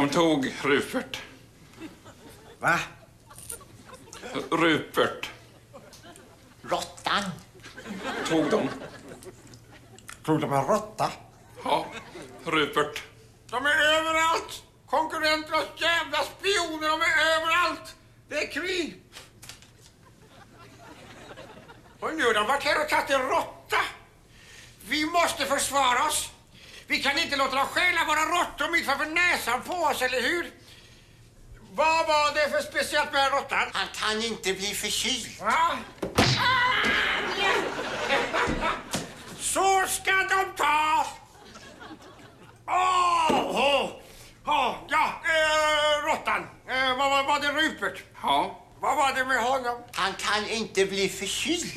De tog Rupert. Va? Rupert Råttan. tog de. Tog de en råtta? Ja, Rupert. De är överallt! Konkurrenternas jävla spioner, de är överallt! Det är krig! Och nu har de varit här och tagit en råtta. Vi måste försvara oss. Vi kan inte låta dem stjäla våra råttor mitt framför näsan på oss, eller hur? Vad var det för speciellt med råttan? Han kan inte bli förkyld. Va? Så ska de ta! Åh! åh, åh, ja, eh, råttan. Eh, vad vad var det Rupert? Ja, Vad var det med honom? Han kan inte bli förkyld.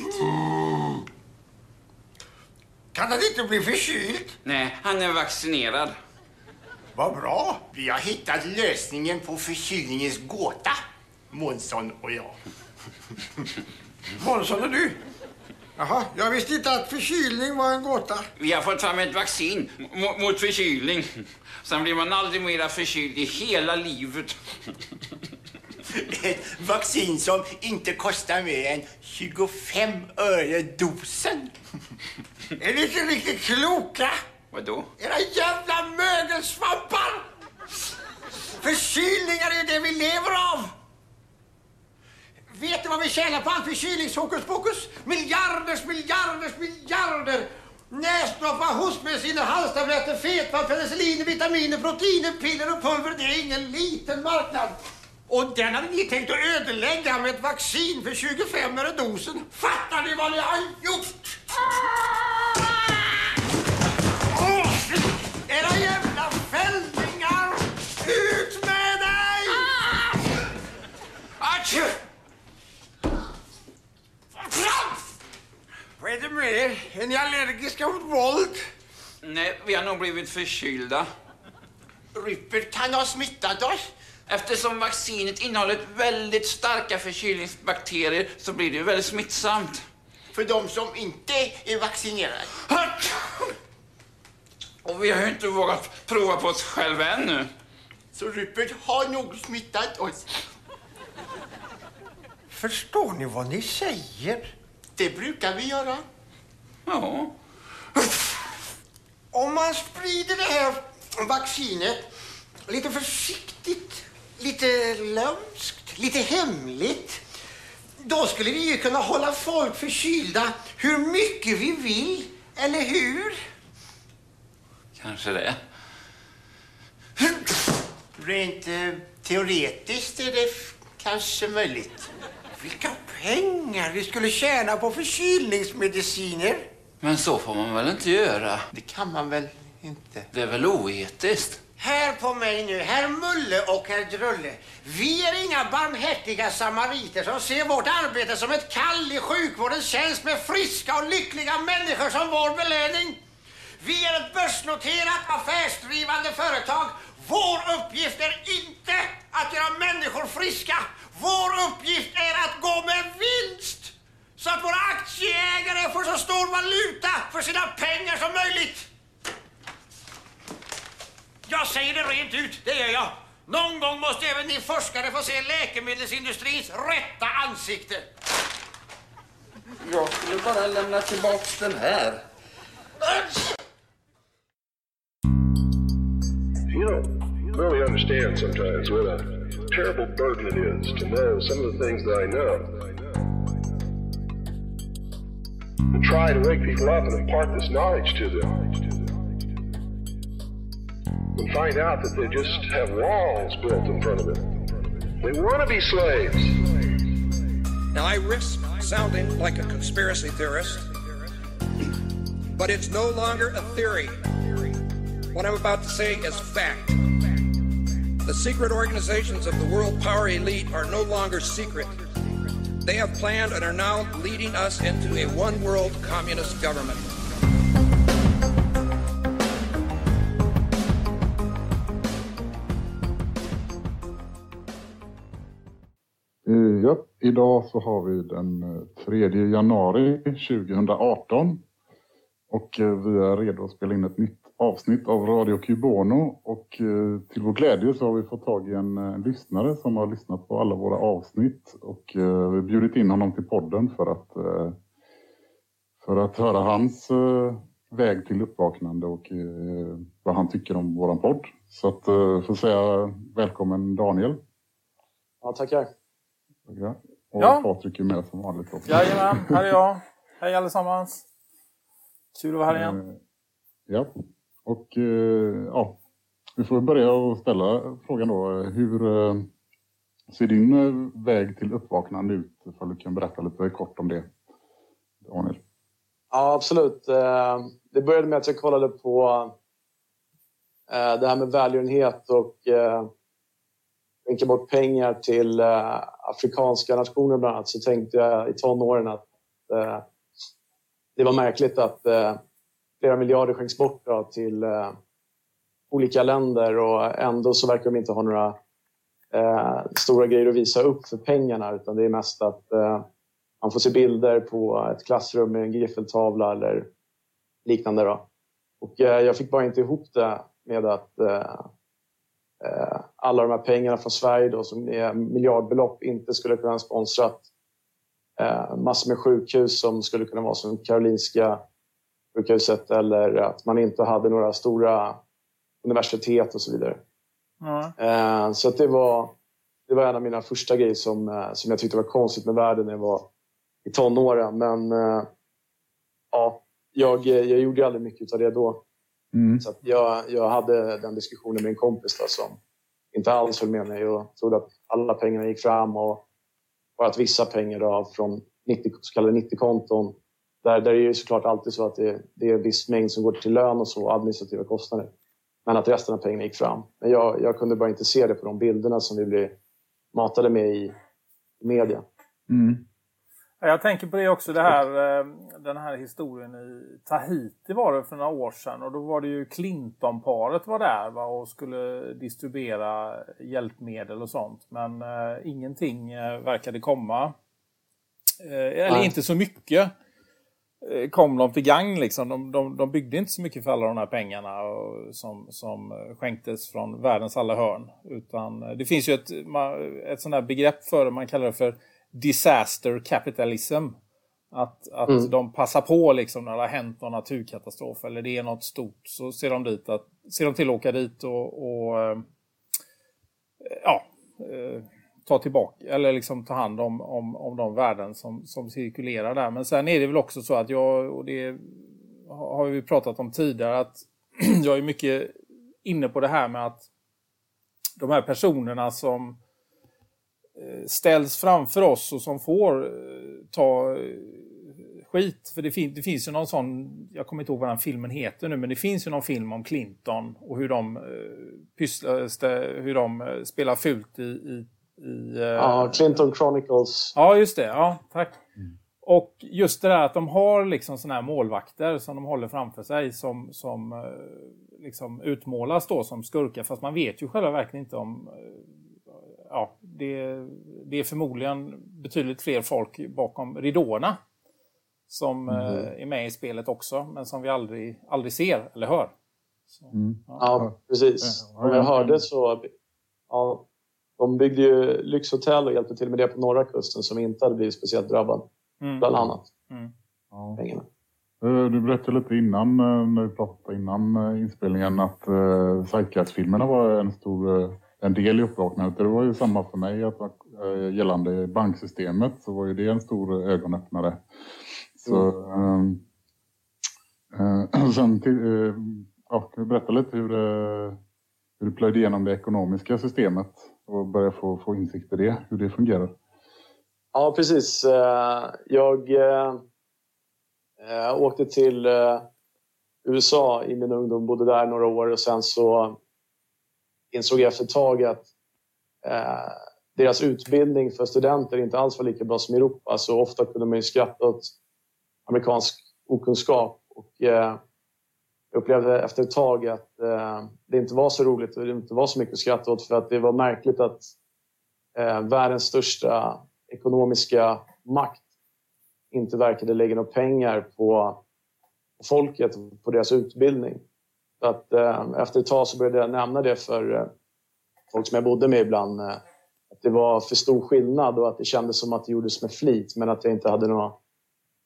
Kan han inte bli förkyld? nej, han är vaccinerad. Vad bra. Vi har hittat lösningen på förkylningens gåta. Månsson och jag. Månsson och du. Jaha, jag visste inte att förkylning var en gåta. Vi har fått fram ett vaccin mo- mot förkylning. Sen blir man aldrig mera förkyld i hela livet. Ett vaccin som inte kostar mer än 25 öre dosen. Är ni inte riktigt kloka? Vadå? Era jävla mögelsvampar! Förkylningar är ju det vi lever av! Vet du vad vi tjänar på allt förkylningshokus pokus? Miljarders, miljarders, miljarder! Näsdroppar, hostmediciner, halstabletter, fetma, penicillin, vitaminer, proteiner, piller och pulver. Det är ingen liten marknad. Och den hade ni tänkt att ödelägga med ett vaccin för 25 öre dosen. Fattar ni vad ni har gjort? Åh, era jävla fällningar! Ut med dig! Atju! Vad är det med er? Är ni allergiska mot våld? Nej, vi har nog blivit förkylda. Rupert kan ha smittat oss. Eftersom vaccinet innehåller väldigt starka förkylningsbakterier så blir det ju väldigt smittsamt. För de som inte är vaccinerade. Och vi har ju inte vågat prova på oss själva ännu. Så Rupert har nog smittat oss. Förstår ni vad ni säger? Det brukar vi göra. Ja. Om man sprider det här vaccinet lite försiktigt, lite lömskt, lite hemligt då skulle vi ju kunna hålla folk förkylda hur mycket vi vill, eller hur? Kanske det. Rent eh, teoretiskt är det kanske möjligt. Vilka pengar vi skulle tjäna på förkylningsmediciner. Men så får man väl inte göra? Det kan man väl inte? Det är väl oetiskt? Här på mig nu, herr Mulle och herr Drulle. Vi är inga barmhärtiga samariter som ser vårt arbete som ett kall i sjukvårdens tjänst med friska och lyckliga människor som vår belöning. Vi är ett börsnoterat affärsdrivande företag. Vår uppgift är inte att göra människor friska. Vår uppgift är att gå med vinst så att våra aktieägare får så stor valuta för sina pengar som möjligt. Jag säger det rent ut, det gör jag. Någon gång måste även ni forskare få se läkemedelsindustrins rätta ansikte. Jag skulle bara lämna tillbaks den här. You don't really understand sometimes what a terrible burden it is to know some of the things that I know. And try to wake people up and impart this knowledge to them. Find out that they just have walls built in front of them. They want to be slaves. Now, I risk sounding like a conspiracy theorist, but it's no longer a theory. What I'm about to say is fact. The secret organizations of the world power elite are no longer secret. They have planned and are now leading us into a one world communist government. Idag så har vi den eh, 3 januari 2018. Och eh, vi är redo att spela in ett nytt avsnitt av Radio Cubono. Och eh, till vår glädje så har vi fått tag i en, lyssnare som har lyssnat på alla våra avsnitt. Och eh, vi bjudit in honom till podden för att, eh, för att höra hans eh, väg till uppvaknande och eh, vad han tycker om våran podd. Så att eh, får säga välkommen Daniel. Ja, tackar. Ja. Och Ja. Patrik är med som vanligt också. Jajamän, här är jag. Hej allesammans. Kul att vara här igen. Eh, Ja, och eh, ja, vi får börja och ställa frågan då. Hur eh, ser din väg till uppvaknande ut? Ifall du kan berätta lite kort om det, Daniel. Ja, absolut. Det började med att jag kollade på det här med välgörenhet och skänka bort pengar till eh, afrikanska nationer bland annat. Så tänkte jag i tonåren att eh, det var märkligt att eh, flera miljarder skänks bort då, till olika länder och ändå så verkar de inte ha några stora grejer att visa upp för pengarna utan det är mest att man får se bilder på ett klassrum med en griffeltavla eller liknande. Då. Och jag fick bara inte ihop det med att alla de här pengarna från Sverige då, som är miljardbelopp inte skulle kunna sponsrat eh, massor med sjukhus som skulle kunna vara som Karolinska sjukhuset eller att man inte hade några stora universitet och så vidare. Eh, så det, var, det var en av mina första grejer som, eh, som jag tyckte var konstigt med världen när jag var i tonåren. Men eh, ja, jag, jag gjorde aldrig mycket av det då. Mm. Så jag, jag hade den diskussionen med en kompis då, som inte alls höll med mig och trodde att alla pengarna gick fram och bara att vissa pengar då, från 90, så kallade 90-konton där, där är det ju såklart alltid så att det, det är en viss mängd som går till lön och så, administrativa kostnader. Men att resten av pengarna gick fram. Men jag, jag kunde bara inte se det på de bilderna som vi blev matade med i media. Mm. Ja, Jag tänker på det också, det här, eh, den här historien i Tahiti var det för några år sedan. Och då var det ju Clinton-paret var där va, och skulle distribuera hjälpmedel och sånt. Men eh, ingenting eh, verkade komma. Eh, eller Nej. inte så mycket eh, kom de till gang. Liksom. De, de, de byggde inte så mycket för alla de här pengarna och, som, som eh, skänktes från världens alla hörn. Utan det finns ju ett, ett sånt här begrepp för det, man kallar det för disaster capitalism. Att, att Mm. de passar på liksom när det har hänt någon naturkatastrof eller det är något stort så ser de, dit att, ser de till att åka dit och, och eh, ja, eh, ta tillbaka eller liksom ta hand om, om, om de värden som, som cirkulerar där. Men sen är det väl också så att jag, och det har vi pratat om tidigare, att jag är mycket inne på det här med att de här personerna som ställs framför oss och som får eh, ta eh, skit. För det, fin det finns ju någon sån, jag kommer inte ihåg vad den filmen heter nu, men det finns ju någon film om Clinton och hur de, eh, pysslar, hur de eh, spelar fult i... i, i eh, Ja, Clinton Chronicles. Ja, just det. Ja, tack. Och just det där att de har liksom såna här målvakter som de håller framför sig som, som eh, liksom utmålas då som skurkar. Fast man vet ju själva verkligen inte om... Ja, det, det är förmodligen betydligt fler folk bakom ridåerna som eh, är med i spelet också, men som vi aldrig, aldrig ser eller hör. Så, Mm. Ja, precis. Ja, Som ja, jag ja. hörde så... Ja, de byggde ju lyxhotell och hjälpte till med det på norra kusten som inte hade blivit speciellt drabbad, Mm. bland annat. Ja. Pengarna. Eh, Du berättade lite innan, eh, när vi pratade innan eh, inspelningen, att Zeitgeist-filmerna var en stor en del i uppvaknandet. Det var ju samma för mig, att uh, gällande banksystemet så var ju det en stor ögonöppnare. Så, ehm, eh, sen till, eh, ja, kan du berätta lite hur, det- hur du plöjde igenom det ekonomiska systemet och började få, få insikt i det, hur det fungerar? Ja, precis. Eh, Jag eh, eh, åkte till eh, USA i min ungdom, bodde där några år och sen så insåg jag efter ett tag att eh, deras utbildning för studenter inte alls var lika bra som i Europa. Så ofta kunde man ju skratta åt amerikansk okunskap. Och, eh, jag upplevde efter ett tag att eh, det inte var så roligt och det inte var så mycket att skratta åt för att det var märkligt att eh, världens största ekonomiska makt inte verkade lägga några pengar på folket på deras utbildning. Så att, eh, efter ett tag så började jag nämna det för eh, folk som jag bodde med ibland. Eh, att det var för stor skillnad och att det kändes som att det gjordes med flit men att jag inte hade något,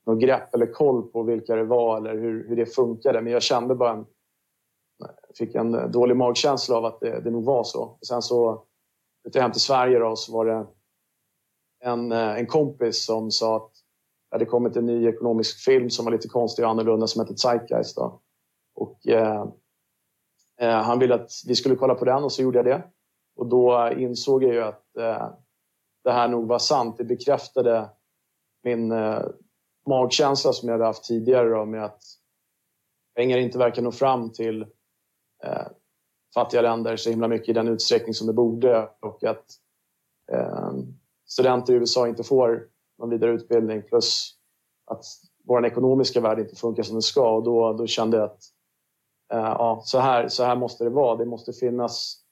något grepp eller koll på vilka det var eller hur, hur det funkade. Men jag kände bara en, fick en dålig magkänsla av att det, det nog var så. Och sen så flyttade jag hem till Sverige då, och så var det en, eh, en kompis som sa att det hade kommit en ny ekonomisk film som var lite konstig och annorlunda som hette Zeitgeist. Då. Och, eh, Eh, han ville att vi skulle kolla på den och så gjorde jag det. Och då insåg jag ju att eh, det här nog var sant. Det bekräftade min eh, magkänsla som jag hade haft tidigare då, med att pengar inte verkar nå fram till eh, fattiga länder så himla mycket i den utsträckning som det borde och att eh, studenter i USA inte får någon vidare utbildning plus att vår ekonomiska värld inte funkar som den ska. Och då, då kände jag att ja, så, här, så här måste det vara. Det måste finnas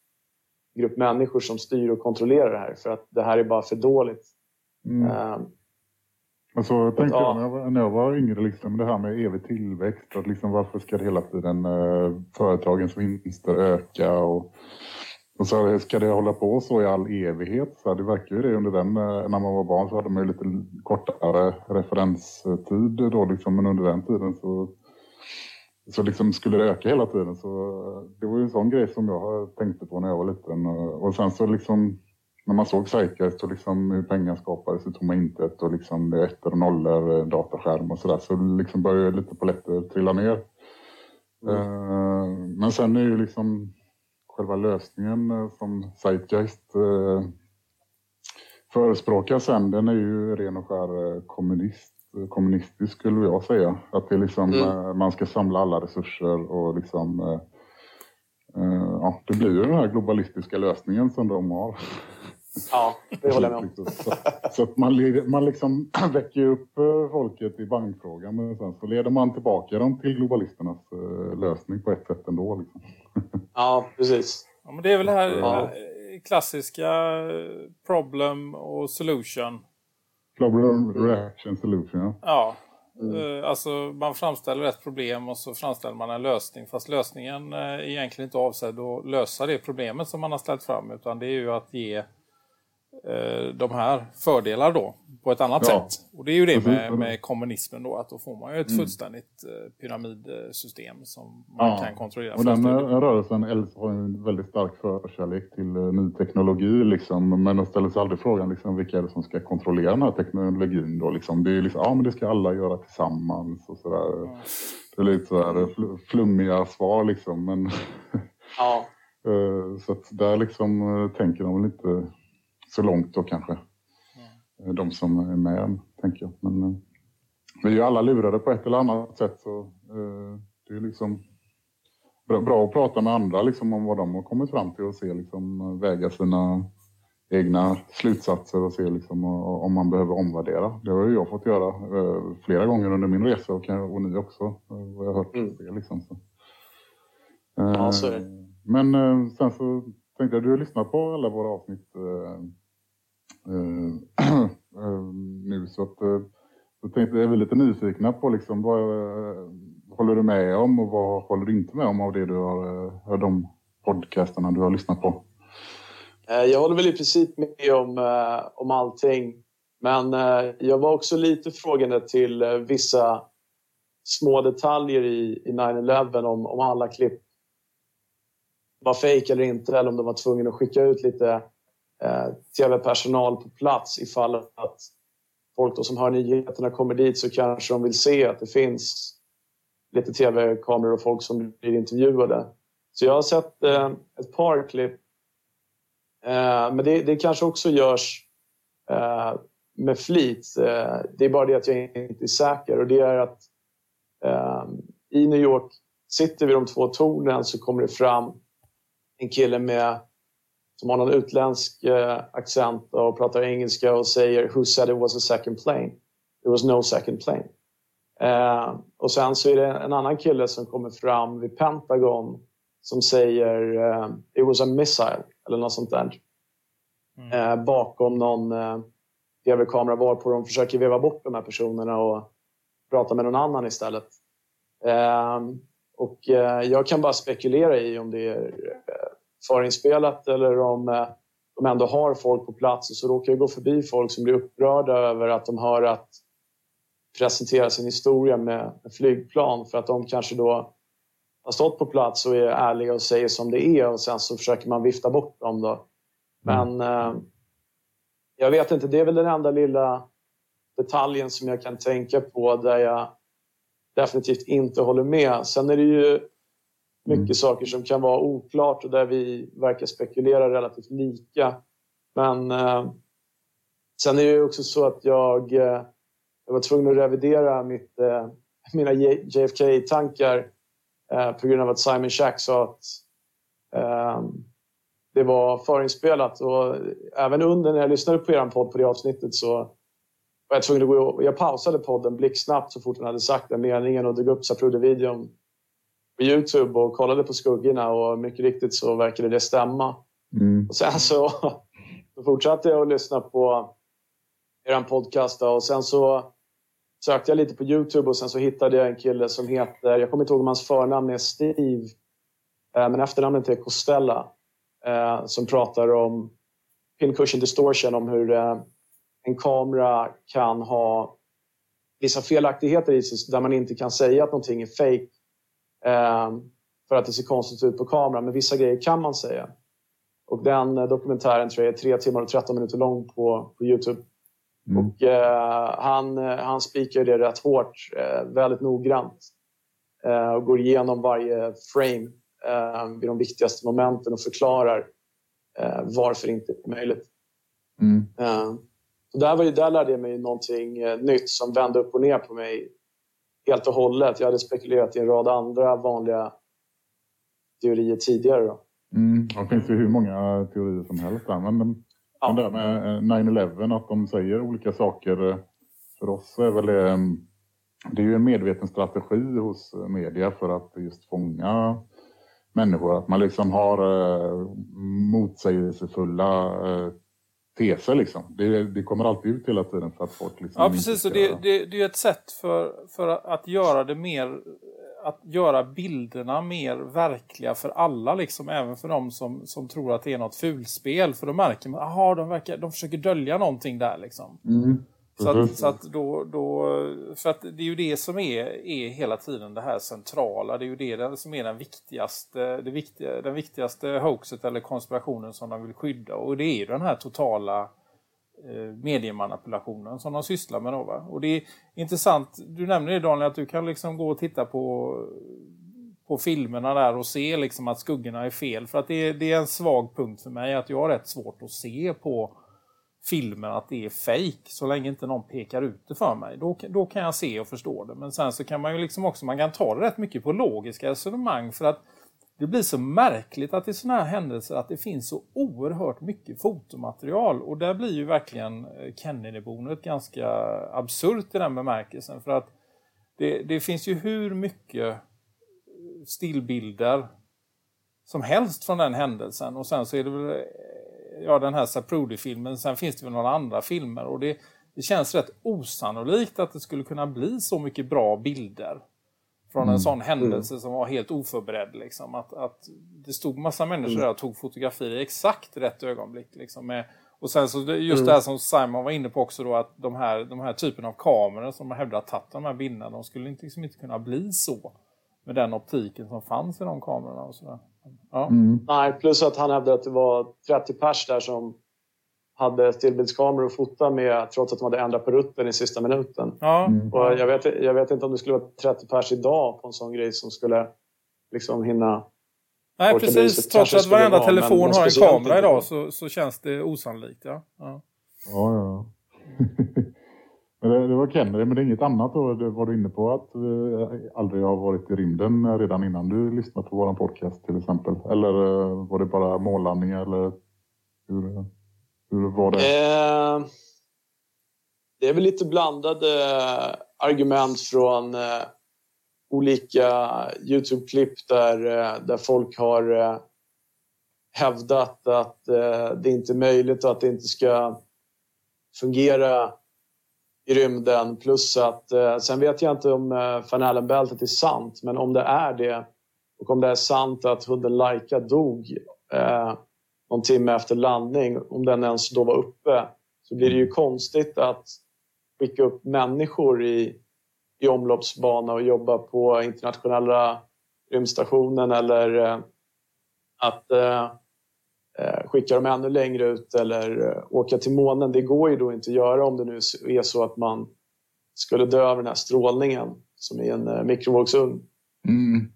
grupp människor som styr och kontrollerar det här för att det här är bara för dåligt. Mm. Uh, Alltså, jag tänkte ja. när, jag var, när jag var yngre, liksom, det här med evig tillväxt. Att liksom, varför ska hela tiden eh, företagens vinster öka? Och, och så ska det hålla på så i all evighet. Så det verkar ju det under den, eh, när man var barn så hade man ju lite kortare referenstid då liksom. Men under den tiden så, så liksom skulle det öka hela tiden. Så eh, det var ju en sån grej som jag tänkte på när jag var liten. Och sen så liksom när man såg Zeitgeist och liksom hur pengar skapades i tomma intet och liksom det ettor och nollor, eh, dataskärm och sådär. Så liksom började lite polletter trilla ner. Mm. Men sen är ju liksom själva lösningen eh, som Zeitgeist eh, förespråkar sen, den är ju ren och skär eh, kommunist, kommunistisk skulle jag säga. Att det liksom, mm. man ska samla alla resurser och liksom ja, det blir ju den här globalistiska lösningen som de har. Ja, det håller jag med om. Så, så att man, man liksom väcker upp folket i bankfrågan men sen så leder man tillbaka dem till globalisternas lösning på ett sätt ändå. Liksom. Ja, precis. Ja, men det är väl det här ja. klassiska problem och solution. Problem, reaction, solution. Ja. ja. Mm. Alltså man framställer ett problem och så framställer man en lösning. Fast lösningen är egentligen inte avsedd att lösa det problemet som man har ställt fram. Utan det är ju att ge Eh, de här fördelar då på ett annat ja. sätt. Och det är ju det med, med kommunismen då, att då får man ju ett mm. fullständigt mm. pyramidsystem som man ja. kan kontrollera. Och den rörelsen har en väldigt stark förkärlek till eh, ny teknologi liksom, men de ställer sig aldrig frågan liksom, vilka är det som ska kontrollera den här teknologin då liksom. Det är liksom, ja men det ska alla göra tillsammans och sådär. Ja. Det är lite sådär flummiga svar liksom, men ja. så att där liksom tänker de väl inte så långt då kanske. Mm. De som är med, tänker jag. Men eh, vi är ju alla lurade på ett eller annat sätt. Så eh, det är liksom bra, att prata med andra liksom, om vad de har kommit fram till och se, liksom, väga sina egna slutsatser och se liksom, om man behöver omvärdera. Det har ju jag fått göra eh, flera gånger under min resa och, och ni också. Vad jag har hört mm. se, liksom, så. Ja, så det. Men sen så tänkte jag, du har lyssnat på alla våra avsnitt Eh, eh, eh nu så att eh, så tänkte jag är lite nyfikna på liksom vad håller du med om och vad håller du inte med om av det du har hört de podcasterna du har lyssnat på? Jag håller väl i princip med om, om allting. Men jag var också lite frågande till vissa små detaljer i, i 9-11 om, om alla klipp var fejk eller inte eller om de var tvungna att skicka ut lite eh, tv-personal på plats ifall att folk då som hör nyheterna kommer dit så kanske de vill se att det finns lite tv-kameror och folk som blir intervjuade. Så jag har sett eh, ett par klipp. Eh, men det, det, kanske också görs eh, med flit. Eh, det är bara det att jag inte är säker och det är att eh, i New York sitter vi de två tornen så kommer det fram en kille med som har någon utländsk eh, accent och pratar engelska och säger “Who said it was a second plane?” “There was no second plane”. Eh, och sen så är det en annan kille som kommer fram vid Pentagon som säger eh, “It was a missile” eller något sånt där. Mm. Eh, bakom någon eh, tv-kamera varpå de försöker veva bort de här personerna och prata med någon annan istället. Och eh, jag kan bara spekulera i om det är eh, förinspelat eller om eh, de ändå har folk på plats. Och så råkar det gå förbi folk som blir upprörda över att de hör att presentera sin historia med flygplan för att de kanske då har stått på plats och är ärliga och säger som det är och sen så försöker man vifta bort dem då. Men eh, jag vet inte, det är väl den enda lilla detaljen som jag kan tänka på där jag definitivt inte håller med. Sen är det ju mycket mm. saker som kan vara oklart och där vi verkar spekulera relativt lika. Men eh, sen är det ju också så att jag, eh, jag var tvungen att revidera mitt, eh, mina JFK-tankar eh, på grund av att Simon Shack sa att eh, det var förinspelat. Och även under när jag lyssnade på er podd på det avsnittet så var jag tvungen att gå Jag pausade podden blixtsnabbt så fort han hade sagt den meningen och drog upp Saprude-videon på Youtube och kollade på skuggorna och mycket riktigt så verkade det stämma. Mm. Och sen så, så fortsatte jag att lyssna på er podcast och sen så sökte jag lite på Youtube och sen så hittade jag en kille som heter, jag kommer inte ihåg om hans förnamn är Steve, eh, men efternamnet är Costella, eh, som pratar om pincushion distortion, om hur eh, en kamera kan ha vissa felaktigheter i sig där man inte kan säga att någonting är fake för att det ser konstigt ut på kameran, men vissa grejer kan man säga. Och den dokumentären tror jag är 3 timmar och 13 minuter lång på, på Youtube. Mm. Och, eh, han, eh, han spikar det rätt hårt, eh, väldigt noggrant eh, och går igenom varje frame eh, vid de viktigaste momenten och förklarar eh, varför det inte är möjligt. Mm. Där, var, där lärde jag mig någonting eh, nytt som vände upp och ner på mig helt och hållet. Jag hade spekulerat i en rad andra vanliga teorier tidigare. Då. Mm. Det finns ju hur många teorier som helst där. Men Ja. Det med 9-11, eh, att de säger olika saker eh, för oss är väl det, är ju en medveten strategi hos media för att just fånga människor. Att man liksom har motsägelsefulla teser liksom. Det, det, kommer alltid ut hela tiden för att folk liksom Ja precis, och det, det, det är ett sätt för, för att göra det mer att göra bilderna mer verkliga för alla, liksom, även för de som, som tror att det är något fulspel. För då märker man att de, verkar, de försöker dölja någonting där. Liksom. Mm. Så, att, så att då, då, för att det är ju det som är, är hela tiden det här centrala. Det är ju det som är den viktigaste, det viktiga, den viktigaste hoaxet eller konspirationen som de vill skydda. Och det är ju den här totala Eh, mediemanipulationen som de sysslar med. Då, va? Och det är intressant, du nämner det Daniel, att du kan liksom gå och titta på, på filmerna där och se liksom att skuggorna är fel. För att det, det är en svag punkt för mig att jag har rätt svårt att se på filmen att det är fake så länge inte någon pekar ut det för mig. Då, då kan jag se och förstå det. Men sen så kan man ju liksom också, man kan ta det rätt mycket på logiska resonemang för att det blir så märkligt att i sådana här händelser att det finns så oerhört mycket fotomaterial och där blir ju verkligen eh, Kennedybonet ganska absurt i den bemärkelsen för att det, det finns ju hur mycket eh, stillbilder som helst från den händelsen och sen så är det väl eh, ja, den här Saprudi-filmen, sen finns det väl några andra filmer och det, det känns rätt osannolikt att det skulle kunna bli så mycket bra bilder från en mm. sån händelse mm. som var helt oförberedd. Liksom. Att, att det stod massa människor mm. där och tog fotografier i exakt rätt ögonblick. Liksom, med, och sen så just mm. det här som Simon var inne på också då att de här, de här typen av kameror som har hävdat att de här bilderna de skulle inte, liksom inte kunna bli så med den optiken som fanns i de kamerorna och sådär. Ja. Mm. Nej, plus att han hävdade att det var 30 pers där som hade stillbildskameror och fota med trots att de hade ändrat på rutten i sista minuten. Ja. Mm. Och jag, vet, jag vet inte om det skulle vara 30 pers idag på en sån grej som skulle liksom hinna Nej, precis. Trots att varenda telefon har en kamera idag så, så känns det osannolikt. Ja, ja. ja, ja. det, det, var Kennedy, men det är inget annat då? Det var du inne på att vi aldrig har varit i rymden redan innan du lyssnade på vår podcast till exempel? Eller eh, var det bara mållandningar eller hur? Hur var det? Eh, det är väl lite blandade eh, argument från eh, olika Youtube-klipp där, eh, där folk har eh, hävdat att eh, det inte är möjligt och att det inte ska fungera i rymden. Plus att, eh, sen vet jag inte om eh, Van Allen-bältet är sant, men om det är det och om det är sant att hunden Laika dog eh, någon timme efter landning, om den ens då var uppe, så blir det ju konstigt att skicka upp människor i, i omloppsbana och jobba på internationella rymdstationen eller eh, att eh, skicka dem ännu längre ut eller eh, åka till månen. Det går ju då inte att göra om det nu är så att man skulle dö av den här strålningen som är en eh, mikrovågsugn. Mm.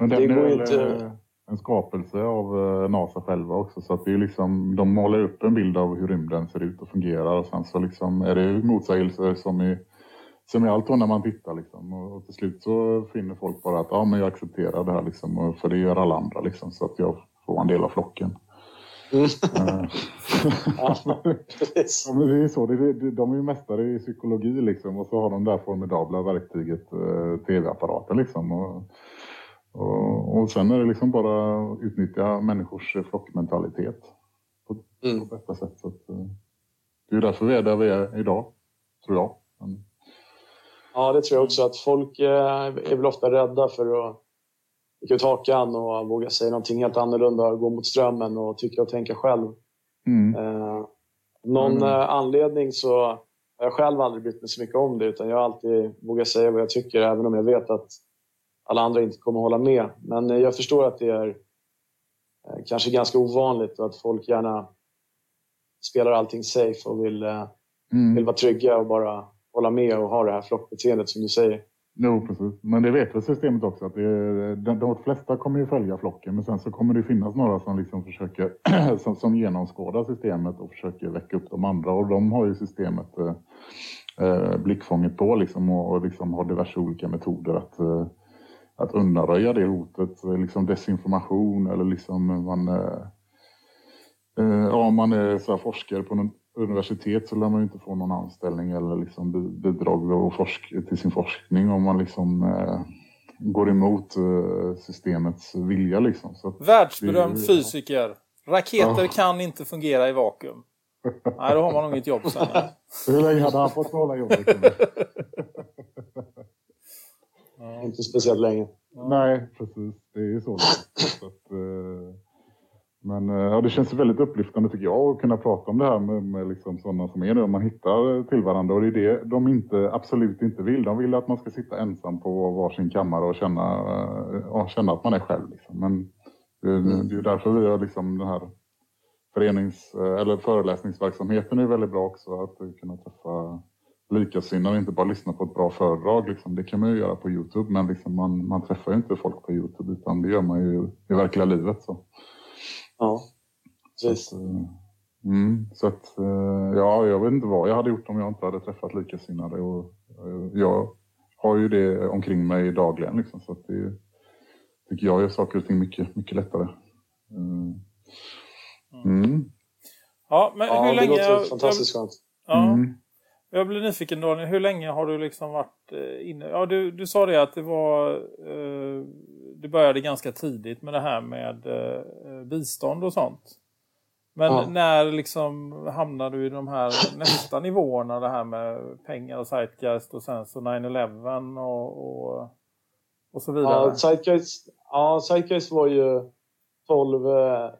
Men Det den går är inte- eh, en skapelse av eh, NASA själva också. Så att det är liksom, de målar upp en bild av hur rymden ser ut och fungerar. Och sen så liksom är det motsägelser som i, som i allt när man tittar. Liksom. Och, och till slut så finner folk bara att ja, men jag accepterar det här. Liksom, och, för det gör alla andra. Liksom, så att jag får en del av flocken. Mm. Ja, precis. Ja, det är så. De är ju mästare i psykologi liksom. Och så har de det där formidabla verktyget eh, tv-apparaten liksom. Och, och, och sen är det liksom bara att utnyttja människors flockmentalitet på, Mm. på bästa sätt. Så att, eh, det är därför vi är där vi är idag, tror jag. Men, Ja, det tror jag också. Att folk eh, är väl ofta rädda för att sticka ut hakan och våga säga någonting helt annorlunda och gå mot strömmen och tycka och tänka själv. mm, Eh, någon Mm. eh, anledning så har jag själv aldrig brytt mig så mycket om det utan jag har alltid vågat säga vad jag tycker även om jag vet att alla andra inte kommer hålla med. Men eh, jag förstår att det är kanske ganska ovanligt och att folk gärna spelar allting safe och vill, eh, vill mm. vara trygga och bara hålla med och ha det här flockbeteendet som du säger. Jo, precis. Men det vet väl systemet också att det de, de flesta kommer ju följa flocken men sen så kommer det finnas några som liksom försöker som, som genomskådar systemet och försöker väcka upp de andra och de har ju systemet eh, eh, blickfånget på liksom och, och liksom har diverse olika metoder att, eh, att undanröja det hotet. Eh, liksom desinformation eller liksom man eh, eh ja, om man är så här forskare på någon universitet så lär man ju inte få någon anställning eller liksom bi- bidrag till sin forskning om man liksom eh, går emot eh, systemets vilja liksom. Så Världsberömd Det- fysiker. Raketer Ja. kan inte fungera i vakuum. Nej, då har man nog inget jobb sen. hur länge hade han fått behålla jobbet? Inte speciellt länge. Nej, precis. Det är ju så. så att, eh, men eh, ja, det känns väldigt upplyftande tycker jag att kunna prata om det här med, med liksom sådana som är nu. Om man hittar till varandra och det är det de inte, absolut inte vill. De vill att man ska sitta ensam på varsin kammare och känna, eh, och känna att man är själv. Liksom. Men det, det är därför vi har liksom den här förenings eller föreläsningsverksamheten är väldigt bra också. Att kunna träffa likasinnade och inte bara lyssna på ett bra föredrag. Liksom. Det kan man ju göra på Youtube men liksom man, man träffar ju inte folk på Youtube utan det gör man ju i verkliga livet. Så. Ja, Så precis. att, eh, mm, så att, eh, ja, jag vet inte vad jag hade gjort om jag inte hade träffat likasinnade. Och, eh, jag har ju det omkring mig dagligen liksom, så att det tycker jag gör saker och ting mycket, mycket lättare. Mm. Mm. Ja, men Ja, hur det länge... låter fantastiskt skönt. Ja, Mm. Jag blir nyfiken Daniel. Hur länge har du liksom varit eh, inne? Ja, du, du sa det att det var... Eh, du började ganska tidigt med det här med eh, bistånd och sånt. Men Ja. när liksom hamnade du i de här nästa nivåerna, det här med pengar och Zeitgeist och sen så 9-11 och, och, och så vidare? Ja, Zeitgeist, ja, Zeitgeist var ju 12, eh,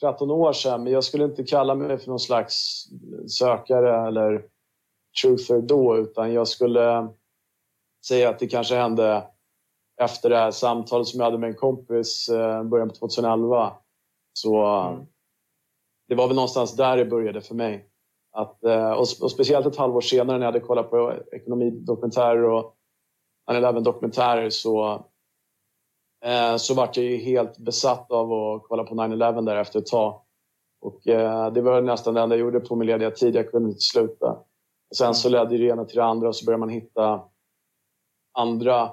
13 år sedan, men jag skulle inte kalla mig för någon slags sökare eller truther då, utan jag skulle säga att det kanske hände efter det här samtalet som jag hade med en kompis eh, början på 2011. Så Mm. det var väl någonstans där det började för mig. Att, eh, och, speciellt ett halvår senare när jag hade kollat på ekonomidokumentärer och 9-11 dokumentärer så, eh, så vart jag ju helt besatt av att kolla på 9-11 där efter ett tag. Och det var nästan det enda jag gjorde på min lediga tid. Jag kunde inte sluta. Sen så ledde det ena till det andra och så började man hitta andra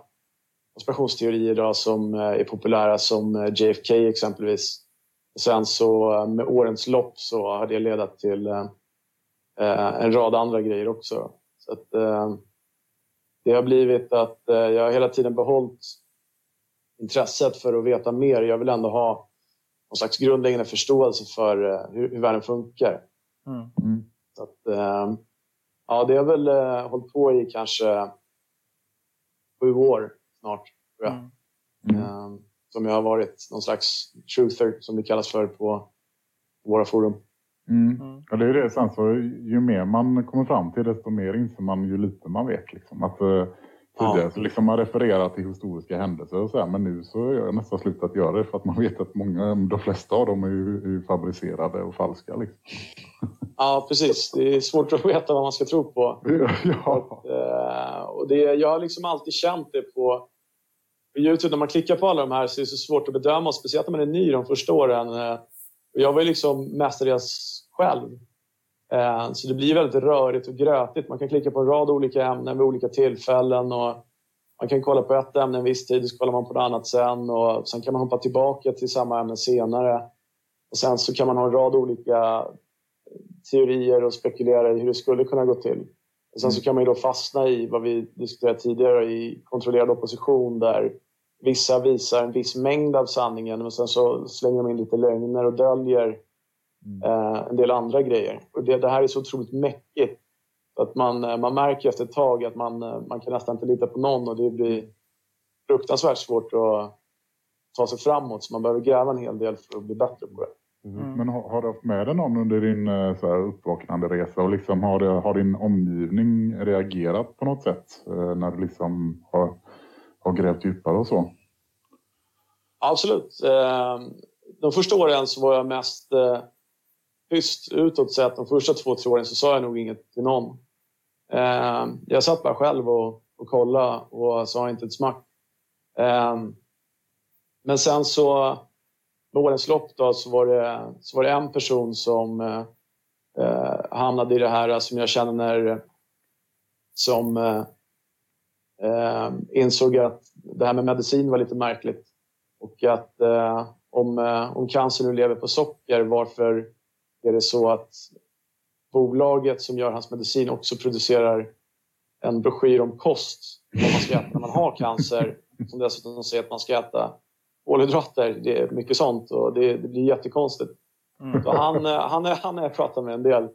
konspirationsteorier då, som eh, är populära som eh, JFK exempelvis. Och sen så eh, med årens lopp så har det ledat till en rad andra grejer också. Så att, eh, det har blivit att eh, jag har hela tiden behållit intresset för att veta mer. Jag vill ändå ha någon slags grundläggande förståelse för eh, hur, hur världen funkar. Mm. Mm. Så att, eh, ja, det har väl eh, hållit på i kanske sju år snart, tror jag. Mm. Eh, som jag har varit någon slags truther, som det kallas för på våra forum. Mm. Ja, det är det sen så ju mer man kommer fram till desto mer inser man ju lite man vet liksom. Att, eh, tidigare Ja. så liksom man refererar till historiska händelser och så här, men nu så har jag nästan slutat göra det för att man vet att många, de flesta av dem är ju, är fabricerade och falska liksom. Ja, precis. Det är svårt att veta vad man ska tro på. ja. Eh, och det, jag har liksom alltid känt det på, på Youtube. När man klickar på alla de här så är det så svårt att bedöma, speciellt när man är ny de första åren. Eh, och jag var ju liksom mestadels själv. Eh, så det blir väldigt rörigt och grötigt. Man kan klicka på en rad olika ämnen vid olika tillfällen. Och man kan kolla på ett ämne en viss tid, så kollar man på något annat sen. Och sen kan man hoppa tillbaka till samma ämne senare. Och sen så kan man ha en rad olika teorier och spekulera i hur det skulle kunna gå till. Och sen så kan man ju då fastna i vad vi diskuterade tidigare i kontrollerad opposition där vissa visar en viss mängd av sanningen men sen så slänger de in lite lögner och döljer eh, en del andra grejer. Och det, det här är så otroligt mäckigt. Att man, eh, man märker efter ett tag att man, eh, man kan nästan inte lita på någon och det blir fruktansvärt svårt att ta sig framåt så man behöver gräva en hel del för att bli bättre på det. Men har, har du haft med dig någon under din eh, så här, uppvaknande resa och liksom har, det, har din omgivning reagerat på något sätt när du liksom har, har grävt djupare och så? Absolut. De första åren så var jag mest tyst utåt sett. De första två, tre åren så sa jag nog inget till någon. Eh, Jag satt bara själv och, och kollade och sa inte ett smack. Eh, Men sen så, med årens lopp då, så var det, så var det en person som eh, eh, hamnade i det här som jag känner som eh, eh, insåg att det här med medicin var lite märkligt. Och att eh, om, eh, om cancer nu lever på socker, varför är det så att bolaget som gör hans medicin också producerar en broschyr om kost, vad man ska äta när man har cancer, som dessutom säger att man ska äta kolhydrater. Det är mycket sånt och det, det blir jättekonstigt. Så han, eh, han, är, han har jag pratat med en del.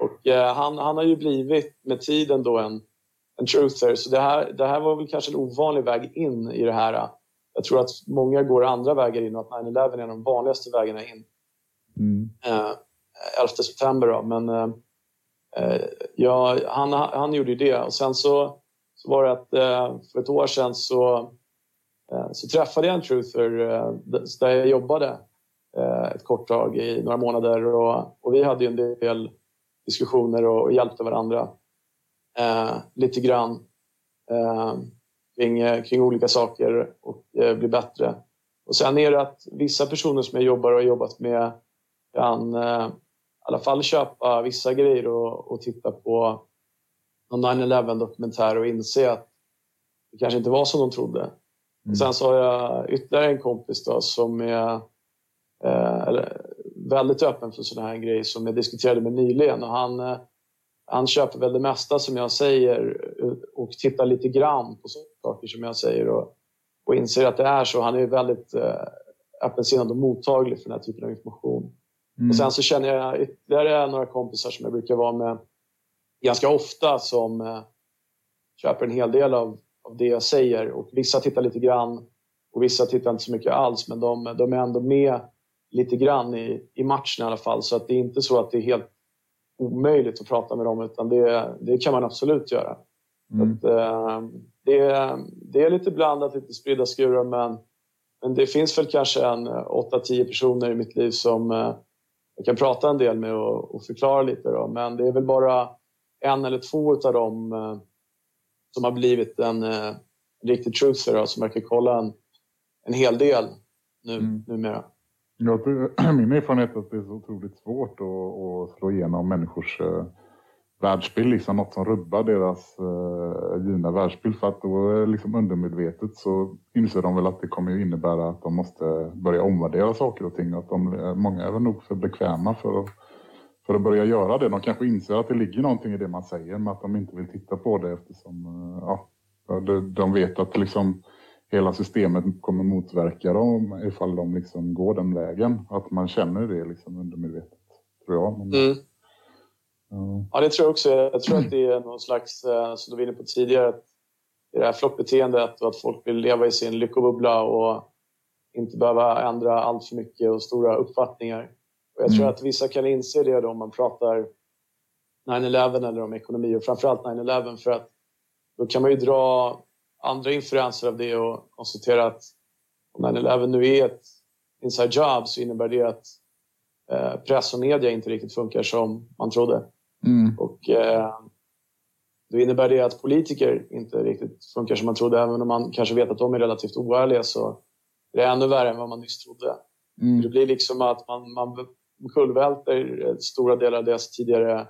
Och eh, han, han har ju blivit med tiden då en, en truther. Så det här, det här var väl kanske en ovanlig väg in i det här. Jag tror att många går andra vägar in och att 9-11 är de vanligaste vägarna in. Eh, 11 september då. Men eh, ja, han, han gjorde ju det. Och sen så, så var det att eh, för ett år sedan så, eh, så träffade jag en truther eh, där jag jobbade eh, ett kort tag i några månader. Och, och vi hade ju en del diskussioner och, och hjälpte varandra eh, lite grann eh, kring, kring olika saker och eh, bli bättre. Och sen är det att vissa personer som jag jobbar och har jobbat med kan eh, alla fall köpa vissa grejer och, och titta på någon 9-11 dokumentär och inse att det kanske inte var som de trodde. Och sen så har jag ytterligare en kompis då som är eh, väldigt öppen för sådana här grejer som jag diskuterade med nyligen. Och han, eh, han köper väl det mesta som jag säger eh, och tittar lite grann på saker som jag säger och, och inser att det är så. Han är väldigt eh, öppensinnad och mottaglig för den här typen av information. Och sen så känner jag ytterligare några kompisar som jag brukar vara med ganska ofta som eh, köper en hel del av, av det jag säger. Och vissa tittar lite grann och vissa tittar inte så mycket alls. Men de, de är ändå med lite grann i, i matchen i alla fall. Så att det är inte så att det är helt omöjligt att prata med dem utan det, det kan man absolut göra. Så att, eh, det, det är lite blandat, lite spridda skurar men, men det finns väl kanske en 8-10 personer i mitt liv som eh, jag kan prata en del med och, och förklara lite. Då. Men det är väl bara en eller två av dem eh, som har blivit en eh, riktig truther då, som verkar kolla en, en hel del nu, numera. Jag tror, min erfarenhet är att det är så otroligt svårt att, att slå igenom människors eh, världsbild, liksom något som rubbar deras eh, givna världsbild. För att då liksom undermedvetet så inser de väl att det kommer ju innebära att de måste börja omvärdera saker och ting. Att de, eh, många är väl nog för bekväma för att, för att börja göra det. De kanske inser att det ligger någonting i det man säger men att de inte vill titta på det eftersom eh, ja, de, de vet att liksom hela systemet kommer motverka dem ifall de liksom går den vägen. Att man känner det liksom undermedvetet, tror jag. Men, mm. Mm. Ja. Det tror jag också. Jag tror att det är någon slags, eh, som du var inne på tidigare, det här flockbeteendet och att folk vill leva i sin lyckobubbla och inte behöva ändra allt för mycket och stora uppfattningar. Och jag tror Mm. att vissa kan inse det då om man pratar 9-11 eller om ekonomi och framförallt 9-11 för att då kan man ju dra andra inferenser av det och konstatera att om 9-11 nu är ett inside job så innebär det att eh, press och media inte riktigt funkar som man trodde. Mm. Och eh, då innebär det att politiker inte riktigt funkar som man trodde. Även om man kanske vet att de är relativt oärliga så är det ännu värre än vad man nyss trodde. Mm. Det blir liksom att man, man kullvälter stora delar av deras tidigare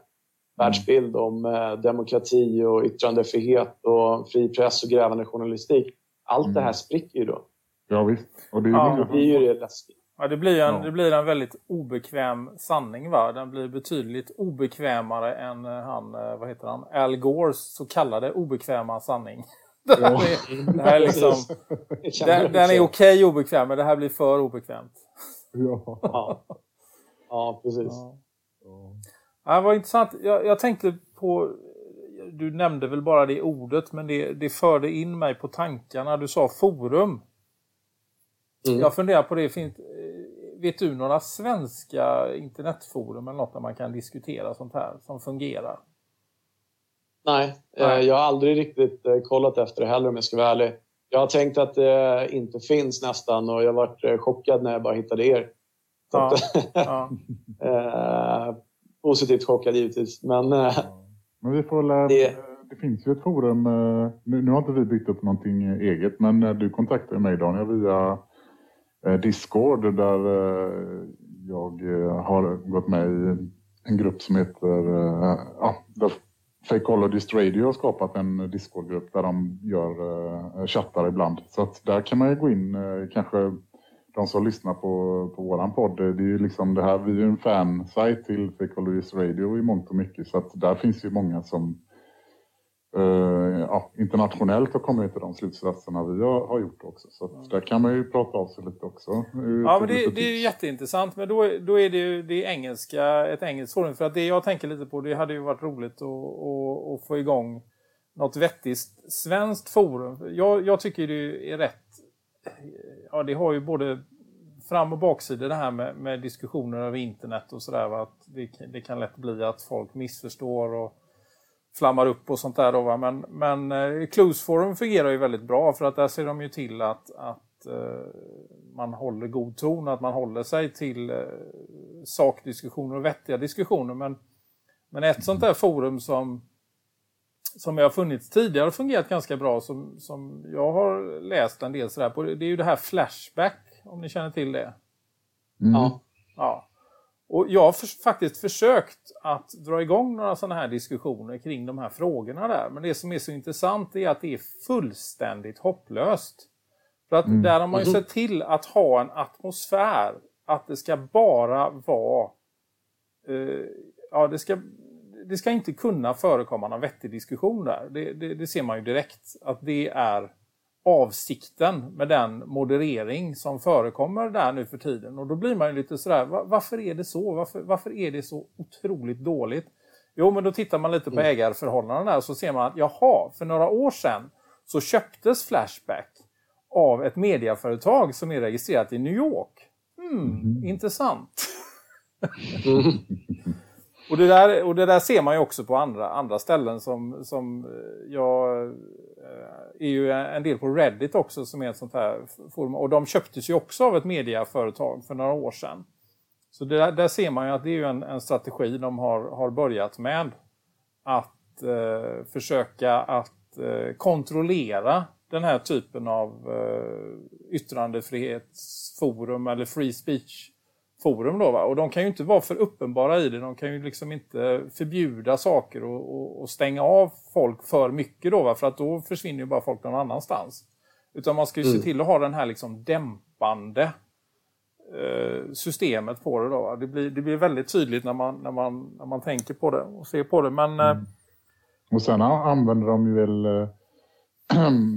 världsbild om eh, demokrati och yttrandefrihet och fri press och grävande journalistik. Allt det här Mm. spricker ju då. Ja, visst. Och det är ju Ja. Många blir ju det läskigt. Ja, det, blir en, Ja. det blir en väldigt obekväm sanning va? Den blir betydligt obekvämare än eh, han, eh, vad heter han, Al Gores så kallade obekväma sanning. Det här Ja. är, det här är liksom, Det den, den är okej obekväm men det här blir för obekvämt. Ja. Ja. ja, precis. Ja. Ja, vad intressant. Jag, jag tänkte på, du nämnde väl bara det ordet men det, det förde in mig på tankarna. Du sa forum. Mm. Jag funderar på det. Finns, vet du några svenska internetforum eller något där man kan diskutera sånt här som fungerar? Nej, eh, Nej. jag har aldrig riktigt eh, kollat efter det heller om jag ska vara ärlig. Jag har tänkt att det inte finns nästan och jag varit eh, chockad när jag bara hittade er. Ja. Ja. eh, positivt chockad givetvis, men eh, Men vi får väl, Det- det... finns ju ett forum. Nu, nu har inte vi byggt upp någonting eget, men du kontaktade mig Daniel via Eh, Discord där eh, jag eh, har gått med i en grupp som heter ja, där Fakeologist Radio har skapat en Discord-grupp där de gör chattar ibland. Så att där kan man ju gå in, kanske de som lyssnar på, på våran podd. Det är ju liksom det här, vi är ju en fansajt till Fakeologist Radio i mångt och mycket. Så att där finns ju många som eh, ja, internationellt har kommit till de slutsatserna vi har, har gjort också. Så att där kan man ju prata av sig lite också. Ja, men det, det är ju jätteintressant. Men då, då är det ju det engelska, ett engelskt forum. För att det jag tänker lite på, det hade ju varit roligt att, att, att få igång något vettigt svenskt forum. Jag, jag tycker det är rätt... Ja, det har ju både fram och baksidor det här med, med diskussioner över internet och sådär. Att det, det kan lätt bli att folk missförstår och flammar upp och sånt där. Då, va? Men, men eh, Clues Forum fungerar ju väldigt bra för att där ser de ju till att, att eh, man håller god ton, att man håller sig till eh, sakdiskussioner och vettiga diskussioner. Men, men ett sånt där forum som, som jag har funnits tidigare har fungerat ganska bra, som, som jag har läst en del sådär på, det är ju det här Flashback, om ni känner till det. Mm. ja. Ja. Och jag har för, faktiskt försökt att dra igång några sådana här diskussioner kring de här frågorna där. Men det som är så intressant är att det är fullständigt hopplöst. För att Mm. där har man ju sett till att ha en atmosfär. Att det ska bara vara... Eh, ja, det ska, det ska inte kunna förekomma någon vettig diskussion där. Det, det, det ser man ju direkt. Att det är avsikten med den moderering som förekommer där nu för tiden. Och då blir man ju lite sådär, "Va- varför är det så? Varför, varför är det så otroligt dåligt? Jo, men då tittar man lite på ägarförhållandena där så ser man att jaha, för några år sedan så köptes Flashback av ett mediaföretag som är registrerat i New York. Hmm, intressant. Och det, där, och det där ser man ju också på andra, andra ställen som, som eh, jag eh, är ju en del på Reddit också som är ett sånt här forum. Och de köptes ju också av ett mediaföretag för några år sedan. Så det där, där ser man ju att det är ju en, en strategi de har, har börjat med. Att eh, försöka att eh, kontrollera den här typen av eh, yttrandefrihetsforum eller free speech forum då va? Och de kan ju inte vara för uppenbara i det. De kan ju liksom inte förbjuda saker och, och, och stänga av folk för mycket då va? För att då försvinner ju bara folk någon annanstans. Utan man ska ju se till att ha den här liksom dämpande eh, systemet på det då. va? Det blir, det blir väldigt tydligt när man, när, man, när man tänker på det och ser på det. Men eh, Och sen använder de ju väl eh,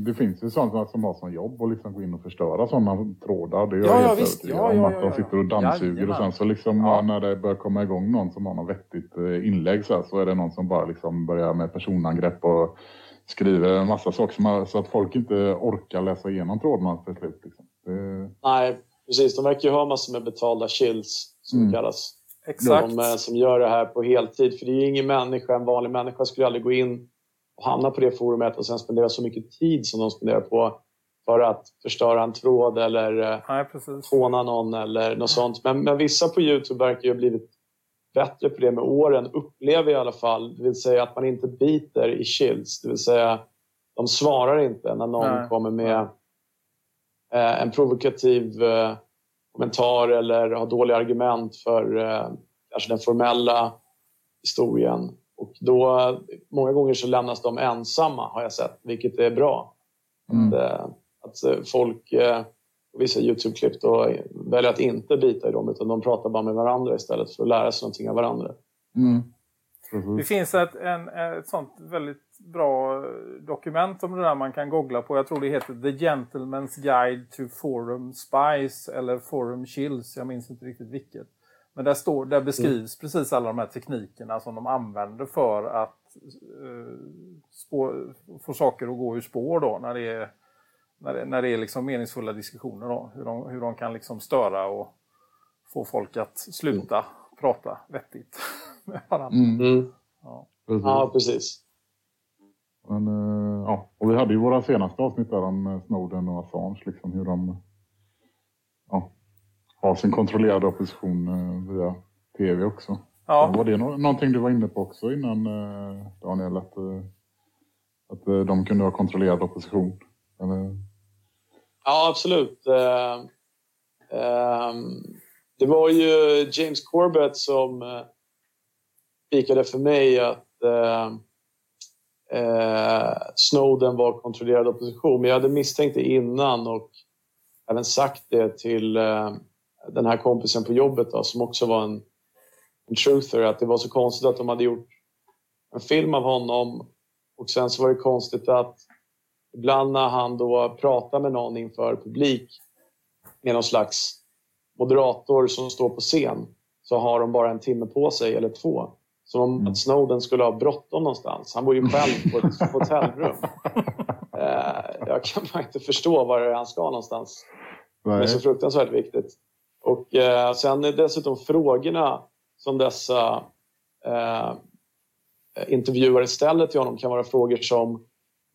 det finns ju sådana som har som jobb och liksom gå in och förstöra sådana trådar. Det är Ja, jag ja, visst. Ja, ja, att ja, de ja. sitter och dammsuger och sen så liksom Ja. när det börjar komma igång någon som har något vettigt eh, inlägg så, här, så är det någon som bara liksom börjar med personangrepp och skriver en massa saker som har, så att folk inte orkar läsa igenom trådarna till slut. Liksom. Det, Nej, precis. De verkar ju ha massor med betalda chills, som Mm. det kallas. Exakt. De eh, som gör det här på heltid. För det är ju ingen människa, en vanlig människa skulle aldrig gå in och hamna på det forumet och sen spendera så mycket tid som de spenderar på för att förstöra en tråd eller eh, Nej, håna någon eller något sånt. Men, men vissa på Youtube verkar ju ha blivit bättre på det med åren, upplever jag i alla fall. Det vill säga att man inte biter i chills. Det vill säga, de svarar inte när någon Nej. kommer med eh, en provokativ eh, kommentar eller har dåliga argument för eh, kanske den formella historien. Och då, många gånger så lämnas de ensamma har jag sett, vilket är bra. Mm. Att, eh, att eh, folk eh, på vissa Youtube-klipp då väljer att inte bita i dem utan de pratar bara med varandra istället för att lära sig någonting av varandra. mm. Det Precis. finns ett, en, ett sånt väldigt bra dokument om det där man kan googla på. Jag tror det heter The Gentleman's Guide to Forum Spies eller Forum Chills. Jag minns inte riktigt vilket. Men där, står, där beskrivs precis alla de här teknikerna som de använder för att eh, spå, få saker att gå ur spår då när det är, när det, när det är liksom meningsfulla diskussioner. Då. Hur, de, hur de kan liksom störa och få folk att sluta prata vettigt med varandra. Mm. Ja. Precis. Ja, precis. Men, eh, ja. Och vi hade ju våra senaste avsnitt där om Snowden och Assange. Liksom, hur de ja, har sin kontrollerade opposition eh, via tv också. Ja. Var det nå- någonting du var inne på också innan eh, Daniel? Att, eh, att de kunde ha kontrollerad opposition? Eller? Ja, absolut. Eh, ehm, det var ju James Corbett som spikade för mig att Snowden var kontrollerad opposition. Men jag hade misstänkt det innan och även sagt det till den här kompisen på jobbet då, som också var en, en truther. Att det var så konstigt att de hade gjort en film av honom och sen så var det konstigt att ibland när han då pratar med någon inför publik med någon slags moderator som står på scen så har de bara en timme på sig eller två. Som om att Snowden skulle ha bråttom någonstans. Han bor ju själv på ett hotellrum. Eh, jag kan bara inte förstå var han ska någonstans. Det är Nej. så fruktansvärt viktigt. Och eh, sen är dessutom frågorna som dessa eh, intervjuare ställer till honom kan vara frågor som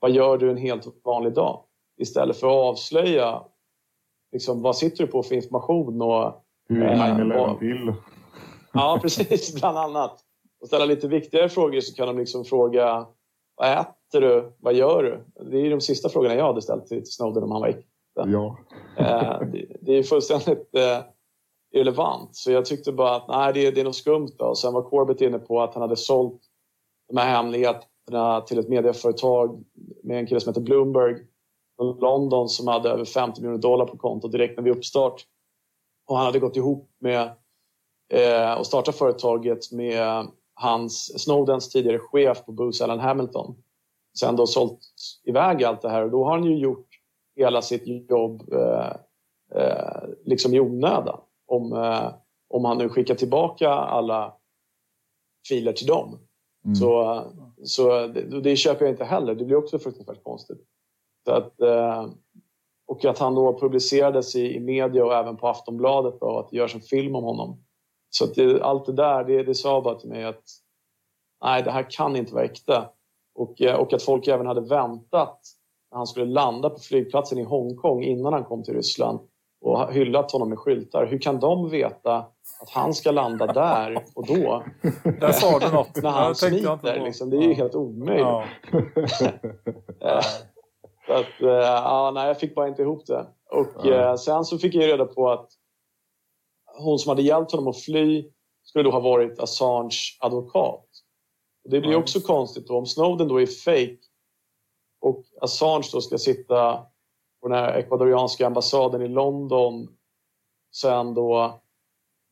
vad gör du en helt vanlig dag? Istället för att avslöja liksom, vad sitter du på för information och Hur är Eh, 9-11 och- till? Ja, precis. Bland annat. Och ställa lite viktigare frågor så kan de liksom fråga vad äter du? Vad gör du? Det är ju de sista frågorna jag hade ställt till till Snowden om han var äkta. Ja. Eh, det, det är fullständigt eh, irrelevant. Så jag tyckte bara att nej, det, det är något skumt. Då. Och sen var Corbett inne på att han hade sålt de här hemligheterna till ett medieföretag med en kille som heter Bloomberg från London som hade över 50 miljoner dollar på konto direkt när vi uppstart. Och han hade gått ihop med eh, och startat företaget med hans Snowdens tidigare chef på Booz Allen Hamilton. Sen då sålt iväg allt det här och då har han ju gjort hela sitt jobb eh, eh, liksom i onödan. Om, eh, om han nu skickar tillbaka alla filer till dem. Mm. Så, så det, det köper jag inte heller. Det blir också fruktansvärt konstigt. Så att, eh, och att han då publicerades i, i media och även på Aftonbladet och att det görs en film om honom. Så att det, allt det där, det, det sa bara till mig att nej, det här kan inte vara äkta. Och, eh, och att folk även hade väntat när han skulle landa på flygplatsen i Hongkong innan han kom till Ryssland och hyllat honom med skyltar. Hur kan de veta att han ska landa där och då? Där sa du något. När han smiter. Liksom, det är ju helt omöjligt. Ja. Eh, att, eh, ja, nej, jag fick bara inte ihop det. Och Ja. eh, sen så fick jag reda på att hon som hade hjälpt honom att fly skulle då ha varit Assange advokat. Och det blir också konstigt då om Snowden då är fake och Assange då ska sitta på den här ecuadorianska ambassaden i London sen då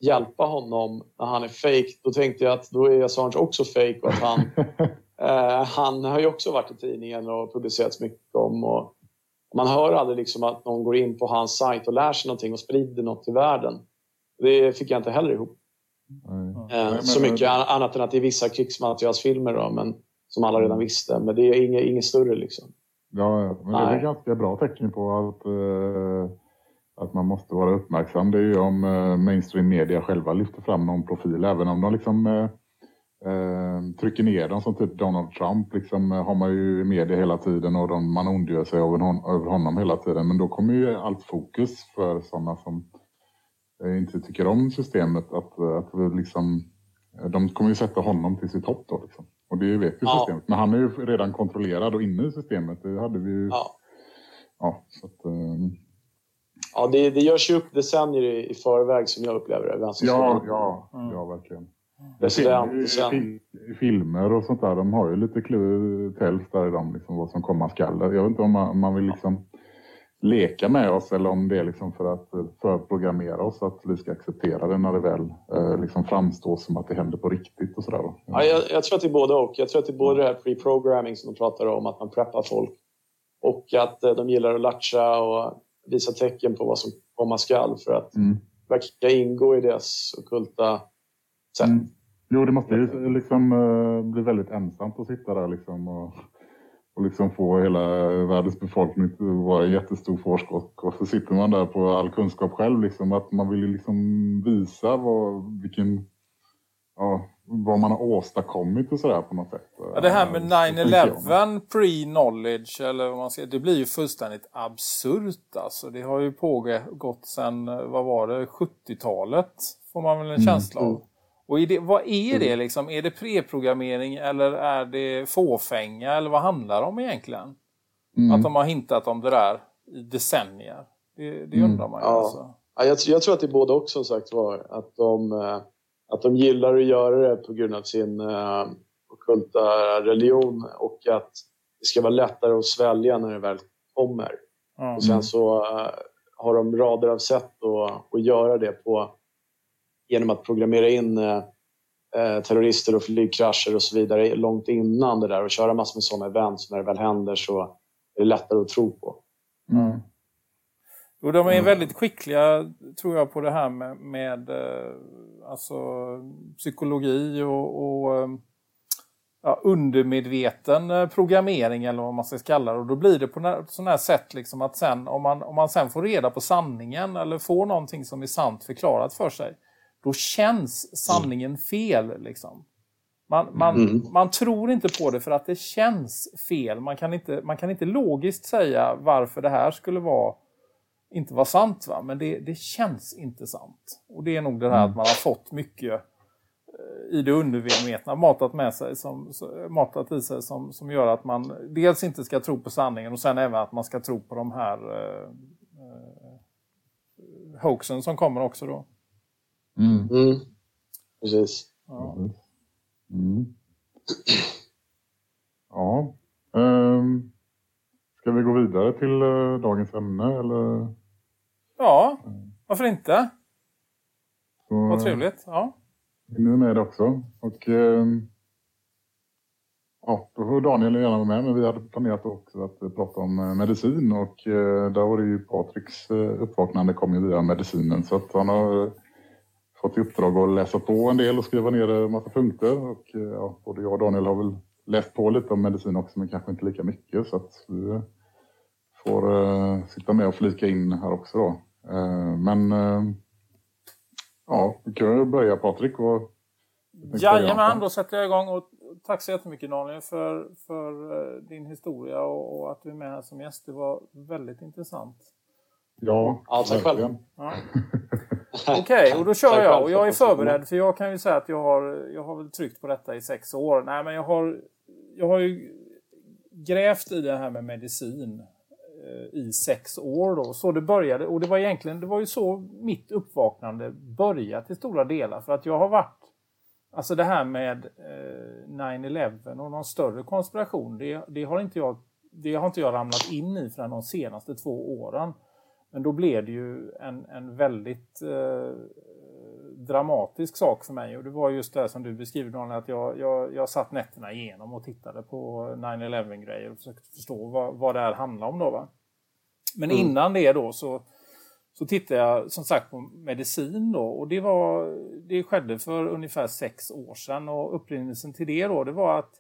hjälpa honom när han är fake. Då tänkte jag att då är Assange också fake och att han Eh, han har ju också varit i tidningen och producerats mycket om. Och man hör aldrig liksom att någon går in på hans sajt och lär sig någonting och sprider något till världen. Det fick jag inte heller ihop. Eh, Nej, så men- mycket an- annat än att det är vissa krigsmaterialsfilmer då, men, som alla redan visste. Men det är inget, inget större liksom. Ja, men det är ett ganska bra tecken på att, eh, att man måste vara uppmärksam. Det är ju om eh, mainstream media själva lyfter fram någon profil, även om de liksom eh, eh, trycker ner dem som typ Donald Trump. Liksom, eh, har man ju i media hela tiden och de, man ondgör sig över, hon, över honom hela tiden. Men då kommer ju allt fokus för sådana som eh, inte tycker om systemet att, att liksom, de kommer ju sätta honom till sitt hopp då. Liksom. Och det vet ju Ja. systemet. Men han är ju redan kontrollerad och inne i systemet. Det hade vi ju. Ja. Ja, så att, eh, Ja, det, det görs ju upp decennier i, i förväg som jag upplever det. Som ja, ska- ja, ja, verkligen. President I filmer och sånt där, de har ju lite tells där i dem, liksom, vad som komma skall. Jag vet inte om man, om man vill liksom leka med oss eller om det är liksom för att förprogrammera oss att vi ska acceptera det när det väl eh, liksom framstår som att det händer på riktigt och sådär. Ja, jag, jag tror att det är både och. Jag tror att det är både det här pre-programming som de pratar om, att man preppar folk. Och att eh, de gillar att latcha och visa tecken på vad som komma skall för att Mm. verka ingå i deras ockulta sätt. Mm. Jo, det måste ju liksom eh, bli väldigt ensamt att sitta där liksom och, och liksom få hela världens befolkning att vara en jättestor forskare. Och så sitter man där på all kunskap själv liksom att man vill liksom visa vad, vilken, ja, vad man har åstadkommit och sådär på något sätt. Ja, det här med Så tänker jag. 9-11 pre-knowledge, eller vad man ska det blir ju fullständigt absurt. Alltså. Det har ju pågått sedan, vad var det, 70-talet, får man väl en känsla av. Och är det, vad är det liksom? Är det preprogrammering eller är det fåfänga eller vad handlar det om egentligen? Mm. Att de har hintat om det där i decennier. Det, det undrar man ju. Ja. Alltså. Ja, jag, jag tror att det är både och som sagt var. Att de, eh, att de gillar att göra det på grund av sin uh, ockulta religion och att det ska vara lättare att svälja när det väl kommer. Ja. Och sen så eh, har de rader av sätt att, att göra det på genom att programmera in eh, eh, terrorister och flygkrascher och så vidare långt innan det där och köra massor med sådana event så när det väl händer så är det lättare att tro på. Mm. Jo, de är väldigt skickliga, tror jag, på det här med, med eh, alltså, psykologi och, och ja, undermedveten programmering eller vad man ska kalla det. Och då blir det på sådana här sätt liksom att sen, om man, om man sen får reda på sanningen eller får någonting som är sant förklarat för sig, då känns sanningen fel. Liksom. Man, man, Mm. man tror inte på det för att det känns fel. Man kan inte, man kan inte logiskt säga varför det här skulle vara inte vara sant. Va? Men det, det känns inte sant. Och det är nog det här att man har fått mycket eh, i det undermedvetna matat med sig som, matat i sig som, som gör att man dels inte ska tro på sanningen och sen även att man ska tro på de här eh, eh, hoaxen som kommer också då. Mm. Mm. Precis. Ja. Mm. Ja. ehm, ska vi gå vidare till eh, dagens ämne eller? ja, varför inte? Så, Vad trevligt. Ja. Nu är med också. Och, ehm, ja, då får Daniel gärna vara med, men vi hade planerat också att eh, prata om eh, medicin och eh, där var det ju Patriks eh, uppvaknande kom ju via medicinen så att han har eh, fått i uppdrag att läsa på en del och skriva ner en massa punkter och eh, ja, både jag och Daniel har väl läst på lite om medicin också men kanske inte lika mycket så att vi får eh, sitta med och flika in här också då. Eh, men eh, ja, vi kan ju börja Patrik. Och, Jajamän, då sätter jag igång. Och tack så jättemycket Daniel för, för din historia och, och att du är med här som gäst. Det var väldigt intressant. Ja, Ja, tack själv. verkligen. Ja. Okej, och då kör jag. Och jag är förberedd för jag kan ju säga att jag har, jag har väl tryckt på detta i sex år. Nej, men jag har, jag har ju grävt i det här med medicin eh, i sex år då. Så det började. Och det var egentligen, det var ju så mitt uppvaknande började till stora delar. För att jag har varit Alltså det här med eh, 9-11 och någon större konspiration, det, det, har inte jag, det har inte jag ramlat in i förrän de senaste två åren. Men då blev det ju en, en väldigt eh, dramatisk sak för mig och det var just det som du beskriver Daniel, att jag, jag, jag satt nätterna igenom och tittade på 9-11 grejer och försökte förstå vad, vad det här handlar om då va. Men mm. innan det då så, så tittade jag som sagt på medicin då och det, var, det skedde för ungefär sex år sedan och upprinnelsen till det då det var att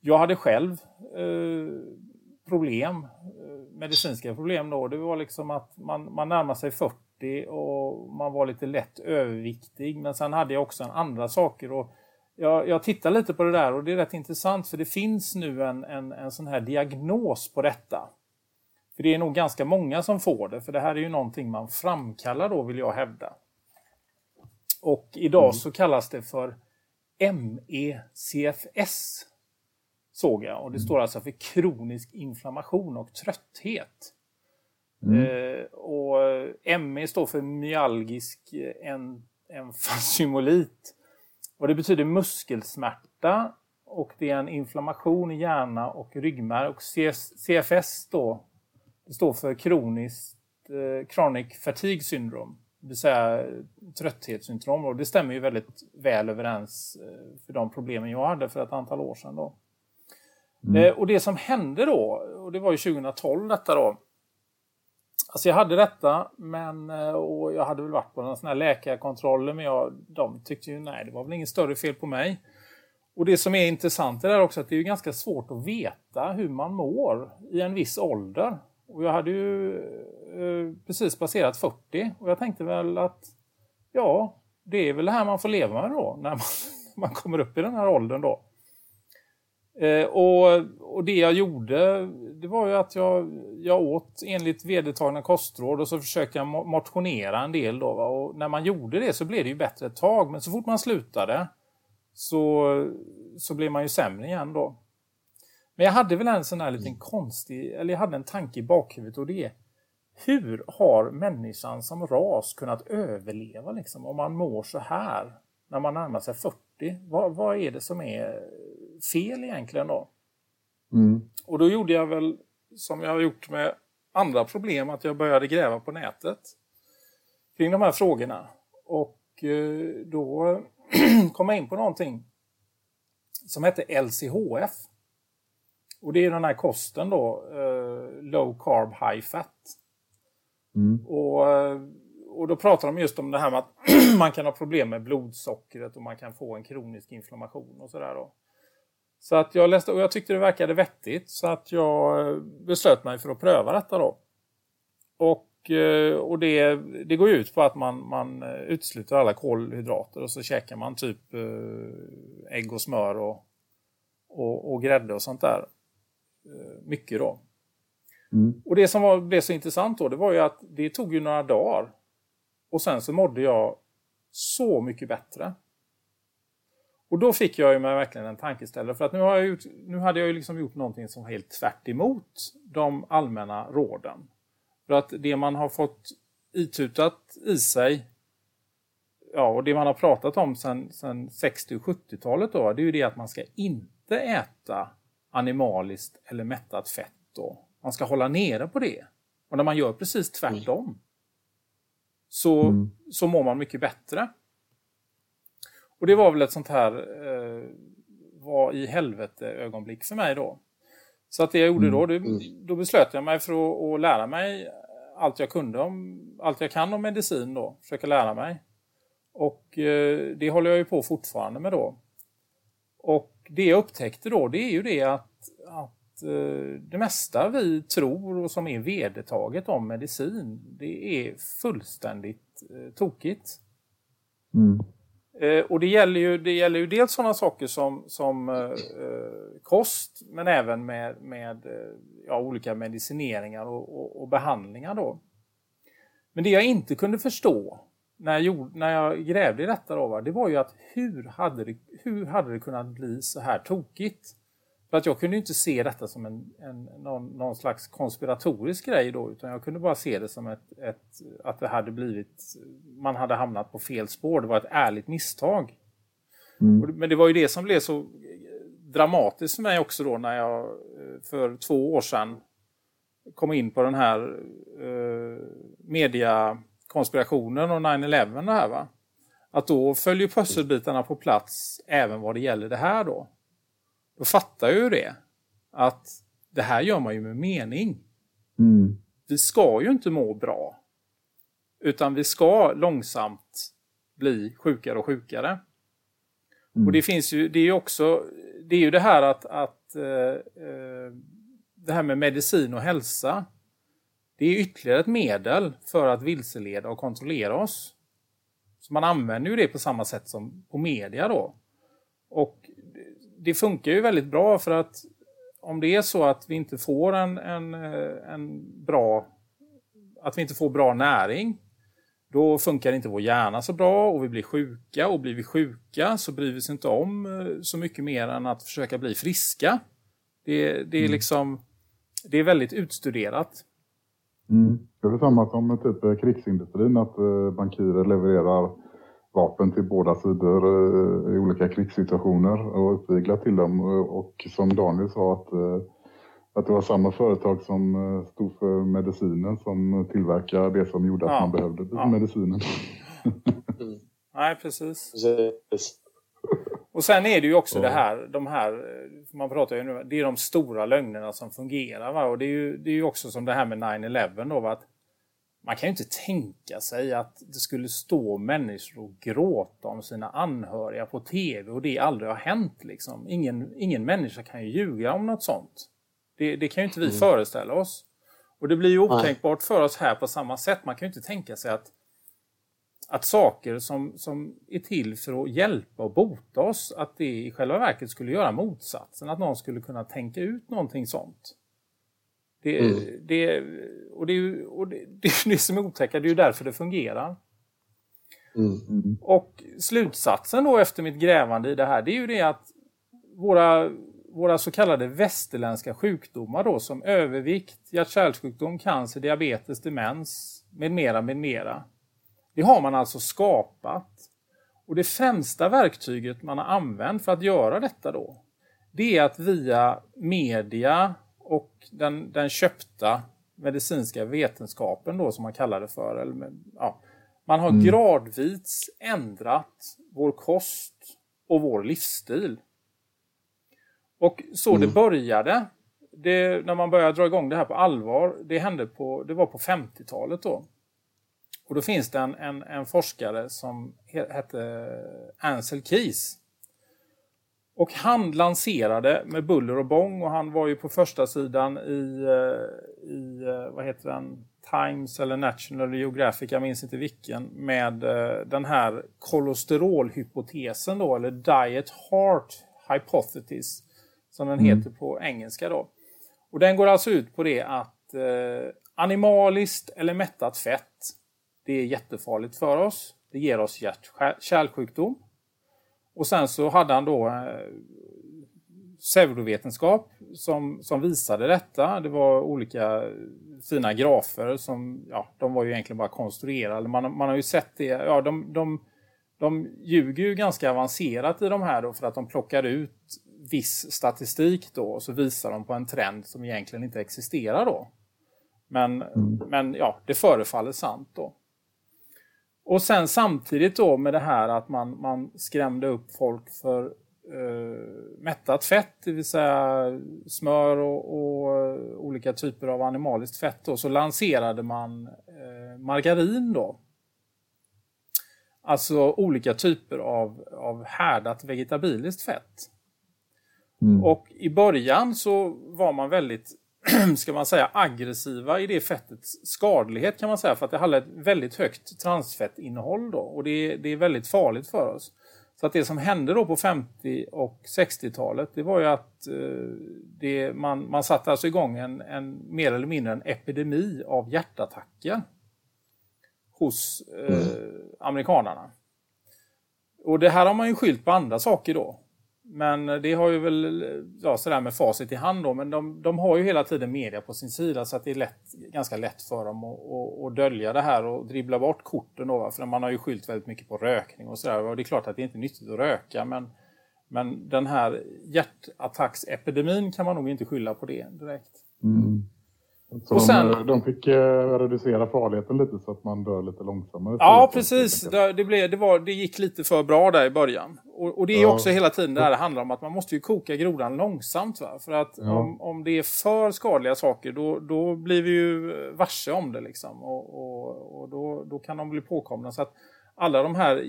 jag hade själv eh, problem, eh, medicinska problem då. Det var liksom att man, man närmar sig 40 och man var lite lätt överviktig. Men sen hade jag också andra saker. Och jag, jag tittar lite på det där och det är rätt intressant för det finns nu en, en, en sån här diagnos på detta. För det är nog ganska många som får det, för det här är ju någonting man framkallar då vill jag hävda. Och idag mm. så kallas det för MECFS såg jag. Och det mm. står alltså för kronisk inflammation och trötthet. Mm. Eh, och ME står för myalgisk en, emfysemolit. Och det betyder muskelsmärta och det är en inflammation i hjärna och ryggmärg. Och CFS då, det står för kroniskt eh, chronic fatigue syndrome. Det vill säga trötthetssyndrom. Och det stämmer ju väldigt väl överens eh, för de problemen jag hade för ett antal år sedan. Då. Mm. Eh, och det som hände då, och det var ju 2012 detta då. Alltså jag hade detta, men eh, och jag hade väl varit på en sån här läkarkontroller, men jag, de tyckte ju nej, det var väl inget större fel på mig. Och det som är intressant är där också att det är ganska svårt att veta hur man mår i en viss ålder. Och jag hade ju eh, precis passerat 40 och jag tänkte väl att ja, det är väl det här man får leva med då när man, man kommer upp i den här åldern då. Eh, och, och det jag gjorde, det var ju att jag, jag åt enligt vedertagna kostråd och så försökte jag motionera en del då. Va? Och när man gjorde det så blev det ju bättre ett tag. Men så fort man slutade så, så blev man ju sämre igen då. Men jag hade väl en sån här liten konstig, eller jag hade en tanke i bakhuvudet och det är hur har människan som ras kunnat överleva liksom, om man mår så här när man närmar sig 40? Vad, vad är det som är fel egentligen då? Mm. Och då gjorde jag väl som jag har gjort med andra problem att jag började gräva på nätet kring de här frågorna. Och eh, då kom jag in på någonting som heter LCHF. Och det är den här kosten då, eh, low carb high fat. Mm. Och, eh, och då pratar de just om det här med att man kan ha problem med blodsockret och man kan få en kronisk inflammation och sådär då. Så att jag läste och jag tyckte det verkade vettigt så att jag eh, beslöt mig för att pröva detta då. Och, eh, och det, det går ut på att man, man eh, utesluter alla kolhydrater och så käkar man typ ägg och smör och, och, och grädde och sånt där. Mycket då. Mm. Och det som var, blev så intressant då det var ju att det tog ju några dagar. Och sen så mådde jag så mycket bättre. Och då fick jag ju mig verkligen en tankeställare för att nu, har jag gjort, nu hade jag ju liksom gjort någonting som helt tvärt de allmänna råden. För att det man har fått itutat i sig ja, och det man har pratat om sedan, sedan 60 och 70-talet då, det är ju det att man ska inte äta animaliskt eller mättat fett då. Man ska hålla nere på det. Och när man gör precis tvärtom så, mm. så mår man mycket bättre. Och det var väl ett sånt här eh, vad i helvete ögonblick för mig då. Så att det jag gjorde då, mm. då, då beslöt jag mig för att, att, lära mig allt jag kunde om, allt jag kan om medicin då, försöka lära mig. Och eh, det håller jag ju på fortfarande med då. Och det jag upptäckte då, det är ju det att, att eh, det mesta vi tror och som är vedertaget om medicin, det är fullständigt eh, tokigt. Mm. Eh, och det gäller ju, det gäller ju dels sådana saker som, som eh, eh, kost men även med, med eh, ja, olika medicineringar och, och, och, behandlingar. Då. Men det jag inte kunde förstå när jag, gjorde, när jag grävde i detta då, va, det var ju att hur hade, det, hur hade det kunnat bli så här tokigt? För att jag kunde inte se detta som en, en, någon, någon, slags konspiratorisk grej då, utan jag kunde bara se det som ett, ett, att det hade blivit, man hade hamnat på fel spår. Det var ett ärligt misstag. Mm. Men det var ju det som blev så dramatiskt för mig också då när jag för två år sedan kom in på den här eh, mediakonspirationen och 9-11 det här va. att då följer pusselbitarna på plats även vad det gäller det här då. Då fattar jag ju det. Att det här gör man ju med mening. Mm. Vi ska ju inte må bra. Utan vi ska långsamt bli sjukare och sjukare. Mm. Och det finns ju, det är ju också, det är ju det här att, att eh, eh, det här med medicin och hälsa. Det är ytterligare ett medel för att vilseleda och kontrollera oss. Så man använder ju det på samma sätt som på media då. Och det funkar ju väldigt bra för att om det är så att vi inte får en, en, eh, en bra att vi inte får bra näring då funkar inte vår hjärna så bra och vi blir sjuka och blir vi sjuka så bryr vi oss inte om eh, så mycket mer än att försöka bli friska. Det, det är liksom det är väldigt utstuderat. Mm. Det är samma som typ eh, krigsindustrin, att bankirer levererar vapen till båda sidor eh, i olika krigssituationer och uppviglar till dem. Och- Och som Daniel sa, att, eh, att det var samma företag som eh, stod för medicinen som tillverkade det som gjorde att Ja. man behövde Ja. medicinen. Nej, precis. Precis. Och sen är det ju också Ja. det här, de här, eh, man pratar ju nu, det är de stora lögnerna som fungerar. Va? Och det är, ju, det är ju också som det här med 9-11 då, va? att man kan ju inte tänka sig att det skulle stå människor och gråta om sina anhöriga på tv och det aldrig har hänt. Liksom. Ingen, ingen människa kan ju ljuga om något sånt. Det, det kan ju inte vi föreställa oss. Och det blir ju otänkbart för oss här på samma sätt. Man kan ju inte tänka sig att att saker som, som är till för att hjälpa och bota oss, att det i själva verket skulle göra motsatsen. Att någon skulle kunna tänka ut någonting sånt. Det, det, och det, är och det, det är det som är otäcka, det är ju därför det fungerar. Mm. Och slutsatsen då efter mitt grävande i det här, det är ju det att våra, våra så kallade västerländska sjukdomar då som övervikt, hjärt-kärlsjukdom, cancer, diabetes, demens med mera, med mera. Det har man alltså skapat. Och det främsta verktyget man har använt för att göra detta då, det är att via media och den, den köpta medicinska vetenskapen då som man kallar det för, eller, ja, man har gradvis ändrat vår kost och vår livsstil. Och så det började, det, när man började dra igång det här på allvar, det, hände på, det var på 50-talet då. Och då finns det en, en, en forskare som he- hette Ansel Keys. Och han lanserade med buller och bång och han var ju på första sidan i, eh, i eh, vad heter den, Times eller National Geographic, jag minns inte vilken, med eh, den här kolesterolhypotesen då, eller Diet Heart Hypothesis, som den heter på engelska då. Och den går alltså ut på det att eh, animaliskt eller mättat fett, det är jättefarligt för oss. Det ger oss hjärt-kärlsjukdom. Och sen så hade han då eh, pseudovetenskap som, som visade detta. Det var olika fina grafer som, ja, de var ju egentligen bara konstruerade. Man, man har ju sett det, ja, de, de, de ljuger ju ganska avancerat i de här då för att de plockar ut viss statistik då och så visar de på en trend som egentligen inte existerar då. Men, men ja, det förefaller sant då. Och sen samtidigt då med det här att man, man skrämde upp folk för eh, mättat fett, det vill säga smör och, och eh, olika typer av animaliskt fett. Då, så lanserade man eh, margarin då. Alltså olika typer av, av härdat vegetabiliskt fett. Och i början så var man väldigt, ska man säga, aggressiva i det fettets skadlighet kan man säga. För att det hade ett väldigt högt transfettinnehåll då. Och det, det är väldigt farligt för oss. Så att det som hände då på 50 och 60-talet det var ju att eh, det, man, man satte alltså igång en, en mer eller mindre en epidemi av hjärtattacker hos eh, amerikanarna. Och det här har man ju skylt på andra saker då. Men det har ju väl, ja sådär med facit i hand då, men de, de har ju hela tiden media på sin sida så att det är lätt, ganska lätt för dem att, att, att dölja det här och dribbla bort korten då. För man har ju skylt väldigt mycket på rökning och sådär. Och det är klart att det inte är nyttigt att röka men, men den här hjärtattacksepidemin kan man nog inte skylla på det direkt. Mm. Så Och de, sen- de fick eh, reducera farligheten lite så att man dör lite långsammare. Ja, precis. Det, det, blev, det, var, det gick lite för bra där i början. Och, och det är Ja. också hela tiden det här det handlar om att man måste ju koka grodan långsamt. Va? För att Ja. om, om det är för skadliga saker då, då blir vi ju varse om det. Liksom. Och, och, och då, då kan de bli påkomna. Så att alla de här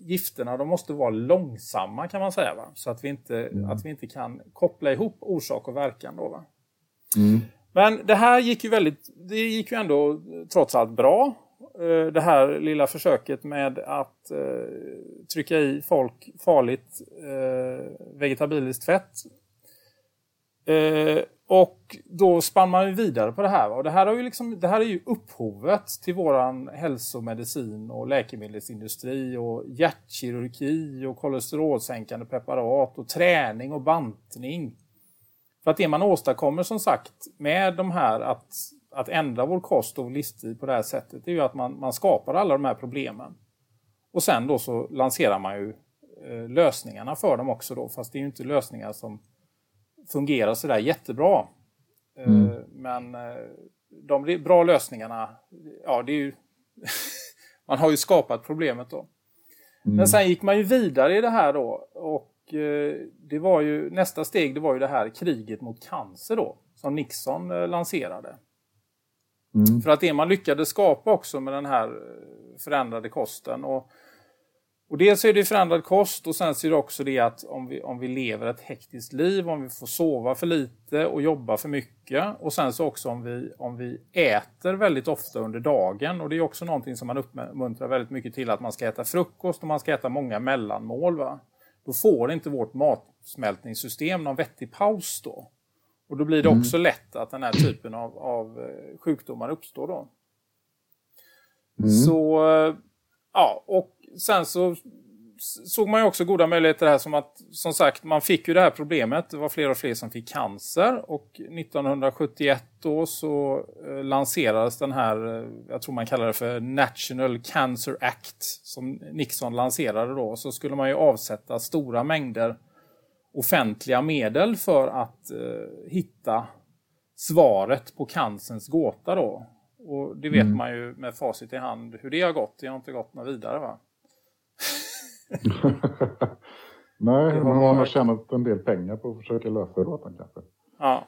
gifterna de måste vara långsamma kan man säga. Va? Så att vi, inte, att vi inte kan koppla ihop orsak och verkan. Då, va? Mm. Men det här gick ju väldigt, det gick ju ändå trots allt bra. Eh, det här lilla försöket med att eh, trycka i folk farligt eh, vegetabiliskt fett. Och då spann man ju vidare på det här. Och det här, har ju liksom, det här är ju upphovet till våran hälsomedicin och läkemedelsindustri och hjärtkirurgi och kolesterolsänkande preparat och träning och bantning. För att det man åstadkommer som sagt med de här att, att ändra vår kost och livsstil på det här sättet det är ju att man, man skapar alla de här problemen. Och sen då så lanserar man ju eh, lösningarna för dem också då fast det är ju inte lösningar som fungerar sådär jättebra. Eh, Mm. Men eh, de bra lösningarna, ja det är ju man har ju skapat problemet då. Mm. Men sen gick man ju vidare i det här då och eh, det var ju nästa steg det var ju det här kriget mot cancer då som Nixon eh, lanserade. Mm. För att det man lyckades skapa också med den här eh, förändrade kosten och, och dels är det förändrad kost och sen så är det också det att om vi, om vi lever ett hektiskt liv, om vi får sova för lite och jobba för mycket och sen så också om vi, om vi äter väldigt ofta under dagen och det är också någonting som man uppmuntrar väldigt mycket till att man ska äta frukost och man ska äta många mellanmål. Va? Då får inte vårt matsmältningssystem någon vettig paus då. Och då blir det också lätt att den här typen av, av eh, sjukdomar uppstår då. Så, eh, ja, och sen så såg man ju också goda möjligheter här som att, som sagt, man fick ju det här problemet. Det var fler och fler som fick cancer och 1971 då så eh, lanserades den här, eh, jag tror man kallar det för National Cancer Act som Nixon lanserade då. Så skulle man ju avsätta stora mängder offentliga medel för att eh, hitta svaret på cancerns gåta då. Och det vet man ju med facit i hand hur det har gått. Det har inte gått något vidare va? Nej, Det men har man har varit- tjänat en del pengar på att försöka lösa gåtan kanske. Ja.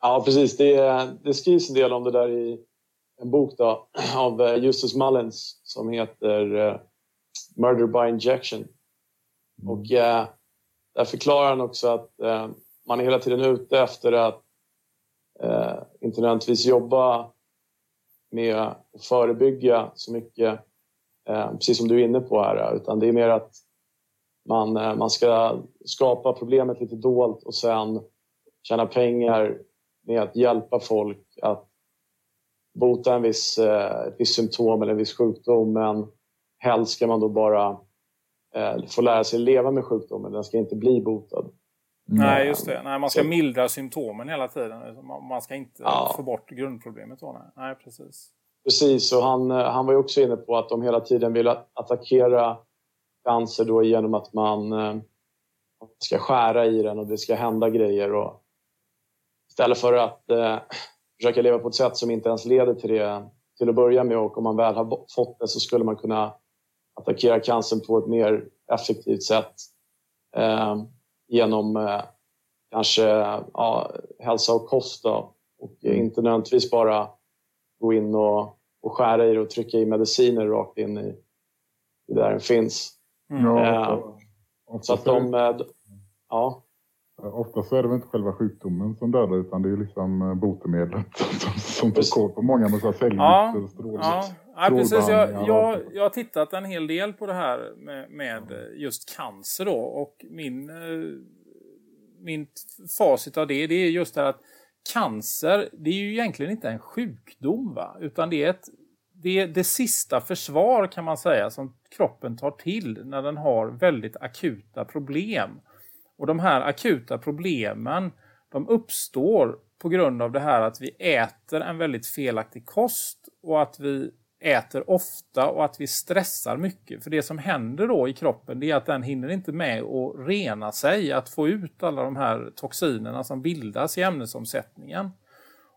Ja, precis. Det, det skrivs en del om det där i en bok då, av eh, Justus Mullins som heter eh, Murder by Injection. Och eh, där förklarar han också att eh, man är hela tiden ute efter att inte nödvändigtvis jobba med att förebygga så mycket, precis som du är inne på här, utan det är mer att man, eh, man ska skapa problemet lite dolt och sen tjäna pengar med att hjälpa folk att bota en viss, eh, ett visst symptom eller en viss sjukdom men helst ska man då bara eh, få lära sig leva med sjukdomen, den ska inte bli botad. Nej, just det. Nej, man ska mildra symptomen hela tiden. Man- Man ska inte Ja. få bort grundproblemet. Då, nej, precis. Precis, och han, eh, han var ju också inne på att de hela tiden vill attackera cancer då genom att man eh, ska skära i den och det ska hända grejer. Och istället för att eh, försöka leva på ett sätt som inte ens leder till det till att börja med och om man väl har fått det så skulle man kunna attackera cancern på ett mer effektivt sätt eh, genom eh, kanske ja, hälsa och kost då, och inte nödvändigtvis bara gå in och, och skära i det och trycka i mediciner rakt in i, i där den finns. Ja, Eh, Så att de... eh, d- Ja, ofta så är det väl inte själva sjukdomen som dödar utan det är liksom eh, botemedlet som, som tar Precis. kål på många med Ja, cellgifter, strål, Ja, ja precis. Jag, jag, jag har tittat en hel del på det här med, med just cancer då. Och min, eh, min facit av det, det är just det här att cancer, det är ju egentligen inte en sjukdom va? Utan det är ett det är det sista försvar kan man säga som kroppen tar till när den har väldigt akuta problem. Och de här akuta problemen de uppstår på grund av det här att vi äter en väldigt felaktig kost och att vi äter ofta och att vi stressar mycket. För det som händer då i kroppen det är att den hinner inte med att rena sig, att få ut alla de här toxinerna som bildas i ämnesomsättningen.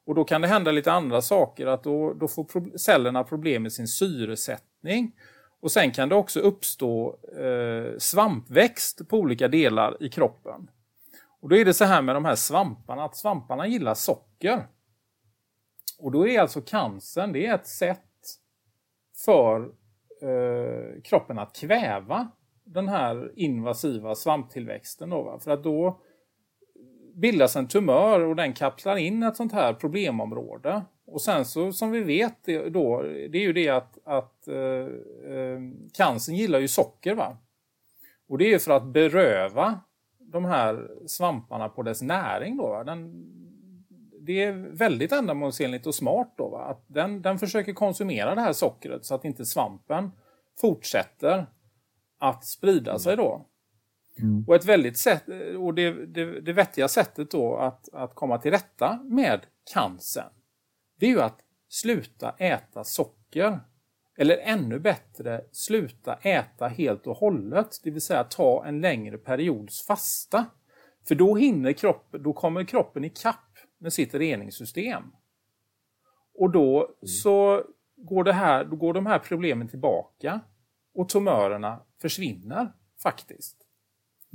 Och då kan det hända lite andra saker, att då, då får cellerna problem med sin syresättning. Och sen kan det också uppstå eh, svampväxt på olika delar i kroppen. Och då är det så här med de här svamparna, att svamparna gillar socker. Och då är alltså cancern, det är ett sätt för eh, kroppen att kväva den här invasiva svamptillväxten. Då, För att då bildas en tumör och den kapslar in ett sånt här problemområde. Och sen så som vi vet det, då, det är ju det att, att eh, eh, cancern gillar ju socker. va Och det är för att beröva de här svamparna på dess näring. Då, den, det är väldigt ändamålsenligt och smart då, va? att den, den försöker konsumera det här sockret så att inte svampen fortsätter att sprida sig då. Mm. Och ett väldigt sätt, och det, det, det vettiga sättet då att, att komma till rätta med cancern, det är ju att sluta äta socker. Eller ännu bättre, sluta äta helt och hållet, det vill säga ta en längre periods fasta. För då hinner kroppen, då kommer kroppen i kapp med sitt reningssystem. Och då mm. så går, det här, då går de här problemen tillbaka och tumörerna försvinner faktiskt.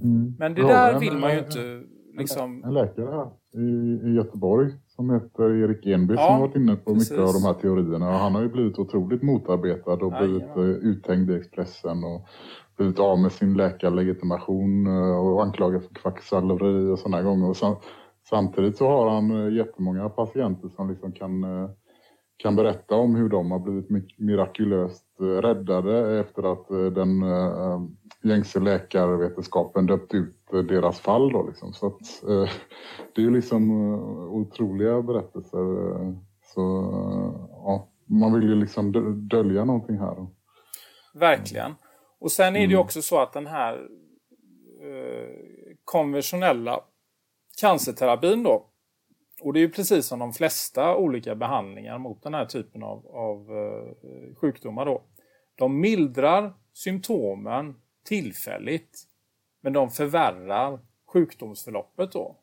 Mm. Men det ja, där vill man ju inte liksom... En läkare här i, i Göteborg som heter Erik Enby ja, som har varit inne på precis. mycket av de här teorierna. Och han har ju blivit otroligt motarbetad och Aj, blivit ja. Eh, uthängd i Expressen och blivit av med sin läkarlegitimation eh, och anklagad för kvacksalveri och sådana gånger. Och så, Samtidigt så har han eh, jättemånga patienter som liksom kan, eh, kan berätta om hur de har blivit mirakulöst eh, räddade efter att den gängse läkarvetenskapen döpt ut deras fall. Då liksom. Så att, det är ju liksom otroliga berättelser. Så ja, man vill ju liksom dölja någonting här. Verkligen. Och sen är det ju mm. också så att den här konventionella cancerterapin då. Och det är ju precis som de flesta olika behandlingar mot den här typen av, av eh, sjukdomar då. De mildrar symptomen tillfälligt men de förvärrar sjukdomsförloppet då.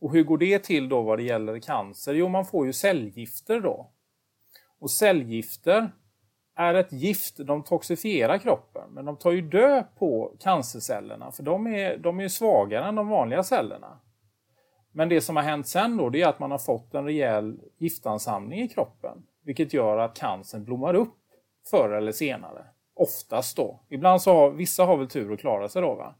Och hur går det till då vad det gäller cancer? Jo, man får ju cellgifter då. Och cellgifter är ett gift, de toxifierar kroppen, men de tar ju död på cancercellerna för de är, de är svagare än de vanliga cellerna. Men det som har hänt sen då det är att man har fått en rejäl giftansamling i kroppen. Vilket gör att cancern blommar upp förr eller senare. Oftast då. Ibland så har vissa har väl tur att klara sig då va.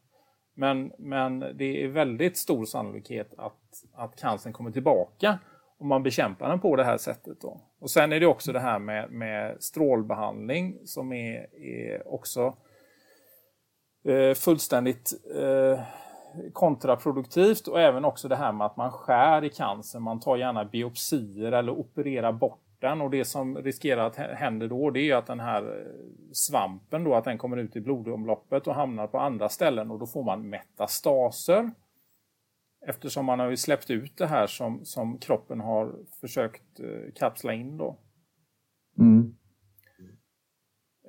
Men, men det är väldigt stor sannolikhet att, att cancern kommer tillbaka om man bekämpar den på det här sättet. Då. Och sen är det också det här med, med strålbehandling som är, är också eh, fullständigt eh, kontraproduktivt och även också det här med att man skär i cancer. Man tar gärna biopsier eller opererar bort den och det som riskerar att hända då det är att den här eh, svampen då att den kommer ut i blodomloppet och hamnar på andra ställen och då får man metastaser. Eftersom man har ju släppt ut det här som, som kroppen har försökt eh, kapsla in då. Mm.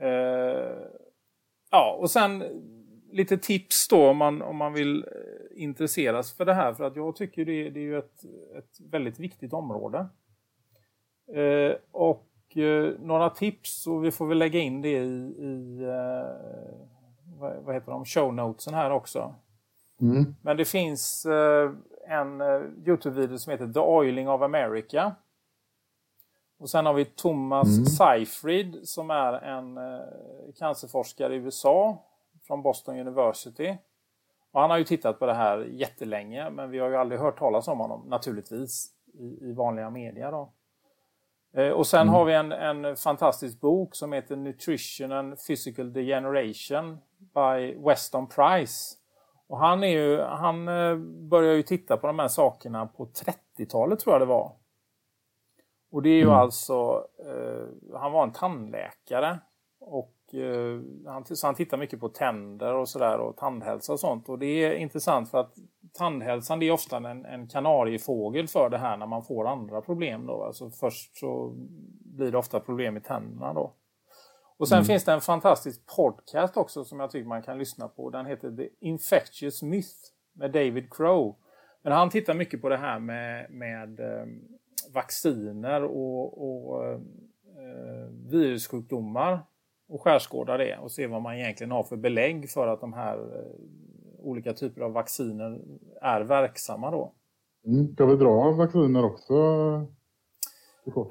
Eh, ja, och sen lite tips då om man, om man vill eh, intresseras för det här. För att jag tycker det, det är ju ett, ett väldigt viktigt område. Eh, och eh, några tips, och vi får väl lägga in det i, i eh, vad, vad, heter de, show notesen här också. Mm. Men det finns eh, en eh, Youtube-video som heter The Oiling of America. Och sen har vi Thomas mm. Seyfried som är en cancerforskare i USA från Boston University. Och han har ju tittat på det här jättelänge men vi har ju aldrig hört talas om honom naturligtvis i, i vanliga media. Då. Eh, och sen mm. har vi en, en fantastisk bok som heter Nutrition and Physical Degeneration by Weston Price. Och han, är ju, han eh, började ju titta på de här sakerna på 30-talet tror jag det var. Och det är ju mm. alltså, eh, han var en tandläkare och Eh, han, så han tittar mycket på tänder och sådär och tandhälsa och sånt. Och det är intressant för att tandhälsan det är ofta en, en kanariefågel för det här när man får andra problem. Då. Alltså först så blir det ofta problem med tänderna då. Och sen mm. finns det en fantastisk podcast också som jag tycker man kan lyssna på. Den heter The Infectious Myth med David Crow. Men han tittar mycket på det här med, med um, vacciner och, och uh, virussjukdomar och skärskådar det och se vad man egentligen har för belägg för att de här uh, olika typer av vacciner är verksamma då. Mm. Ska vi dra vacciner också?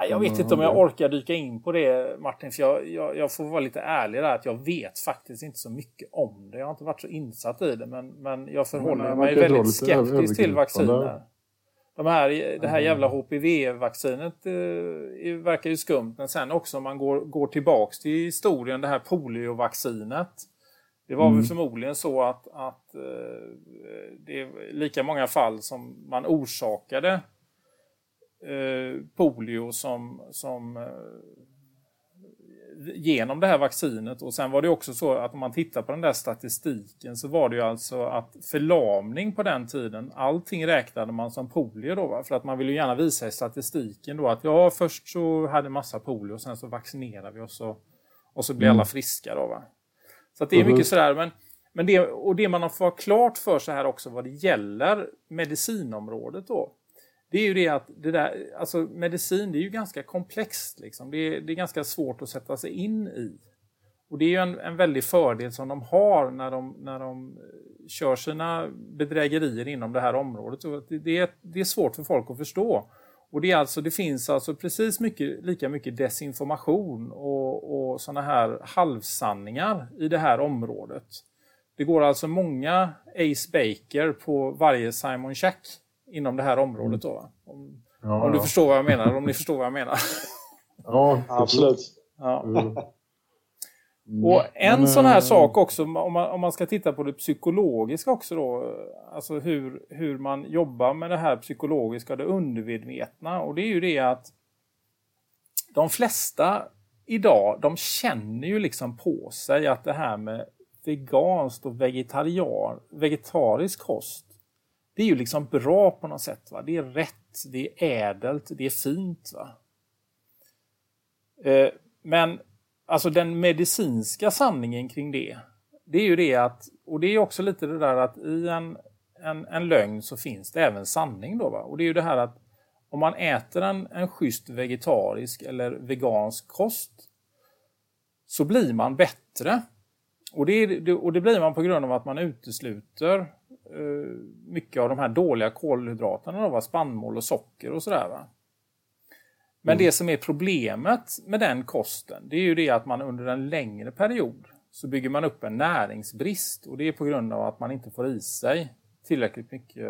Jag vet inte om jag orkar dyka in på det Martin, för jag, jag, jag, får vara lite ärlig där att jag vet faktiskt inte så mycket om det. Jag har inte varit så insatt i det, men, men jag förhåller men, mig väldigt skeptisk till vacciner. De här, det här jävla HPV-vaccinet eh, verkar ju skumt, men sen också om man går, går tillbaks till historien, det här poliovaccinet. Det var mm. väl förmodligen så att, att eh, det är lika många fall som man orsakade eh, polio som, som eh, genom det här vaccinet. Och sen var det också så att om man tittar på den där statistiken så var det ju alltså att förlamning på den tiden, allting räknade man som polio då. Va? För att man ville ju gärna visa i statistiken då att ja, först så hade massa polio och sen så vaccinerade vi oss och, och så blev mm. alla friska då. Va? Så det är mycket sådär. Men, men det, och det man har fått klart för sig här också vad det gäller medicinområdet då. Det är ju det att det där, alltså medicin det är ju ganska komplext. Liksom. Det, är, det är ganska svårt att sätta sig in i. Och det är ju en, en väldig fördel som de har när de, när de eh, kör sina bedrägerier inom det här området. Det, det, är, det är svårt för folk att förstå. Och det, är alltså, det finns alltså precis mycket, lika mycket desinformation och, och sådana här halvsanningar i det här området. Det går alltså många Ace Baker på varje Simon Check inom det här området. Då, om, ja, om du ja. förstår vad jag menar. Om ni förstår vad jag menar. Ja, absolut. Ja. Mm. Och en Men, sån här äh... sak också, om man, om man ska titta på det psykologiska också då, alltså hur, hur man jobbar med det här psykologiska, det undermedvetna. Och det är ju det att de flesta idag, de känner ju liksom på sig att det här med veganskt och vegetarian, vegetarisk kost, det är ju liksom bra på något sätt. Va? Det är rätt, det är ädelt, det är fint. Va? Eh, men alltså den medicinska sanningen kring det, det är ju det att, och det är också lite det där att i en, en, en lögn så finns det även sanning då. Va? Och det är ju det här att om man äter en, en schysst vegetarisk eller vegansk kost så blir man bättre. Och det, och det blir man på grund av att man utesluter mycket av de här dåliga kolhydraterna, då, spannmål och socker och sådär. Va? Men mm. det som är problemet med den kosten, det är ju det att man under en längre period så bygger man upp en näringsbrist och det är på grund av att man inte får i sig tillräckligt mycket,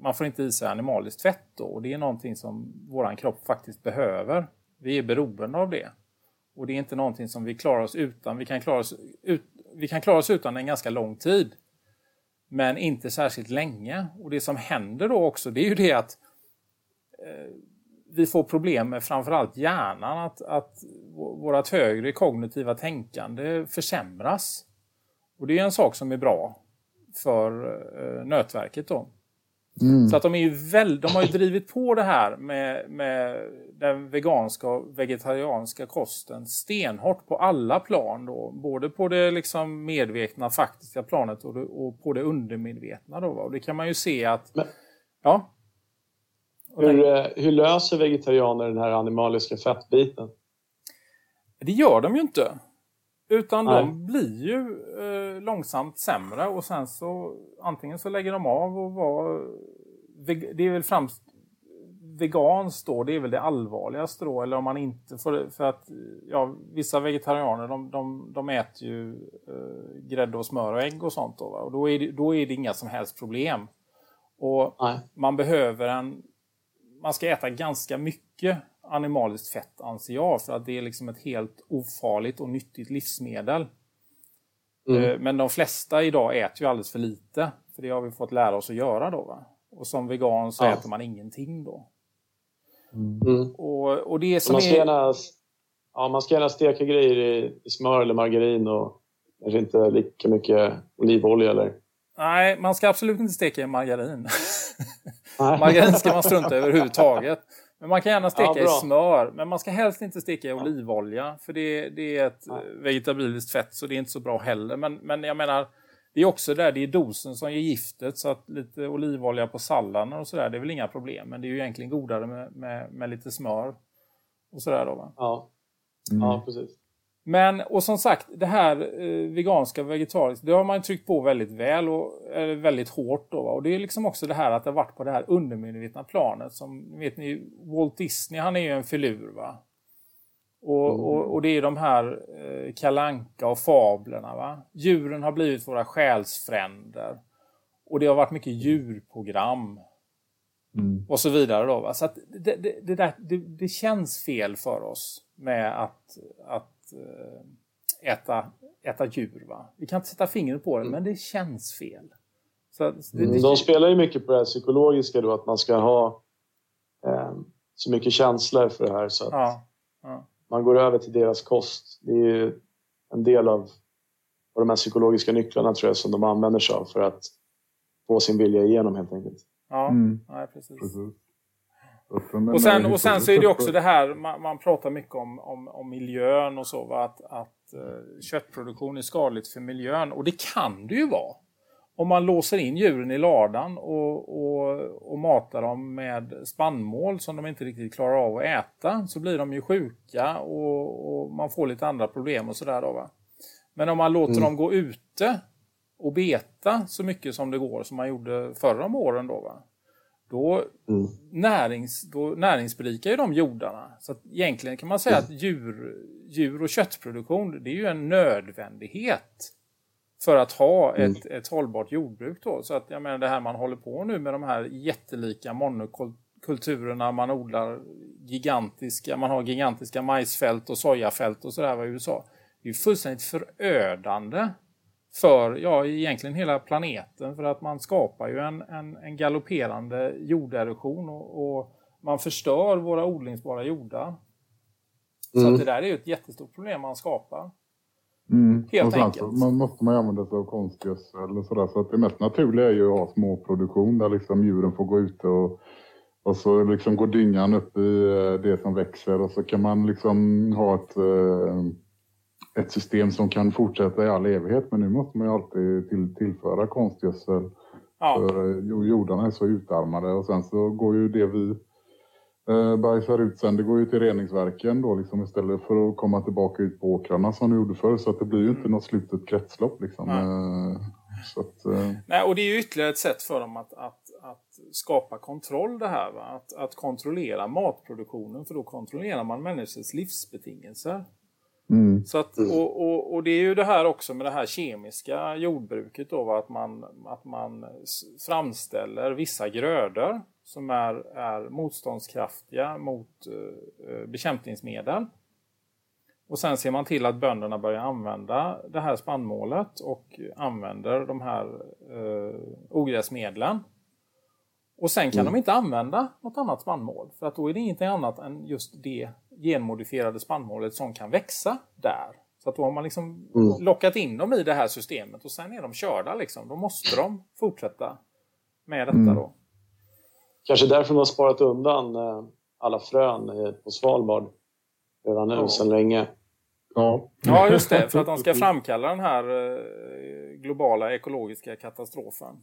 man får inte i sig animaliskt fett då, och det är någonting som våran kropp faktiskt behöver. Vi är beroende av det. Och det är inte någonting som vi klarar oss utan. Vi kan klara oss, ut, vi kan klara oss utan en ganska lång tid. Men inte särskilt länge. Och det som händer då också det är ju det att eh, vi får problem med framförallt hjärnan. Att, att vårt högre kognitiva tänkande försämras. Och det är en sak som är bra för eh, nötverket då. Mm. Så att de, är ju väl, de har ju drivit på det här med, med den veganska och vegetarianska kosten stenhårt på alla plan. Då. Både på det liksom medvetna faktiska planet och, det, och på det undermedvetna. Då, Och det kan man ju se att... Men, ja. Hur, eh, hur löser vegetarianer den här animaliska fettbiten? Det gör de ju inte. Utan Nej. de blir ju eh, långsamt sämre och sen så antingen så lägger de av och var det är väl främst veganskt då, det är väl det allvarligaste då, eller om man inte får för att ja, vissa vegetarianer de, de, de äter ju eh, grädde och smör och ägg och sånt då, och då är, det, då är det inga som helst problem. Och Nej. man behöver en man ska äta ganska mycket animaliskt fett anser jag för att det är liksom ett helt ofarligt och nyttigt livsmedel. Mm. Eh, men de flesta idag äter ju alldeles för lite. För det har vi fått lära oss att göra då. Va? Och som vegan så ja. äter man ingenting då. Mm. Och, och det som man, ska är... gärna, ja, man ska gärna steka grejer i, i smör eller margarin och kanske inte lika mycket olivolja eller? Nej, man ska absolut inte steka i margarin. margarin ska man strunta överhuvudtaget. Men man kan gärna steka Ja, i smör, men man ska helst inte steka i olivolja. För det, det är ett vegetabiliskt fett, så det är inte så bra heller. Men, men jag menar, det är också där, det är dosen som ger giftet. Så att lite olivolja på salladen och sådär, det är väl inga problem. Men det är ju egentligen godare med, med, med lite smör. Och sådär då va. Ja, Mm. ja precis. Men, och som sagt, det här eh, veganska och vegetariska, det har man tryckt på väldigt väl och eller väldigt hårt då. Va? Och det är liksom också det här att det har varit på det här undermedvetna planet som, vet ni, Walt Disney, han är ju en filur va. Och, och, och det är de här eh, kalanka och fablerna va. Djuren har blivit våra själsfränder. Och det har varit mycket djurprogram Mm. och så vidare. Då, va? Så det, det, det, där, det, känns fel för oss med att, att eh, äta, äta djur. Va? Vi kan inte sätta fingret på det, men det känns fel. Så, Mm, De spelar ju mycket på det psykologiska då, att man ska ha eh, så mycket känslor för det här så att ja, ja. Man går över till deras kost. Det är ju en del av, av de här psykologiska nycklarna tror jag som de använder sig av för att få sin vilja igenom helt enkelt. Ja, Mm. nej, precis. Precis. Så att, men, Och sen, och sen så är det också det här, man, man pratar mycket om, om, om miljön och så, va? att, att eh, köttproduktion är skadligt för miljön. Och det kan det ju vara. Om man låser in djuren i ladan och, och, och matar dem med spannmål som de inte riktigt klarar av att äta så blir de ju sjuka och, och man får lite andra problem och sådär. då, Va? Men om man låter dem gå ute och beta så mycket som det går som man gjorde förra om åren då, va? då närings, då näringsberikar ju de jordarna. Så att egentligen kan man säga att djur, djur och köttproduktion det är ju en nödvändighet för att ha ett, ett hållbart jordbruk. Då. Så att jag menar det här man håller på nu med de här jättelika monokulturerna, man odlar gigantiska, man har gigantiska majsfält och sojafält och sådär i USA. Det är ju fullständigt förödande för ja, egentligen hela planeten för att man skapar ju en, en, en galopperande jorderosion och, och man förstör våra odlingsbara jordar. Så att det där är ju ett jättestort problem man skapar. Mm. Helt och sen enkelt. Så man måste man använda sig av konstgödsel och sådär. Så att det mest naturliga är ju att ha småproduktion där liksom djuren får gå ute och, och så liksom går dyngan upp i eh, det som växer och så kan man liksom ha ett, eh, ett system som kan fortsätta i all evighet. Men nu måste man ju alltid till, tillföra konstgödsel Ja, för eh, jo- jordarna är så utarmade och sen så går ju det vi eh, bajsar ut sen, det går ju till reningsverken då liksom istället för att komma tillbaka ut på åkrarna som det gjorde förr. Så att det blir ju inte något slutet kretslopp liksom. Nej. Eh, så att, eh, Nej, och det är ju ytterligare ett sätt för dem att, att, att skapa kontroll det här. Va? Att, att kontrollera matproduktionen för då kontrollerar man människors livsbetingelser. mm, Så att, och, och, och det är ju det här också med det här kemiska jordbruket då, va? att man, att man framställer vissa grödor som är, är motståndskraftiga mot eh, bekämpningsmedel. Och sen ser man till att bönderna börjar använda det här spannmålet och använder de här eh, ogräsmedlen. Och sen kan de inte använda något annat spannmål. För att då är det ingenting annat än just det genmodifierade spannmålet som kan växa där. Så att då har man liksom lockat in dem i det här systemet och sen är de körda liksom. Då måste de fortsätta med detta då. Kanske därför de har sparat undan eh, alla frön eh, på Svalbard redan nu Ja. sedan länge. ja. Ja, just det. För att de ska framkalla den här eh, globala ekologiska katastrofen.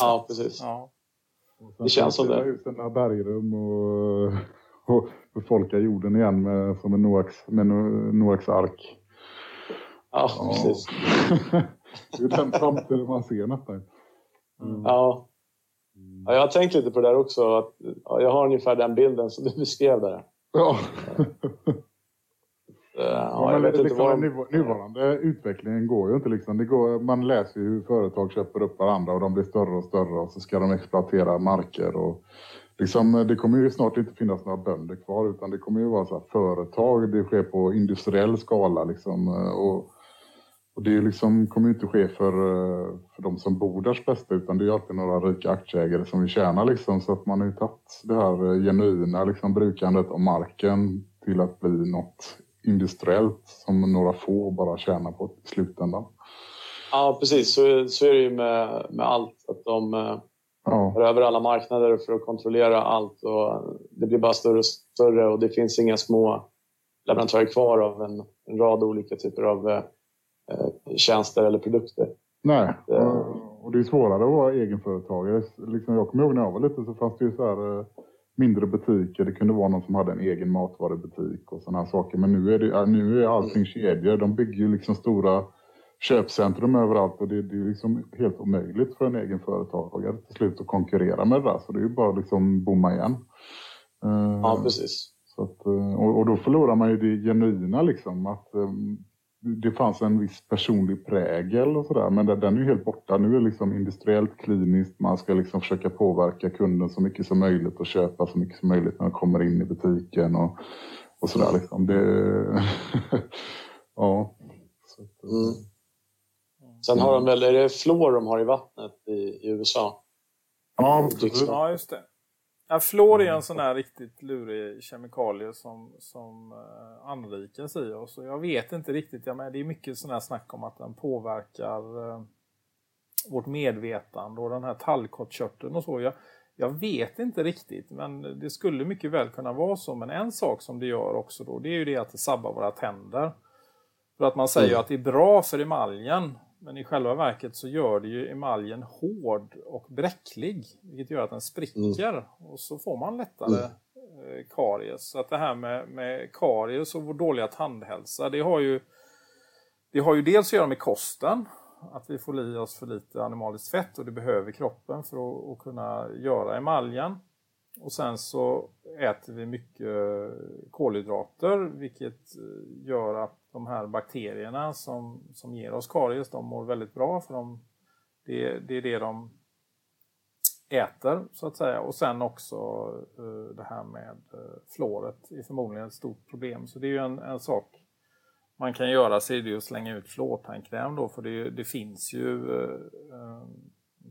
Ja, precis. Ja. Och sen Det känns som det. ut sina bergrum och, och befolka jorden igen med, som en Noaks, med No- Noaks ark. Ja, Ja. precis. det är den framtiden man ser nästan. Ja. Ja, jag har tänkt lite på det där också. Att, ja, jag har ungefär den bilden som du beskrev där. Ja. Eh, Ja, Ja, jag men vet inte liksom, vad den de... nuv- nuvarande utvecklingen går ju inte. Liksom. Det går, man läser ju hur företag köper upp varandra och de blir större och större och så ska de exploatera marker. Och liksom, det kommer ju snart inte finnas några bönder kvar utan det kommer ju vara så företag. Det sker på industriell skala. Liksom, och, och det är liksom, kommer inte ske för, eh, för de som bor därs bästa utan det är alltid några rika aktieägare som vill tjäna. Liksom, så att man har ju tagit det här eh, genuina liksom, brukandet av marken till att bli något industriellt som några få bara tjänar på i slutändan. Ja, precis. Så, så är det ju med, med allt. Att de, eh, ja. över alla marknader för att kontrollera allt. Och det blir bara större och större och det finns inga små leverantörer kvar av en, en rad olika typer av tjänster eller produkter. Nej, och det är svårare att vara egenföretagare. Liksom jag kommer ihåg när jag var liten så fanns det ju så här eh, mindre butiker. Det kunde vara någon som hade en egen matvarubutik och sådana här saker. Men nu är, det, nu är allting kedjor. De bygger ju liksom stora köpcentrum överallt och det, det är liksom helt omöjligt för en egen företagare till slut att konkurrera med det där. Så det är ju bara liksom bomma igen. Eh, ja, precis. Att, eh, och, och, då förlorar man ju det genuina liksom. Att, det fanns en viss personlig prägel och sådär. Men den är ju helt borta. Nu är det liksom industriellt kliniskt. Man ska liksom försöka påverka kunden så mycket som möjligt och köpa så mycket som möjligt när de kommer in i butiken och, och sådär liksom. Det, ja. Så, mm. Sen har de väl, är det fluor de har i vattnet i, i USA? Ja, ja, just det. Ja, fluor är en sån här riktigt lurig kemikalie som, som uh, anrikas i oss. jag vet inte riktigt, ja, men det är mycket sån här snack om att den påverkar uh, vårt medvetande och den här tallkottkörteln och så. Jag, jag vet inte riktigt, men det skulle mycket väl kunna vara så. Men en sak som det gör också då, det är ju det att det sabbar våra tänder. För att man säger mm. att det är bra för emaljen men i själva verket så gör det ju emaljen hård och bräcklig. Vilket gör att den spricker. Mm. Och så får man lättare mm. Eh, karies. Så att det här med, med karies och vår dåliga tandhälsa. Det har ju, det har ju dels att göra med kosten. Att vi får i oss för lite animaliskt fett. Och det behöver kroppen för att, att kunna göra emaljen. Och sen så äter vi mycket kolhydrater. Vilket gör att de här bakterierna som, som ger oss karies, de mår väldigt bra för de, det, det är det de äter så att säga. Och sen också uh, det här med uh, fluoret är förmodligen ett stort problem. Så det är ju en, en sak man kan göra sig det är att slänga ut fluortandkräm då för det, det finns ju uh,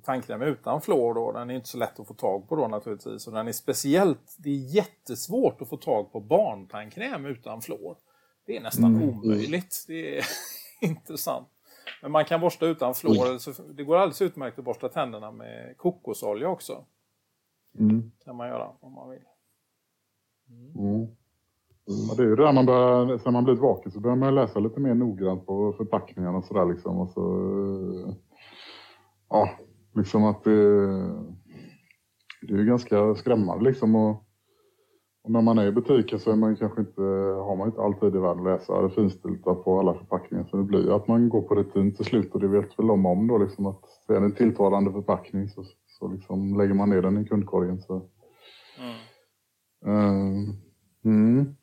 tandkräm utan fluor då. Den är inte så lätt att få tag på då naturligtvis. Och den är speciellt, det är jättesvårt att få tag på barntandkräm utan fluor. Det är nästan mm. omöjligt. Det är intressant. Men man kan borsta utan fluor. Det går alldeles utmärkt att borsta tänderna med kokosolja också. Mm. kan man göra om man vill. Mm. Mm. Det är ju det man börjar, sen man blivit vaken så börjar man läsa lite mer noggrant på förpackningarna och sådär liksom. Och så, ja, liksom att det, det är ju ganska skrämmande liksom. Och, och när man är i butiken så är man kanske inte, har man inte alltid i världen att läsa det finstilta på alla förpackningar. Så det blir att man går på rutin till slut och det vet väl om om då liksom att är det en tilltalande förpackning så, så liksom lägger man ner den i kundkorgen. Så. Mm. Uh, mm.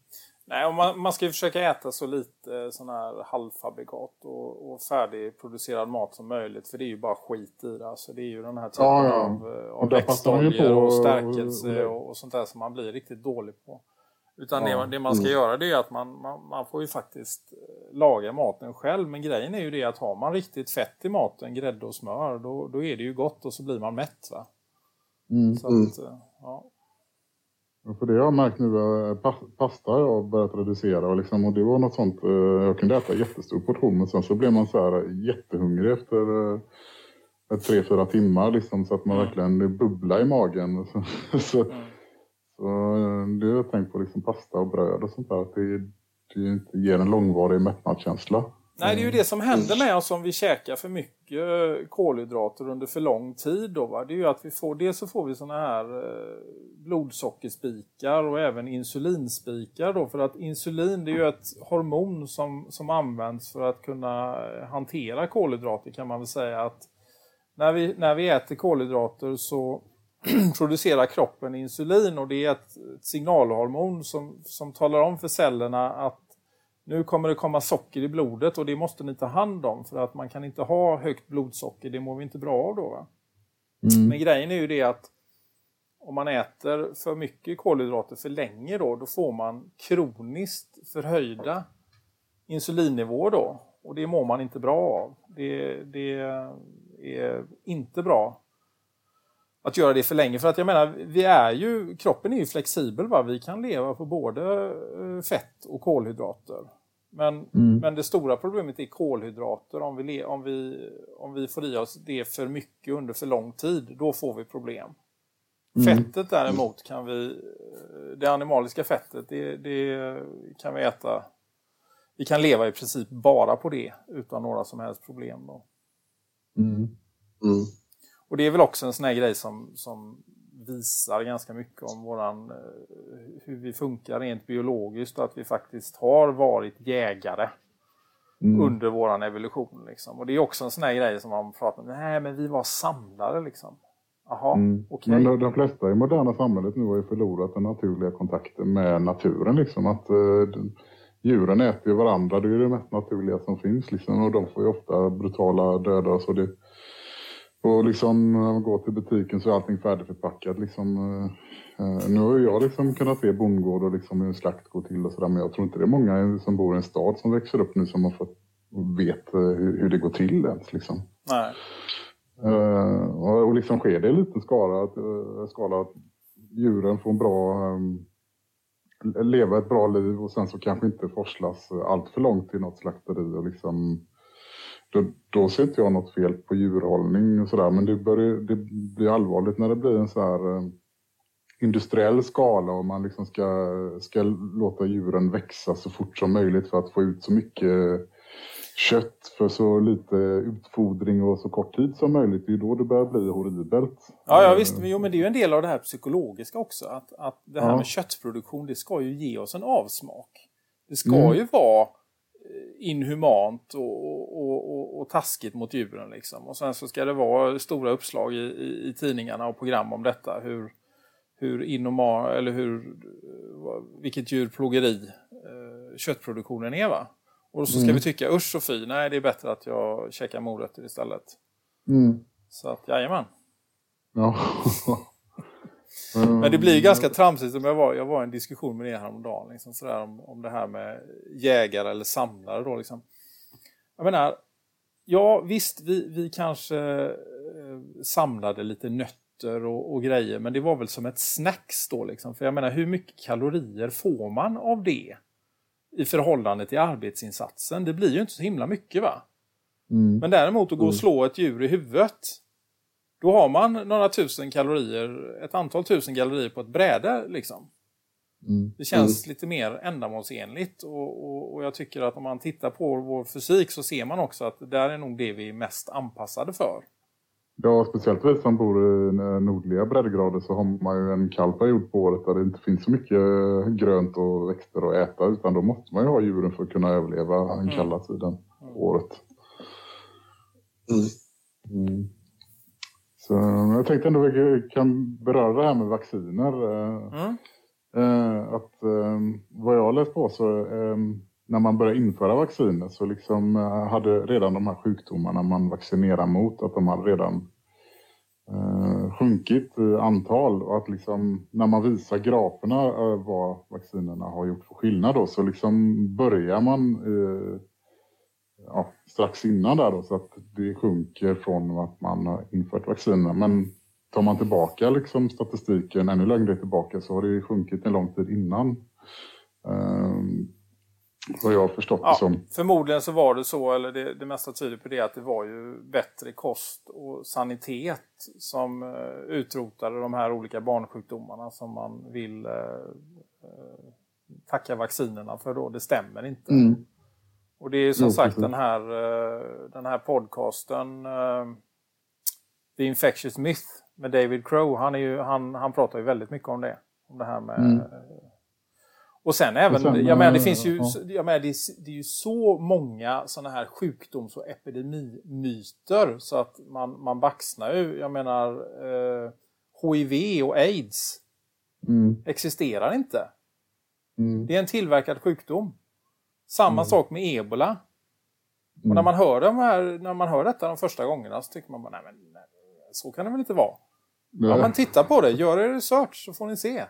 Nej, man, man ska ju försöka äta så lite sån här halvfabrikat och, och färdigproducerad mat som möjligt. För det är ju bara skit i det. Alltså, det är ju den här typen ja, ja. av, eh, av växtoljor och stärkelse och, och, sånt där som man blir riktigt dålig på. Utan ja. det, det, man ska mm. göra det är att man, man, man, får ju faktiskt eh, laga maten själv. Men grejen är ju det att har man riktigt fett i maten, grädde och smör, då, då är det ju gott och så blir man mätt. Va? Mm. Så att, mm. ja. För det har jag märkt nu, eh, pasta har jag börjat reducera och, liksom, och det var något sånt, eh, jag kunde äta jättestor portion men sen så blev man så här jättehungrig efter eh, tre, fyra timmar liksom, så att man mm. verkligen bubblar i magen. Så, så, mm. så det har jag tänkt på, liksom pasta och bröd och sånt där, att det, det inte ger en långvarig mättnadskänsla. Nej, det är ju det som händer med oss om vi käkar för mycket kolhydrater under för lång tid. Då, va? Det är ju att vi får, dels så får vi såna här eh, blodsockerspikar och även insulinspikar. Då, för att insulin det är ju ett hormon som, som används för att kunna hantera kolhydrater kan man väl säga. att När vi, när vi äter kolhydrater så producerar kroppen insulin och det är ett, ett signalhormon som, som talar om för cellerna att nu kommer det komma socker i blodet och det måste ni ta hand om för att man kan inte ha högt blodsocker, det mår vi inte bra av då. Mm. Men grejen är ju det att om man äter för mycket kolhydrater för länge då, då får man kroniskt förhöjda insulinnivåer då. Och det mår man inte bra av. Det, det är inte bra att göra det för länge. För att jag menar, vi är ju, kroppen är ju flexibel. Va? Vi kan leva på både eh, fett och kolhydrater. Men, Mm. men det stora problemet är kolhydrater. Om vi, om, vi, om vi får i oss det för mycket under för lång tid, då får vi problem. Mm. Fettet däremot kan vi, det animaliska fettet, det, det kan vi äta. Vi kan leva i princip bara på det utan några som helst problem. Då. Mm. Och det är väl också en sån här grej som, som visar ganska mycket om våran, eh, hur vi funkar rent biologiskt och att vi faktiskt har varit jägare Mm. under våran evolution. Liksom. Och det är också en sån här grej som man pratar om, nej men vi var samlare liksom. Jaha, Mm. okej. Men de, de flesta i moderna samhället nu har ju förlorat den naturliga kontakten med naturen. Liksom. Att, den- djuren äter ju varandra, det är ju det mest naturliga som finns. Liksom. Och de får ju ofta brutala döda. Så det, och liksom, när man går till butiken så är allting färdigförpackat. Liksom, eh, eh, nu har jag liksom kunnat se bondgård och liksom hur slakt går till och sådär. Men jag tror inte det är många som bor i en stad som växer upp nu som har fått vet eh, hur, hur det går till ens. Liksom. Nej. Eh, och, och liksom sker det i liten skala, att, eh, skala att djuren får en bra, um, leva ett bra liv och sen så kanske inte forslas allt för långt till något slakteri. Och liksom, då, då ser inte jag något fel på djurhållning och sådär men det, börjar, det blir allvarligt när det blir en så här eh, industriell skala och man liksom ska, ska låta djuren växa så fort som möjligt för att få ut så mycket kött för så lite utfodring och så kort tid som möjligt. Det är ju då det börjar bli horribelt. Ja, ja Eh, visst. Men, jo, men det är ju en del av det här psykologiska också. Att, att det här Ja. med köttproduktion, det ska ju ge oss en avsmak. Det ska Mm. ju vara eh, inhumant och, och, och, och taskigt mot djuren. Liksom. Och sen så ska det vara stora uppslag i, i, i tidningarna och program om detta. Hur, hur inhuma, eller hur, eh, vilket djurplågeri eh, köttproduktionen är. Va? Och så ska Mm. vi tycka usch och fy, nej det är bättre att jag käkar morötter istället. Mm. Så att jajamän. Ja. Men det blir ju ganska tramsigt. Jag, var, jag var i en diskussion med er häromdagen liksom sådär, om, om det här med jägare eller samlare. Då, liksom. Jag menar, ja visst vi, vi kanske eh, samlade lite nötter och, och grejer. Men det var väl som ett snacks då. Liksom. För jag menar, hur mycket kalorier får man av det? I förhållande till arbetsinsatsen. Det blir ju inte så himla mycket va? Mm. Men däremot att gå och slå ett djur i huvudet. Då har man några tusen kalorier, ett antal tusen kalorier på ett bräde liksom. Mm. Det känns lite mer ändamålsenligt och, och, och jag tycker att om man tittar på vår fysik så ser man också att det där är nog det vi är mest anpassade för. Ja, speciellt vi som bor i nordliga breddgrader så har man ju en kall period på året där det inte finns så mycket grönt och växter att äta utan då måste man ju ha djuren för att kunna överleva den kalla tiden på året. Mm. Så jag tänkte ändå att vi kan beröra det här med vacciner. eh, Mm. Eh, att eh, vad jag har läst på så eh, när man började införa vacciner så liksom eh, hade redan de här sjukdomarna man vaccinerar mot att de hade redan eh, sjunkit i antal och att liksom när man visar graferna eh, vad vaccinerna har gjort för skillnad då så liksom börjar man eh, ja, strax innan där då så att det sjunker från att man har infört vaccinerna men tar man tillbaka liksom statistiken ännu längre tillbaka så har det ju sjunkit en lång tid innan. Um, vad jag har förstått det Ja, som. förmodligen så var det så, eller det, det mesta tyder på det, att det var ju bättre kost och sanitet som eh, utrotade de här olika barnsjukdomarna som man vill eh, eh, tacka vaccinerna för då. Det stämmer inte. Mm. Och det är som Jo, sagt den här, eh, den här podcasten eh, The Infectious Myth med David Crow. Han, är ju, han, han pratar ju väldigt mycket om det. Om det här med... Mm. eh, Och sen även, sen, jag menar det finns ju, ja. jag menar, det, är, det är ju så många sådana här sjukdoms och epidemimyter så att man, man baxnar ju. Jag menar eh, HIV och AIDS Mm. existerar inte. Mm. Det är en tillverkad sjukdom. Samma Mm. sak med ebola. Och när Mm. man, hör de här, när man hör detta de första gångerna så tycker man bara, nej men nej, så kan det väl inte vara. Ja, men titta på det, gör er research så får ni se.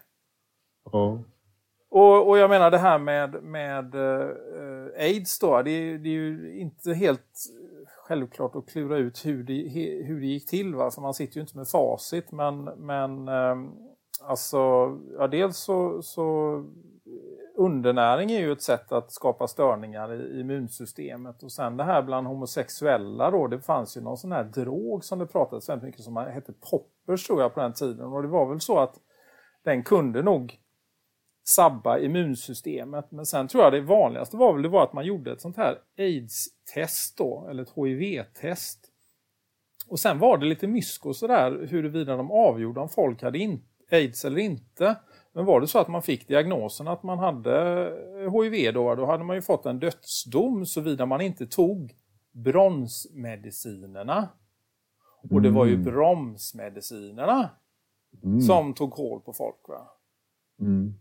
Ja. Och, och jag menar det här med, med eh, aids då, det, är- det är ju inte helt självklart att klura ut hur det, hur det gick till. Va? För man sitter ju inte med facit. Men, men ehm, alltså, ja, dels så, så undernäring är ju ett sätt att skapa störningar i immunsystemet. Och sen det här bland homosexuella då, det fanns ju någon sån här drog som det pratades väldigt mycket som hette poppers tror jag på den tiden. Och det var väl så att den kunde nog sabba immunsystemet. Men sen tror jag det vanligaste var väl det var att man gjorde ett sånt här AIDS-test då, eller ett HIV-test. Och sen var det lite mysko sådär huruvida de avgjorde om folk hade AIDS eller inte. Men var det så att man fick diagnosen att man hade HIV då, då hade man ju fått en dödsdom såvida man inte tog bromsmedicinerna. Och det var ju mm. bromsmedicinerna mm. som tog hål på folk. Va? Mm.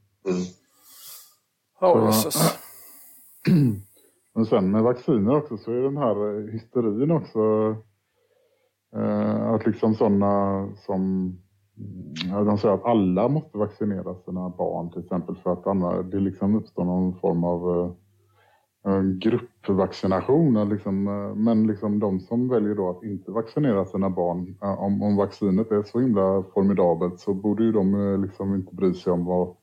Jesus. Men sen med vacciner också så är den här hysterin också eh, att liksom sådana som de säger att alla måste vaccinera sina barn till exempel för att annars det liksom uppstår någon form av eh, gruppvaccination. Liksom, eh, men liksom de som väljer då att inte vaccinera sina barn, eh, om, om vaccinet är så himla formidabelt så borde ju de liksom inte bry sig om vad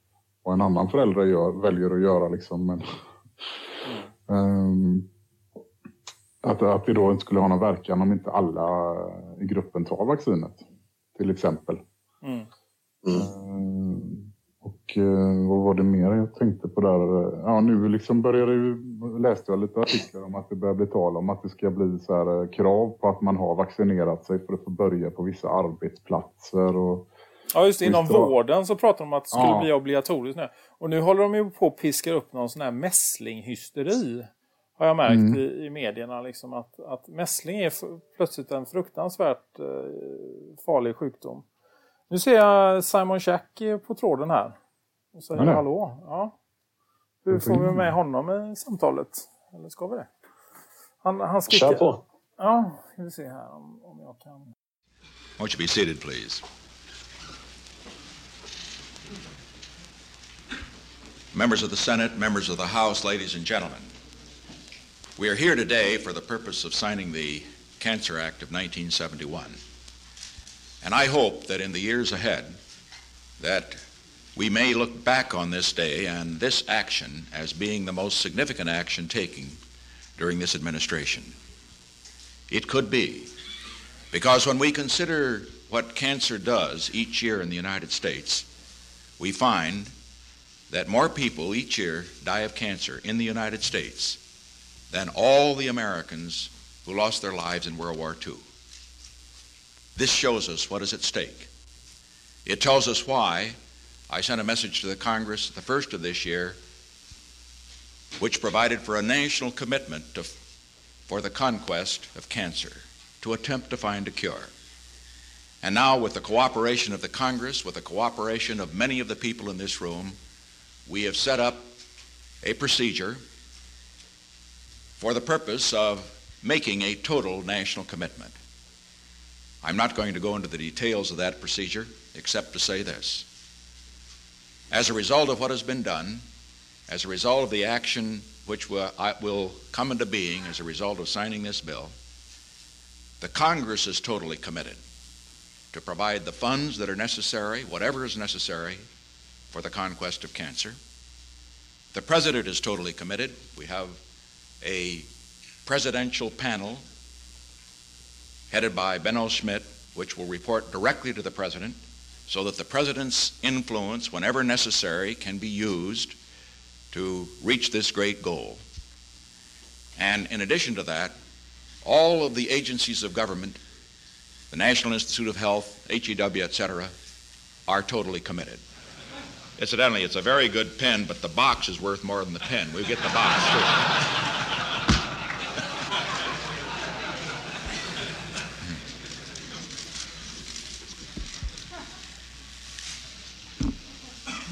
vad en annan förälder gör, väljer att göra. Liksom. Men, um, att, att det då inte skulle ha någon verkan om inte alla i gruppen tar vaccinet, till exempel. Mm. Mm. och uh, vad var det mer jag tänkte på där? Ja, nu liksom började ju, läste jag lite artiklar om att det börjar bli tal om att det ska bli så här, eh, krav på att man har vaccinerat sig för att få börja på vissa arbetsplatser. Och, Ja, just inom vården så pratar de om att det skulle ja. bli obligatoriskt nu. Och nu håller de ju på att piska upp någon sån här mässlingshysteri. Har jag märkt mm. i, i medierna. Liksom, att, att mässling är plötsligt en fruktansvärt eh, farlig sjukdom. Nu ser jag Simon Jack på tråden här. Och säger ja, hallå. Ja. Hur får vi med honom i samtalet? Eller ska vi det? Han, han skriker. Kör på. Ja, ska vi se här om, om jag kan. Won't you be seated please? members of the Senate, members of the House, ladies and gentlemen. We are here today for the purpose of signing the Cancer Act of 1971. And I hope that in the years ahead that we may look back on this day and this action as being the most significant action taken during this administration. It could be. Because when we consider what cancer does each year in the United States, we find that more people each year die of cancer in the United States than all the Americans who lost their lives in World War II. This shows us what is at stake. It tells us why I sent a message to the Congress the first of this year, which provided for a national commitment to, for the conquest of cancer, to attempt to find a cure. And now, with the cooperation of the Congress, with the cooperation of many of the people in this room, we have set up a procedure for the purpose of making a total national commitment. I'm not going to go into the details of that procedure except to say this. As a result of what has been done, as a result of the action which will, will come into being as a result of signing this bill, the Congress is totally committed to provide the funds that are necessary, whatever is necessary, for the conquest of cancer. The president is totally committed. We have a presidential panel headed by Benno Schmidt, which will report directly to the president so that the president's influence, whenever necessary, can be used to reach this great goal. And in addition to that, all of the agencies of government, the National Institute of Health, HEW, etc., are totally committed. Incidentally, it's a very good pen, but the box is worth more than the pen. We get the box too.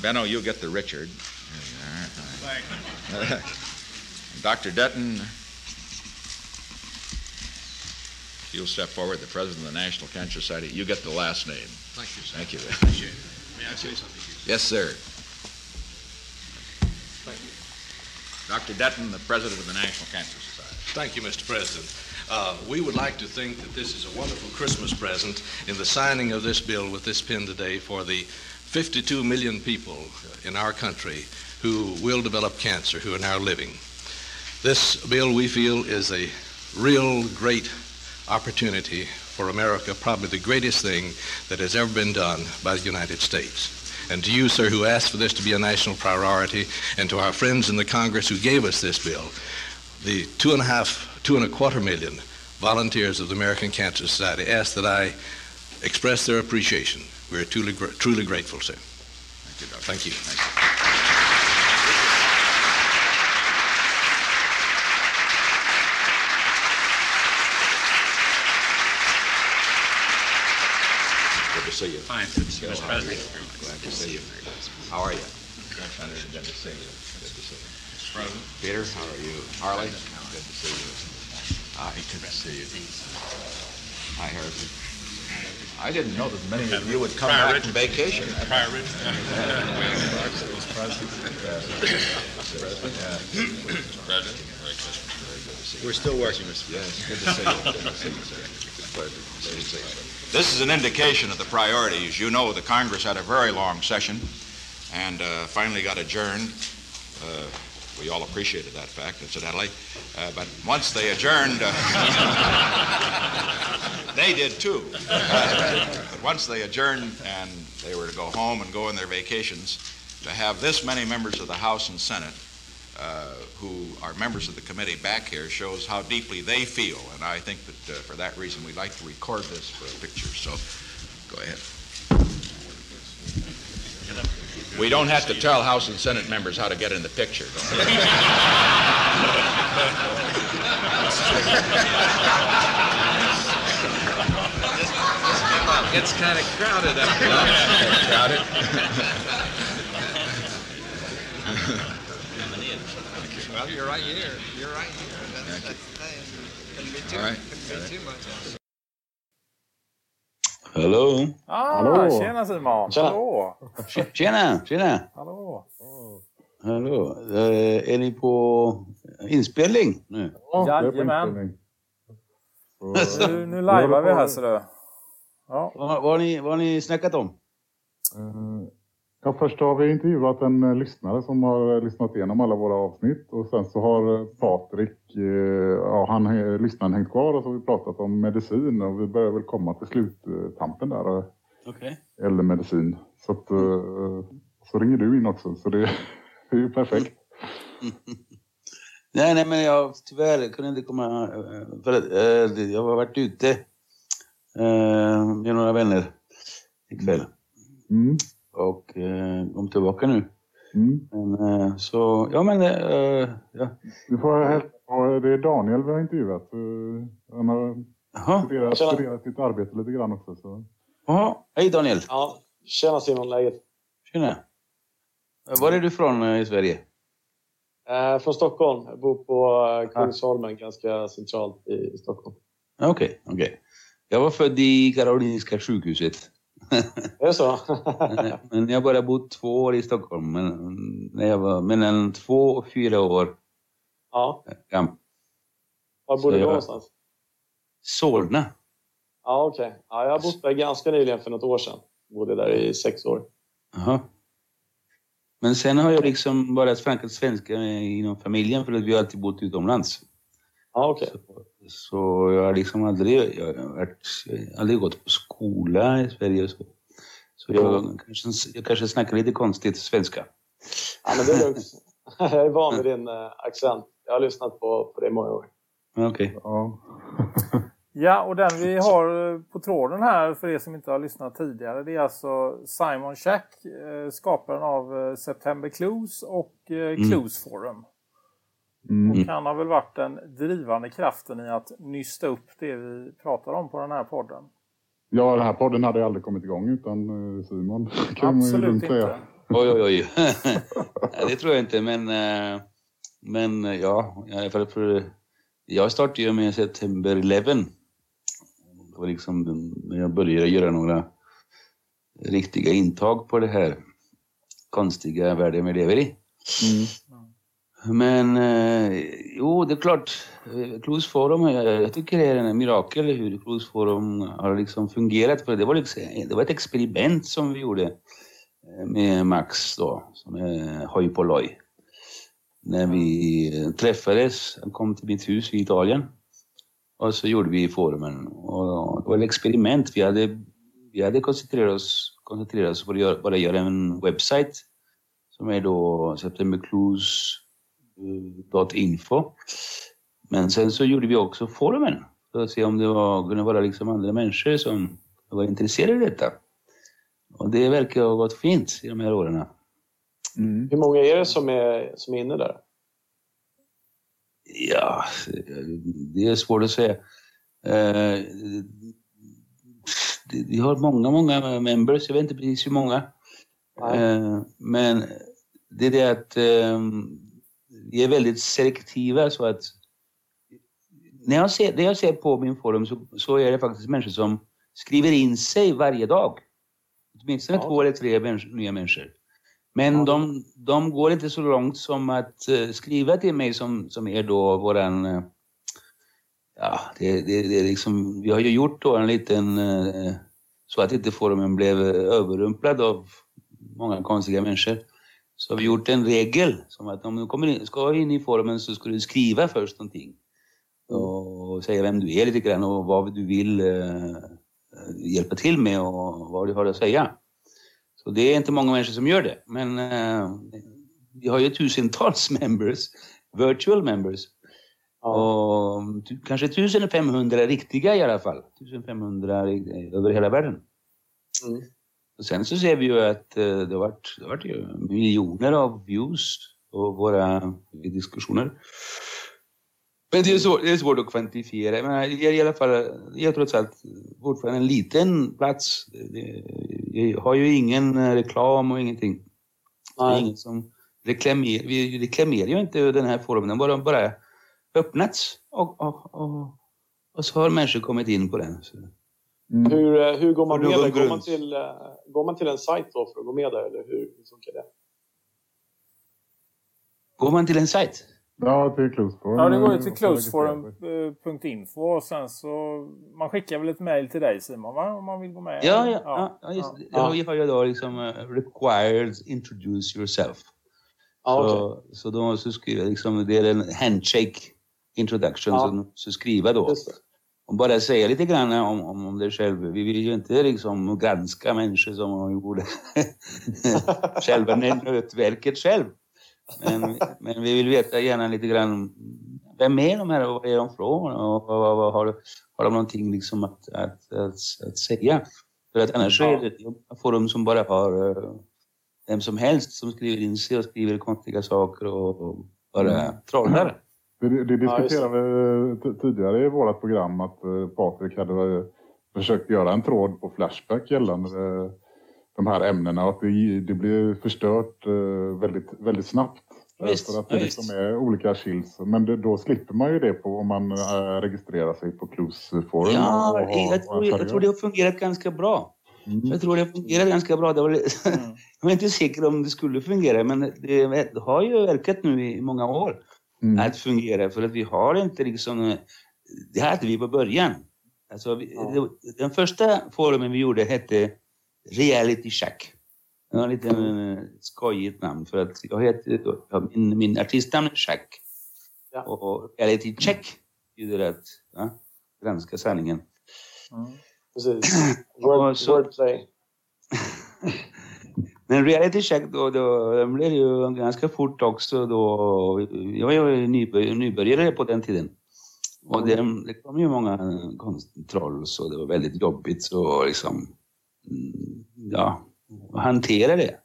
Benno, you'll get the Richard. Dr. Dutton, you'll step forward, the president of the National Cancer Society. You get the last name. Thank you, sir. Thank you. Appreciate it. May I say something? Yes, sir. Thank you. Dr. Dutton, the President of the National Cancer Society. Thank you, Mr. President. Uh, we would like to think that this is a wonderful Christmas present in the signing of this bill with this pen today for the 52 million people in our country who will develop cancer who are now living. This bill, we feel, is a real great opportunity for America, probably the greatest thing that has ever been done by the United States. And to you, sir, who asked for this to be a national priority, and to our friends in the Congress who gave us this bill, the two and a half, two and a quarter million volunteers of the American Cancer Society ask that I express their appreciation. We're truly, truly grateful, sir. Thank you. Good to see you. Fine, Mr. Mr. President. Glad to see you. How are you? Good to see you. Good to see you. Mr. President. Peter, how are you? Harley? Good to see you. Hi, good to see you. Hi, Harrison. I didn't know that many of you would come Prior back from vacation. Prior We're still working, Mr. President. Yes, good to see you. Good to see you, sir. It's a pleasure. Good to see you. This is an indication of the priorities. You know, the Congress had a very long session and uh, finally got adjourned. Uh, we all appreciated that fact, incidentally. Uh, but once they adjourned, uh, they did too. But once they adjourned and they were to go home and go on their vacations, to have this many members of the House and Senate uh, who are members of the committee back here shows how deeply they feel. And I think that uh, for that reason, we'd like to record this for a picture. So go ahead. We don't have to tell House and Senate members how to get in the picture. don't? Gets kind of crowded up here. Crowded? Well, you're right here. You're right here. That's, that's the thing. Couldn't be too, right. couldn't be too much. Hallå? Ah, Hallå. tjena Simon! Tjena. Hallå! Tjena, tjena! Hallå! Hallå. Eh, Är ni på inspelning nu? Jajamän! Nu, nu lajvar vi här så du. Ja. Vad, vad, har ni, vad har ni snackat om? Eh, Ja, först har vi intervjuat en eh, lyssnare som har eh, lyssnat igenom alla våra avsnitt och sen så har eh, Patrik, ja han, lyssnaren hängt kvar och så har vi pratat om medicin och vi börjar väl komma till sluttampen där, Okej. eller medicin. Så att, så ringer du in också så det är ju perfekt. Nej, nej, men jag tyvärr kunde inte komma. För att, jag har varit ute med några vänner ikväll. Mm. Och eh, kom tillbaka nu. Mm. Men, eh, så, ja men... Eh, ja. Du får hälsa det är Daniel vi har intervjuat. Han har studerat, Tjena. studerat sitt arbete lite grann också. Så. Jaha, hej Daniel! Ja, tjena Simon, läget? Tjena! Var är du från eh, i Sverige? Eh, från Stockholm. Jag bor på eh, Kungsholmen, ganska centralt i, Stockholm. Okej, okej. Jag var född i Karolinska sjukhuset. Är det så? men jag bara bott två år i Stockholm. Men, när jag var mellan två och fyra år ja. gammal. Var bor du någonstans? Solna. Ja, okej. Ja, jag har bott där ganska nyligen, för något år sedan. Bodde där i sex år. Jaha. Men sen har jag liksom bara snackat svenska inom familjen för att vi har alltid bott utomlands. Ja, okej. Så jag har liksom aldrig, jag har varit, jag har aldrig gått på skola i Sverige så. Så jag, kanske, jag kanske snackar lite konstigt svenska. Ja, men det är lugnt. jag är van vid din eh, accent. Jag har lyssnat på, på det i många år. Okej. Ja. Ja, och den vi har eh, på tråden här för er som inte har lyssnat tidigare det är alltså Simon Shack, eh, skaparen av September Clues och Mm. Clues Forum. Mm. Och han har väl varit den drivande kraften i att nysta upp det vi pratar om på den här podden. Ja, den här podden hade aldrig kommit igång utan eh, Simon. kan man ju Absolut inte. säga. Oj, oj, oj. Det tror jag inte, men, eh, men eh, ja, för... Jag startade ju med September 11. Det var liksom när jag började göra några riktiga intag på det här konstiga världen vi lever i. Men eh, jo, det är klart. Eh, Close Clues Forum, jag, jag tycker det är en mirakel hur Clues Forum har liksom fungerat. För det var, liksom, det var ett experiment som vi gjorde eh, med Max då, som är hoj på loj. När vi eh, träffades, han kom till mitt hus i Italien. Och så gjorde vi forumen. Och det var ett experiment. Vi hade, vi hade koncentrerat oss, koncentrerat oss på att göra, bara göra en webbsajt som är då septembercruise.info. Men sen så gjorde vi också forumen för att se om det var, kunde vara liksom andra människor som var intresserade av detta. Och det verkar ha gått fint i de här åren. Hur många är det som är, som är inne där? Ja, det är svårt att säga. Eh, Vi har många, många members. Jag vet inte precis hur många. Eh, Men det är det att eh, vi är väldigt selektiva så att när jag ser, när jag ser på min forum så, så är det faktiskt människor som skriver in sig varje dag. Åtminstone två eller tre människor, nya människor. Men de, de går inte så långt som att eh, skriva till mig som, som är då våran... eh, ja, det, det, det är liksom, vi har ju gjort då en liten... eh, så att inte forumen blev överrumplad av många konstiga människor. Så har vi gjort en regel som att om du kommer in, ska in i forumen så ska du skriva först någonting. Och säga vem du är lite grann och vad du vill eh, hjälpa till med och vad du har att säga. Så det är inte många människor som gör det. Men eh, vi har ju tusentals members, virtual members. Och tu- kanske 1500 riktiga i alla fall. 1500 i- över hela världen. Och sen så ser vi ju att eh, det har varit, det har varit miljoner av views på våra diskussioner. Men det är, svårt, det är svårt att kvantifiera. Men jag, i alla fall, jag trots allt fortfarande en liten plats. Jag har ju ingen eh, reklam och ingenting. Det är ingen som reklamerar. Vi reklamerar ju inte den här forumen. Den bara, bara öppnats. Och, och, och, och så har människor kommit in på den. Så. Hur, eh, hur går man med där? Går man, till, eh, går man till en sajt då för att gå med där eller hur, hur funkar det? Går man till en sajt? Ja, till Closeforum. Ja, det går ju eh, till closeforum.info och sen så... Man skickar väl ett mejl till dig Simon, va? Om man vill gå med? Ja, ja, ja, ja just det. Ja. Jag har ju då liksom eh, required introduce yourself. Ja, så, så då måste du skriva liksom, det är en handshake introduction Ja. som du skriva då. Just det. Och bara säga lite grann om, om, om dig själv. Vi vill ju inte liksom granska människor som gjorde själva nötverket själv. Men, men vi vill veta gärna lite grann vem är de här och var är de från och vad, vad, har, har de någonting liksom att, att, att, att säga? För att annars så är det forum som bara har eh, vem som helst som skriver in sig och skriver konstiga saker och, och bara Mm. trollar. Det, det Ja, diskuterade vi t- tidigare i vårt program att eh, Patrik hade eh, försökt göra en tråd på Flashback gällande eh, de här ämnena och att det, det blev förstört eh, väldigt, väldigt snabbt. Eh, Visst, För att det ja, liksom är olika chills. Men det, då slipper man ju det på om man eh, registrerar sig på Clues forum. Ja, och har- jag tror, jag tror det har fungerat ganska bra. Mm. Jag tror det har fungerat ganska bra. Det var, jag är inte säker om det skulle fungera, men det, det har ju verkat nu i många år Mm. att fungera. För att vi har inte liksom... Det hade vi på början. Alltså, vi, det, den första forumen vi gjorde hette Reality Shack. Det var en liten eh, skojigt namn för att jag heter, ja, min, min artistnamn är Shack. Och Reality Check betyder att ja, granska sanningen. Precis. Och så- Wordplay. Men reality check då, då den blev ju ganska fort också då. Jag var ju nybör, nybörjare på den tiden. Och det, det kom ju många kontroll så det var väldigt jobbigt så liksom, mm, ja, hantera det.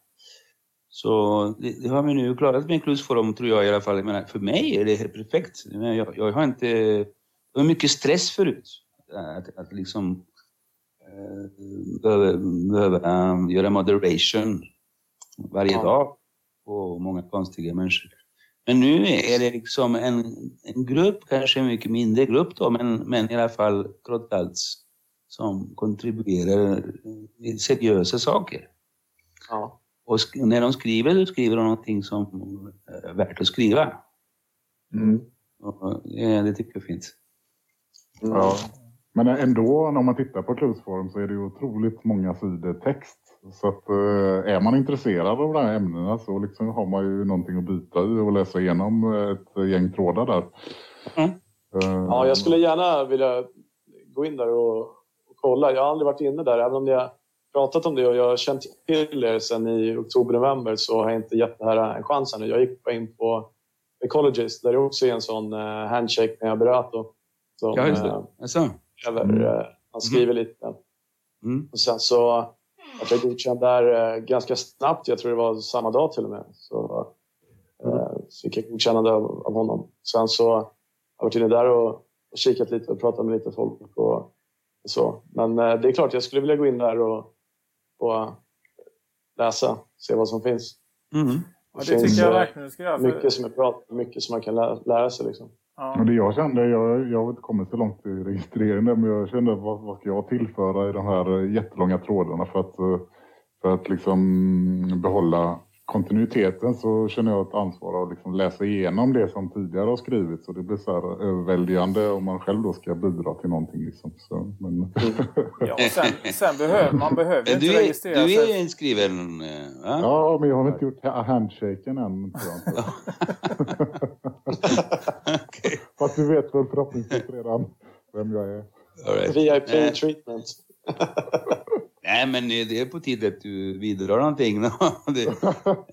Så det, det har vi nu klarat med Klusforum tror jag i alla fall. Jag menar, för mig är det helt perfekt. Jag, jag har inte, det var mycket stress förut. Att, att liksom eh, behöva, behöva eh, göra moderation varje Ja. dag på många konstiga människor. Men nu är det liksom en, en grupp, kanske en mycket mindre grupp då, men, men i alla fall trots allt som kontribuerar i seriösa saker. Ja. Och sk- när de skriver, så skriver de någonting som är värt att skriva. Mm. Och, ja, det tycker jag är fint. Ja. Men ändå, när man tittar på Cluesforum så är det ju otroligt många sidor text. Så att eh, är man intresserad av de här ämnena så liksom har man ju någonting att byta i och läsa igenom ett gäng trådar där. Mm. Eh, Ja, jag skulle gärna vilja gå in där och, och kolla. Jag har aldrig varit inne där, även om jag pratat om det och jag har känt till er sedan i oktober-november så har jag inte gett det här en chans ännu. Jag gick bara in på Ecologist där det också är en sån eh, handshake med Aberato. Som, Ja, just det. Mm. eh, han skriver lite. Mm. Och sen så att jag godkänd där eh, ganska snabbt. Jag tror det var samma dag till och med. Så eh, fick jag godkännande av, av honom. Sen så har jag varit inne där och, och kikat lite och pratat med lite folk och, och så. Men eh, det är klart, jag skulle vilja gå in där och, och läsa, se vad som finns. Mm. Ja, det tycker jag verkligen du ska göra. För, Mycket som är bra, mycket som man kan lära, lära sig. Liksom. Ja. Och det jag kände, jag, jag har inte kommit så långt i registreringen, men jag kände vad, vad ska jag tillföra i de här jättelånga trådarna för att, för att liksom behålla kontinuiteten så känner jag ett ansvar att liksom läsa igenom det som tidigare har skrivits och det blir så här överväldigande om man själv då ska bidra till någonting. Liksom. Så, men... Ja, sen, sen behöver man behöver Men inte du är, registrera du sig. är inskriven, eh, va? ja, men jag har inte gjort ha- handshaken än. Inte. Fast du vet väl förhoppningsvis redan vem jag är. All right. VIP Eh, treatment. Nej, men det är på tiden att du bidrar någonting. det,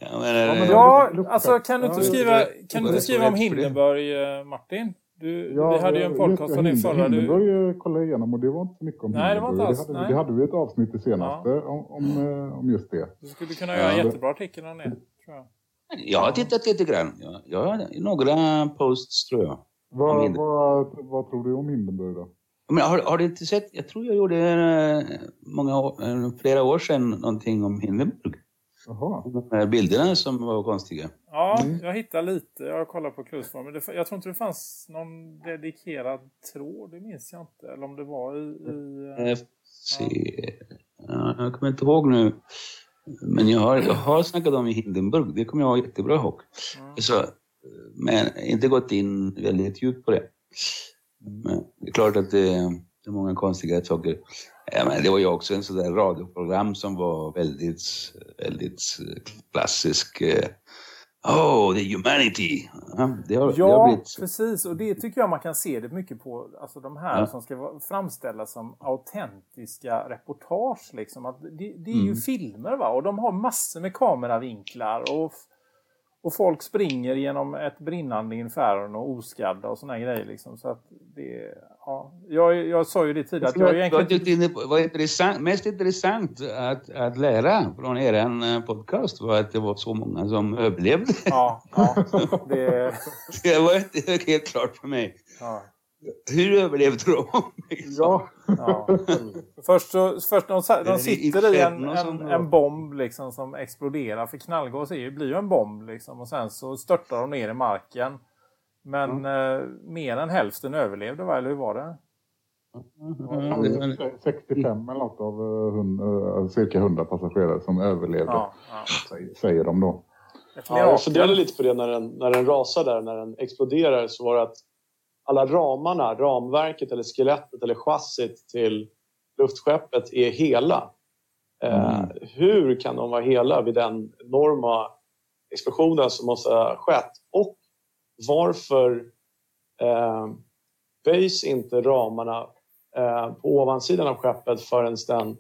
jag menar, men Ja, Lucka. alltså kan du inte Ja, skriva, kan du inte skriva om Hindenburg, eh, Martin? Du, vi hade ju en podcast om din förra. Du, Hindenburg eh, kollade jag igenom och det var inte mycket om Nej, det var inte Hindenburg. alls, det, nej. hade, det hade vi ett avsnitt i senaste om, om, eh, om just det. du skulle kunna göra en Ja, jättebra artikel om det. Tror jag. Jag har tittat lite grann. Jag, jag har några posts, tror jag. Vad, vad, vad tror du om Hindenburg då? Men har, har du inte sett? Jag tror jag gjorde eh, många år, eh, flera år sedan någonting om Hindenburg. Jaha. De här bilderna som var konstiga. Ja, Mm. jag hittade lite. Jag har kollat på Cluesform. Men det, jag tror inte det fanns någon dedikerad tråd. Det minns jag inte. Eller om det var i... i eh, FC. Ja, jag kommer inte ihåg nu. Men jag har, jag har snackat om Hindenburg. Det kommer jag jättebra ihåg. mm. Så, men inte gått in väldigt djupt på det. Men det är klart att det, det är många konstiga saker. Ja, men det var ju också en sån radioprogram som var väldigt, väldigt klassisk. Oh, the humanity! Ja, det har, det har Ja, blivit... precis. Och det tycker jag man kan se det mycket på. Alltså de här Ja. som ska vara- framställas som autentiska reportage. Liksom. Att det, det är ju Mm. filmer va? Och de har massor med kameravinklar. Och, och folk springer genom ett brinnande inferno och oskadda och såna grejer. Liksom. Så att det, ja. jag, jag sa ju det tidigare att jag egentligen ni var intressant, mest intressant att, att lära från er eh, podcast var att det var så många som överlevde. Ja, ja. Det, Det var inte helt klart för mig. ja. Hur överlevde de? liksom? Ja, Ja. Först, så, först de, de sitter i en, en, en bomb liksom, som exploderar. För knallgas är ju, blir ju en bomb. Liksom, och sen så störtar de ner i marken. Men eh, mer än hälften överlevde, va? eller hur var det? Var- 65 eller något av eh, hund, eh, cirka 100 passagerare som överlevde, Ja, ja. säger- de då. Ja, jag funderade lite på det när den, när den rasar där, när den exploderar så var det att alla ramarna, ramverket eller skelettet eller chassit till luftskeppet är hela. Eh, hur kan de vara hela vid den enorma explosionen som måste ha skett? Och varför eh, böjs inte ramarna eh, på ovansidan av skeppet förrän den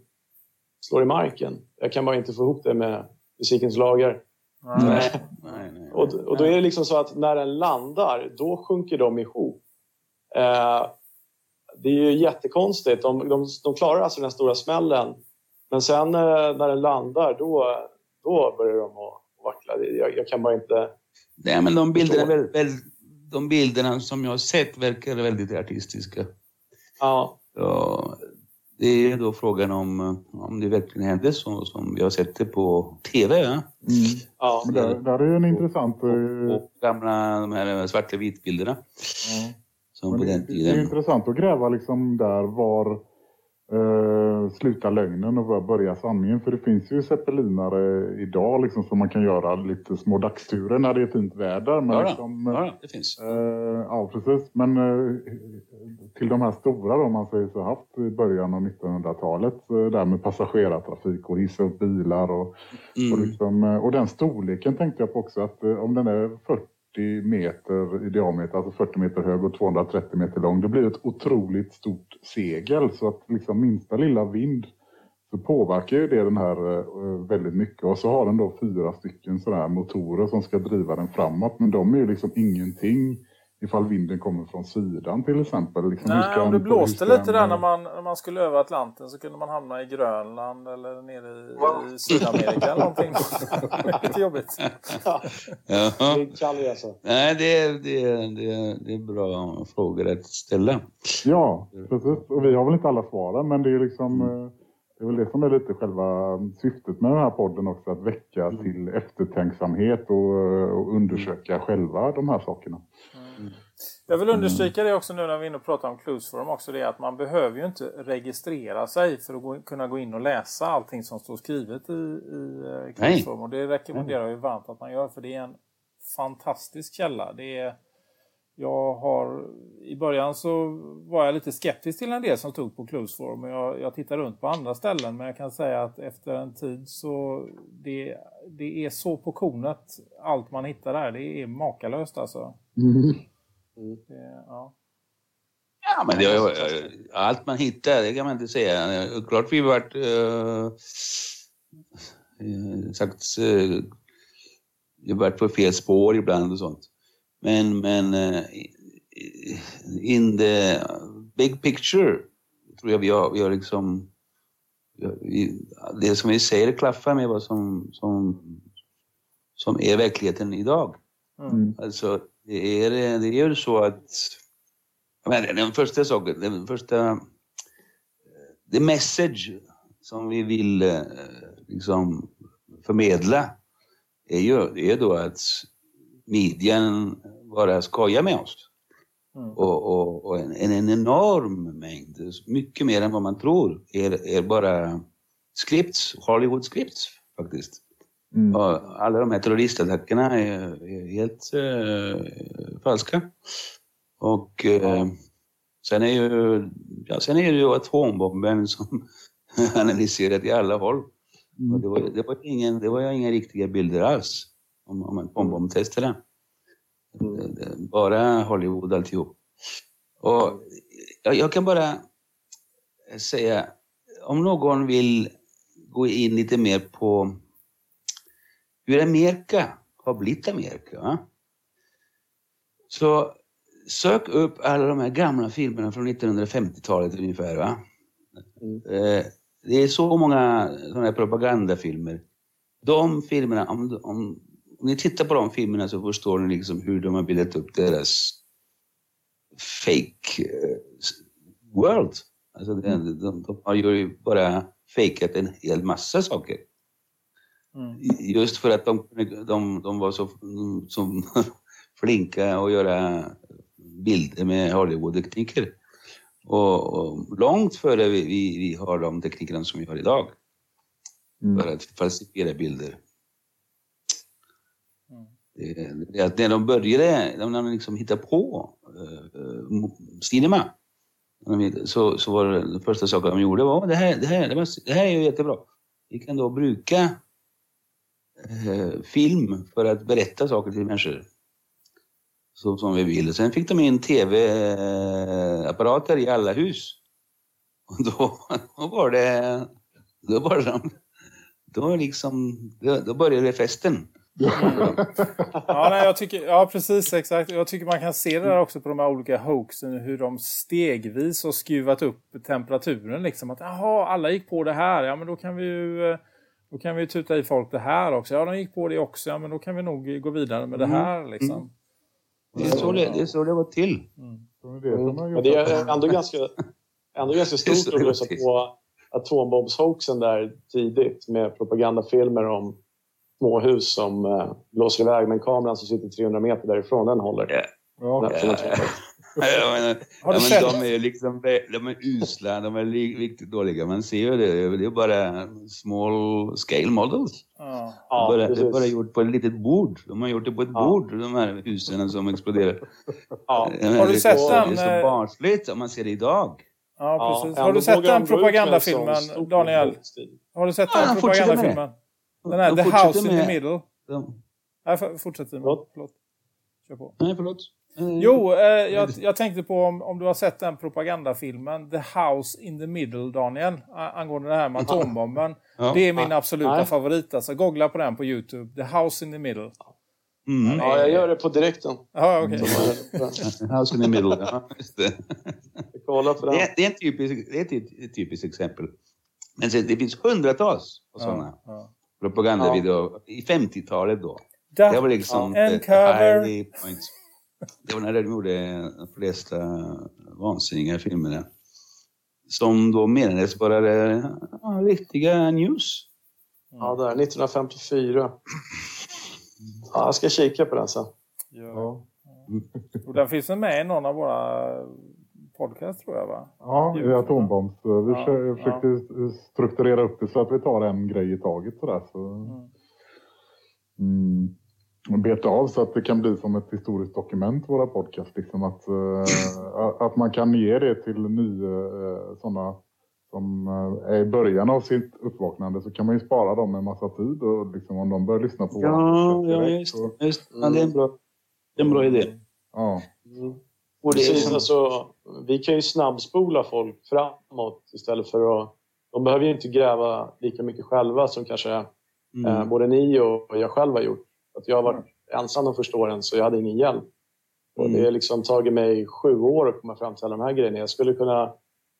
slår i marken? Jag kan bara inte få ihop det med fysikens lagar. Nej. Nej, nej. Och, och då är det liksom så att när den landar, då sjunker de ihop. Eh, det är ju jättekonstigt. De, de, de klarar alltså den stora smällen. Men sen eh, när den landar, då, då börjar de att vackla. Jag, jag kan bara inte... Nej, men de bilderna, väl, väl, de bilderna som jag har sett verkar väldigt artistiska. Ja, Så det är då frågan om, om det verkligen hände så som vi har sett det på TV. Ja? ja. Men där, där är ju en intressant... eh, Och gamla de här svartvitbilderna. Som på det, den det är tiden. intressant att gräva liksom där var eh, sluta lögnen och börja sanningen. För det finns ju zeppelinare idag liksom, som man kan göra lite små dagsturer när det är fint väder. Men Ja, liksom, ja, då, det finns. Eh, ja, precis. Men eh, till de här stora då, man säger så haft i början av 1900-talet, eh, där med passagerartrafik och hissa upp bilar och, och, liksom, eh, och den storleken tänkte jag på också att eh, om den är 40 meter i diameter, alltså 40 meter hög och 230 meter lång, det blir ett otroligt stort segel. Så att liksom minsta lilla vind så påverkar ju det den här eh, väldigt mycket. Och så har den då fyra stycken sådana här motorer som ska driva den framåt. Men de är ju liksom ingenting ifall vinden kommer från sidan till exempel. Liksom, Nej, om det blåste lite där när man, när man skulle över Atlanten så kunde man hamna i Grönland eller nere i, i Sydamerika eller någonting. lite jobbigt. Det är resa. Nej, det är, det, är, det, är, det är bra frågor att ställa. Ja, precis. Och vi har väl inte alla svaren, men det är liksom eh, det är väl det som är lite själva syftet med den här podden också, att väcka till eftertänksamhet och, eh, och undersöka själva de här sakerna. Jag vill understryka det också nu när vi är inne och pratar om Clues Forum också. Det är att man behöver ju inte registrera sig för att gå, kunna gå in och läsa allting som står skrivet i, i eh, Nej. Clues Forum. Och det rekommenderar jag ju varmt att man gör för det är en fantastisk källa. Det är, jag har, I början så var jag lite skeptisk till en del som stod på Clues Forum. och Jag, jag tittar runt på andra ställen men jag kan säga att efter en tid så det, det är så på kornet allt man hittar där. Det är makalöst alltså. Det, ja. Ja, men det, allt man hittar, det kan man inte säga. Klart vi varit eh, sagt, har varit på fel spår ibland och sånt. Men, men eh, in the big picture tror jag vi har, vi har liksom vi, det som vi säger klaffar med vad som, som, som är verkligheten idag. Mm. Alltså, det är, det är ju så att men den första saken, den första... The message som vi vill eh, liksom förmedla är ju är då att median bara skojar med oss. Och, och, och en, en enorm mängd, mycket mer än vad man tror, är, är bara scripts, Hollywood scripts faktiskt. Och alla de här terroristattackerna är, är helt eh, falska. Och eh, sen är ju ja, sen är det ju atombomben som analyserat i alla håll. Och det, var, det, var ingen, det var inga riktiga bilder alls om, om atombombtesterna. Det- det- Bara Hollywood alltihop. Och jag, jag kan bara säga, om någon vill gå in lite mer på hur Amerika har blivit Amerika. Va? Så sök upp alla de här gamla filmerna från 1950-talet ungefär. Va? Eh, Det är så många sådana här propagandafilmer. De filmerna, om, om, om ni tittar på de filmerna så förstår ni liksom hur de har bildat upp deras fake eh, world. Alltså de, de, de har ju bara fejkat en hel massa saker. Just för att de, de, de var så, så flinka att göra bilder med Hollywood-tekniker. Och, och långt före vi, vi, vi har de teknikerna som vi har idag. För att falsifiera bilder. Det, är att när de började, när de liksom hittade på uh, cinema, så, så var det den första saken de gjorde var det här, det här, det, här, det här är ju jättebra. Vi kan då bruka eh, film för att berätta saker till människor. Så som vi vill. Sen fick de in tv-apparater i alla hus. Och då, då var det... Då var det Då, liksom, då, då började festen. Ja, nej, jag tycker, ja, precis exakt. Jag tycker man kan se det där också på de här olika hoaxen. Hur de stegvis har skruvat upp temperaturen. Liksom att jaha, alla gick på det här. Ja, men då kan vi ju eh, då kan vi tuta i folk det här också. Ja, de gick på det också. Ja, men då kan vi nog gå vidare med det här. Liksom. Det är så det, det, är så det var till. Men det är ändå ganska, ändå ganska stort att till. på atombombshoaxen där tidigt med propagandafilmer om småhus som eh, blåser iväg men kameran som sitter 300 meter därifrån den håller. Ja. Jag menar, Har du ja, men de är liksom de är usla, de är li- riktigt dåliga. Man ser ju det, det är bara small scale models. Ja. Ja, bara, det är bara gjort på ett litet bord. De har gjort det på ett bord, de här husen som exploderar. Ja. Menar, Har du sett så- den, Det är eh, så barnsligt om man ser det idag. Ja, precis. Ja, Har du sett den propagandafilmen, Daniel? Har du sett Ja, den propagandafilmen? Den här De The House in the med- Middle. De, Nej, fortsätt Simon. Förlåt? Förlåt. Kör på. nej, förlåt. Eh, Jo, eh, jag, jag tänkte på om, om du har sett den propagandafilmen The House in the Middle, Daniel, angående det här med atombomben. Ja. Det är min absoluta Nej. favorit. Alltså, googla på den på YouTube. The House in the Middle. Mm. Ja, jag gör det på direkten. Ja, okej. House in the middle, ja, just det. Jag kollar på den. Det är, det är, typisk, ett, ty- ett typiskt exempel. Men det finns hundratals sådana Ja. Propagandavideor i 50-talet då. Da- Det var liksom En the cover. points. Det var när de gjorde de flesta vansinniga filmerna. Som då menades vara ja, riktiga news. Ja, där. 1954. Ja, jag ska kika på den sen. Ja. Och den finns med i någon av våra podcast tror jag va? Ja, i atombombs. Vi Ja, försö- försökte strukturera upp det så att vi tar en grej i taget sådär. Så, mm. beta av så att det kan bli som ett historiskt dokument, våra podcast. Liksom att, eh, att man kan ge det till nya uh, sådana som eh, är i början av sitt uppvaknande så kan man ju spara dem en massa tid och liksom om de börjar lyssna på Ja, våra ja direkt just, så- just ja, det är en bra, det är en bra idé. Ja. Och det Precis, som- alltså, vi kan ju snabbspola folk framåt istället för att... De behöver ju inte gräva lika mycket själva som kanske Mm. eh, både ni och, och jag själv har gjort. Att jag har varit ensam de första åren så jag hade ingen hjälp. Och Mm. det har liksom tagit mig sju år att komma fram till alla de här grejerna. Jag skulle kunna,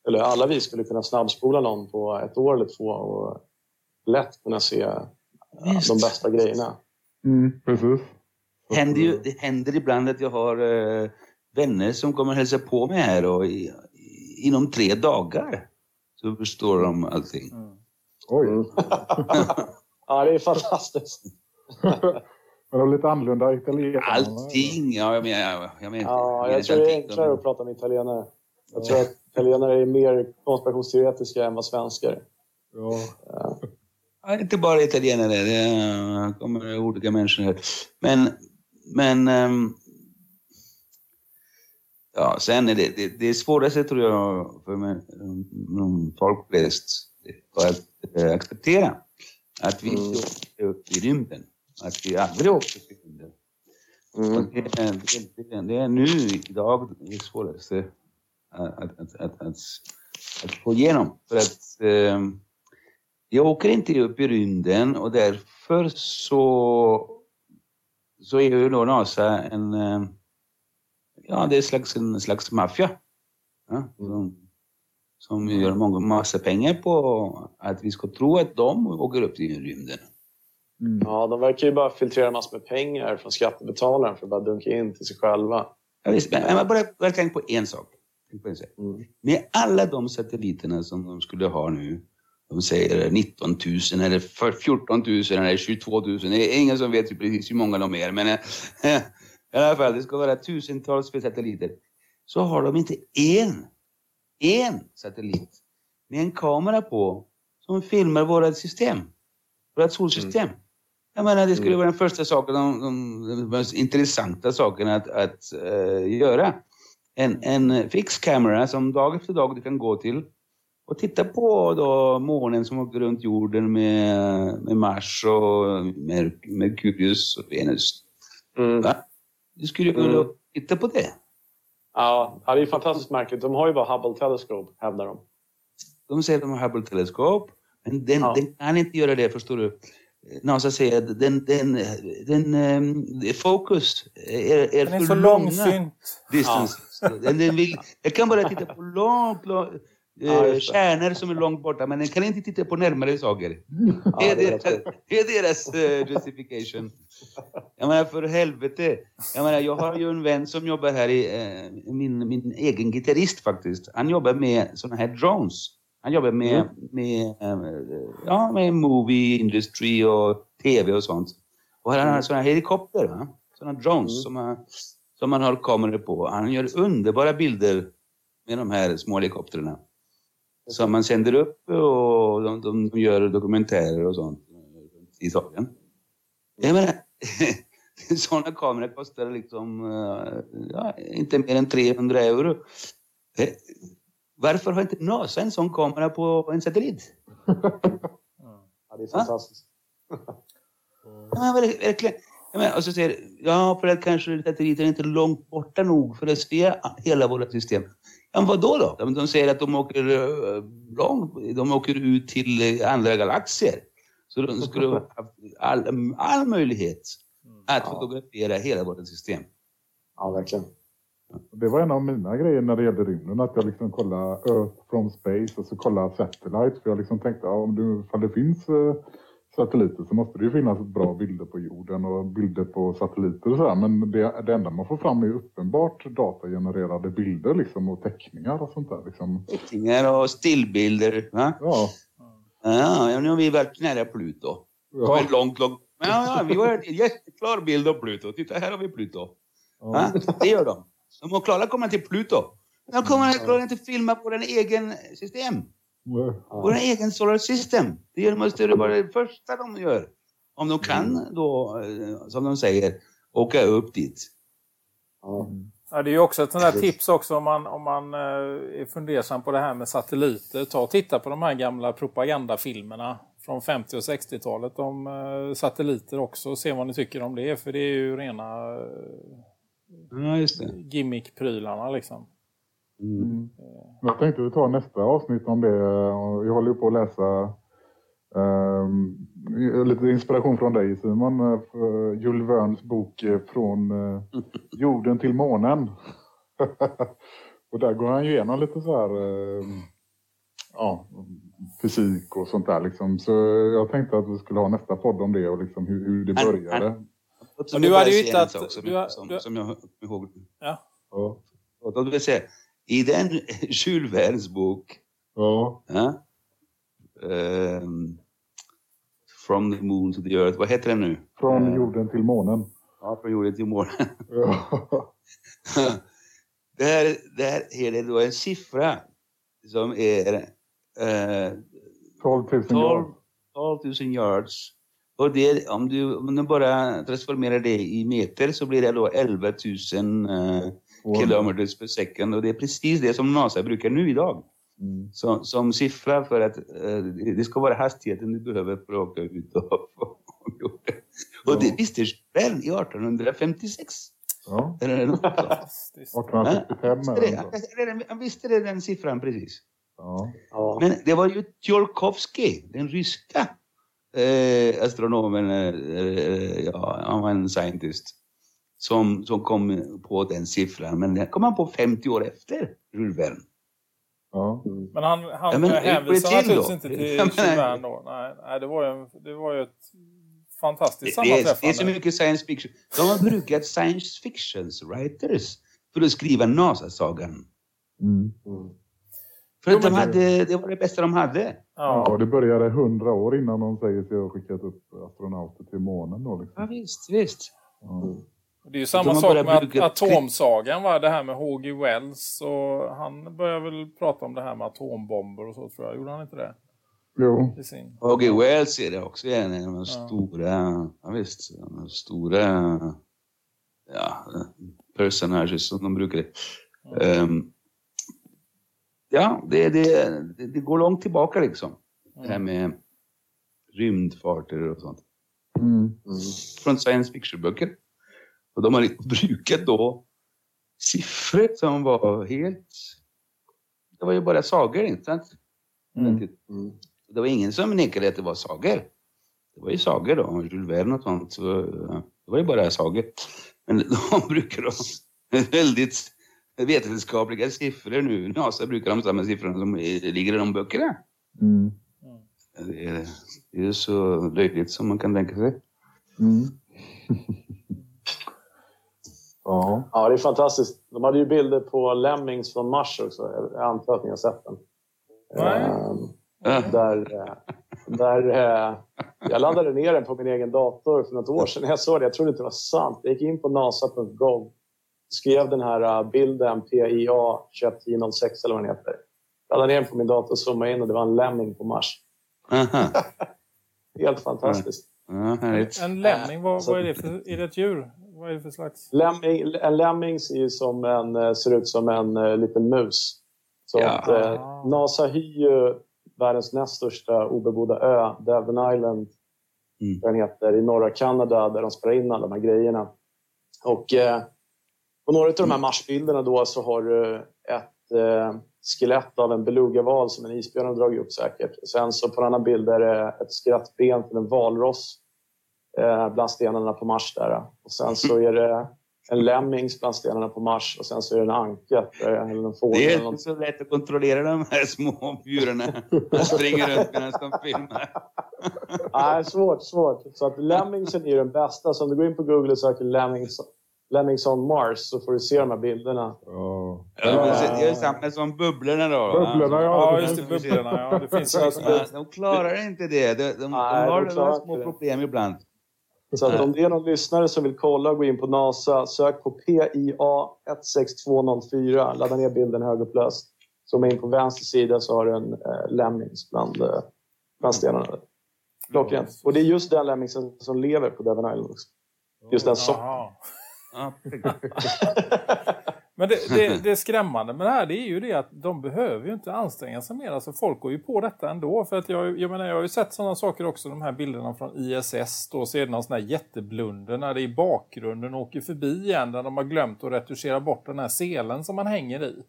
eller alla vi skulle kunna snabbspola någon på ett år eller två och lätt kunna se eh, Visst. de bästa grejerna. Mm, precis. Det händer, ju, det händer ibland att jag har eh, vänner som kommer och hälsar på mig här och i, inom tre dagar så förstår de allting. Oj. Mm. ja, det är fantastiskt. Men är lite annorlunda italienare. Allting! Ja, jag menar, jag, menar Ja, jag tror det är enklare att prata med italienare. Jag tror att italienare är mer konspirationsteoretiska än vad svenskar är. Ja. Ja, inte bara italienare, det kommer olika människor här. Men, men ehm, ja, sen är det, det, det svåraste tror jag för mig, folk flest, att eh, acceptera att vi inte åkte upp i rymden. Att vi aldrig åkte till rymden. Och det, är- det, är- det är nu, idag, det svåraste att, att, att, att, att, få igenom. För att ehm, jag åker inte upp i rymden och därför så, så är ju då NASA en, eh, ja det är slags, en slags maffia. Ja, som, som gör många, massa pengar på att vi ska tro att de åker upp i rymden. Ja, de verkar ju bara filtrera massor med pengar från skattebetalaren för att bara dunka in till sig själva. Ja, visst, men, men bara, bara tänk på en sak. Tänk på en sak. Med alla de satelliterna som de skulle ha nu, de säger 19 000 eller för- 14 000 eller 22 000, det är ingen som vet precis hur många de är, men eh, i alla fall, det ska vara tusentals satelliter. Så har de inte en, en satellit med en kamera på som filmar vårt system, vårt solsystem. Jag menar, det skulle vara den första saken, de, de, de mest intressanta saken att, att eh, göra. En, en fix kamera som dag efter dag du kan gå till och titta på då månen som åker runt jorden med, med Mars och Mer Merkurius och Venus. Va? Du skulle kunna Mm. titta på det. Ja, ja, det är fantastiskt märkligt. De har ju bara Hubble Telescope, hävdar de. De säger att de har Hubble-teleskop, men den, Ja. den kan inte göra det, förstår du. NASA säger att den, den, den, um, fokus är, är Den är för så långa långsynt. Den, den vill, jag kan bara titta på långt, långt Ja, eh, stjärnor som är långt borta, men den kan inte titta på närmare saker. Ja, det, är deras, det är deras eh, justification. Jag menar, för helvete. Jag menar, jag har ju en vän som jobbar här, i, eh, min, min egen gitarrist faktiskt. Han jobbar med sådana här drones. Han jobbar med, med, eh, ja, med movie industry och tv och sånt. Och han har sådana här helikopter, sådana drones som, har, som man har kameror på. Han gör underbara bilder med de här små helikoptrarna. Som man sänder upp och de, de, de gör dokumentärer och sånt i Italien. Jag menar, sådana kameror kostar liksom eh, ja, inte mer än 300 euro. Eh, Varför har inte NASA en sån kamera på en satellit? Ja, det är fantastiskt. Ja, men ver- verkligen. Ja, men, och så säger ja, för att kanske satelliten är inte långt borta nog för att se hela vårt system. Ja, men vad då? Ja, De säger att de åker eh, långt, de åker ut till eh, andra galaxer. Så de skulle ha haft all, all möjlighet att fotografera hela vårt system. Ja, verkligen. Det var en av mina grejer när det gällde rymden. Att jag liksom kollade Earth from space och så kollade satellite. För jag liksom tänkte, ja, om det, ifall det finns eh, satelliter så måste det ju finnas bra bilder på jorden och bilder på satelliter och sådär. Men det, det enda man får fram är uppenbart datagenererade bilder liksom och teckningar och sånt där. Liksom. Teckningar och stillbilder. Va? Ja. Ja, nu har vi varit nära Pluto. Det var Ja. en långt, långt... Ja, ja, vi har en jätteklar bild av Pluto. Titta, här har vi Pluto. Ja, det gör de. De har klarat att komma till Pluto. De kommer att klara inte filma på den egen system. På den egen solar system. Det måste det vara det första de gör. Om de kan då, eh, som de säger, åka upp dit. Ja, det är ju också ett sånt där tips också om man, om man eh, är fundersam på det här med satelliter. Ta och titta på de här gamla propagandafilmerna från 50 och 60-talet om eh, satelliter också och se vad ni tycker om det. För det är ju rena Ja, just det. gimmick-prylarna liksom. Mm. Jag tänkte vi tar nästa avsnitt om det. Jag håller på att läsa ehm, lite inspiration från dig Simon. Jules Vernes bok eh, Från eh, jorden till månen. och där går han ju igenom lite så här ehm, ja, fysik och sånt där liksom. Så jag tänkte att vi skulle ha nästa podd om det och liksom hur, hur det började. Du hade ju säger en hittat- Som, du har- som, du- som jag kommer ihåg. Ja. Ja. Vill jag säga, I den Jules Vernes bok Ja. Ja. Ehm, from the moon to the earth. Vad heter den nu? Från Eh, jorden till månen. Ja, från jorden till månen. Ja. där, där är det då en siffra som är eh, 12 000 12, yards. 12 000 yards. Och det, om, du, om du bara transformerar det i meter så blir det då 11 000 eh, kilometers per second. Och det är precis det som NASA brukar nu idag. Mm. Som, som siffra för att eh, det ska vara hastigheten du behöver för att åka ut och, och, och det visste Verne i 1856. Ja. Eller något sånt. 1875 Ja, är det, det. han, han- han visste det, den siffran precis. Ja. Ja. Men det var ju Tjorkovskij, den ryska eh, astronomen, eh, eh, ja, han var en scientist, som, som kom på den siffran. Men den kom han på 50 år efter Jules Verne. Ja. Men han, han Ja, men hänvisar naturligtvis då? inte till Ja, men- Jules Verne då. Nej, nej det, var ju, en- det var ju ett fantastiskt Det, det, är, det är så sammanträffande. mycket science fiction. De har brukat science fictions writers för att skriva NASA-sagan. Mm. För att de hade, det var det bästa de hade. Ja, och det började 100 år innan de säger sig ha skickat upp astronauter till månen. Då, liksom. Ja, visst, visst. Ja. Det är ju samma har sak bara med brukat- atomsagan, va? det här med H.G. Wells. Och han började väl prata om det här med atombomber och så tror jag. Gjorde han inte det? Jo. H.G. Wells är det också en av de stora, ja, visst, de stora ja, personages som de brukar Ehm, ja, det, det, det, det går långt tillbaka liksom. Det här med rymdfarter och sånt. Mm. Från science fiction-böcker. Och de har brukat då siffror som var helt... Det var ju bara sagor, inte sant? Mm. Det var ingen som nekade att det var sagor. Det var ju sagor då, Jules Verne och sånt. Så, det var ju bara sagor. Men de brukar ha väldigt vetenskapliga siffror nu. NASA brukar de samma siffror som ligger i de böckerna. Mm. Det är, är så löjligt som man kan tänka sig. Mm. ja. Ja, det är fantastiskt. De hade ju bilder på Lemmings från Mars också. Jag antar att ni har sett den. Ehm, där, eh, där eh, jag laddade ner den på min egen dator för något år sedan. Jag såg det, jag trodde inte det var sant. Jag gick in på nasa.gov skrev den här uh, bilden PIA 2106 eller vad den heter. Jag laddade ner den på min dator och zoomade in och det var en lemming på Mars. Helt fantastiskt. Ja. En lämning, vad, vad är det för... Är det ett djur? Vad är det för slags... Lemming, en lemming ser, ju som en, eh, ser ut som en uh, liten mus. Så Ja. att, eh, NASA hyr ju världens näst största obebodda ö, Devon Island, Mm. den heter, i norra Kanada där de spelar in alla de här grejerna. Och eh, på några av de här Marsbilderna då så har du ett eh, skelett av en belugaval som en isbjörn har dragit upp säkert. Och sen så på en annan bild är det ett skrattben till en valross eh, bland stenarna på Mars där. Och sen så är det en lemmings bland stenarna på Mars och sen så är det en anka eh, eller en fågel. Det eller är något. inte så lätt att kontrollera de här små djuren. De springer runt medan de filmar. Nej, svårt, svårt. Så att Lemmingsen är den bästa. Så om du går in på Google och söker Lemmings, Lemmingson Mars så får du se de här bilderna. Ja. Ja, det är samma som bubblorna då. Bubblorna, Ja, det just det. Bubblorna, ja. Det finns Ja, Ja, de klarar inte det. De, de, de har de små problem ibland. Så att om det är någon lyssnare som vill kolla, gå in på NASA, sök på PIA 16204, ladda ner bilden högupplöst. Zooma in på vänster sida så har du en eh, Lemmings bland, eh, bland stenarna. Klockrent. Och det är just den Lemmingsen som lever på Devon Island också. Just den sorten. Ja, Men det, det, det är skrämmande med det här det är ju det att de behöver ju inte anstränga sig mer. Alltså folk går ju på detta ändå. För att jag, jag menar jag har ju sett sådana saker också. De här bilderna från ISS. Då ser någon sån här jätteblunder när det i bakgrunden åker förbi igen. Där de har glömt att retuschera bort den här selen som man hänger i.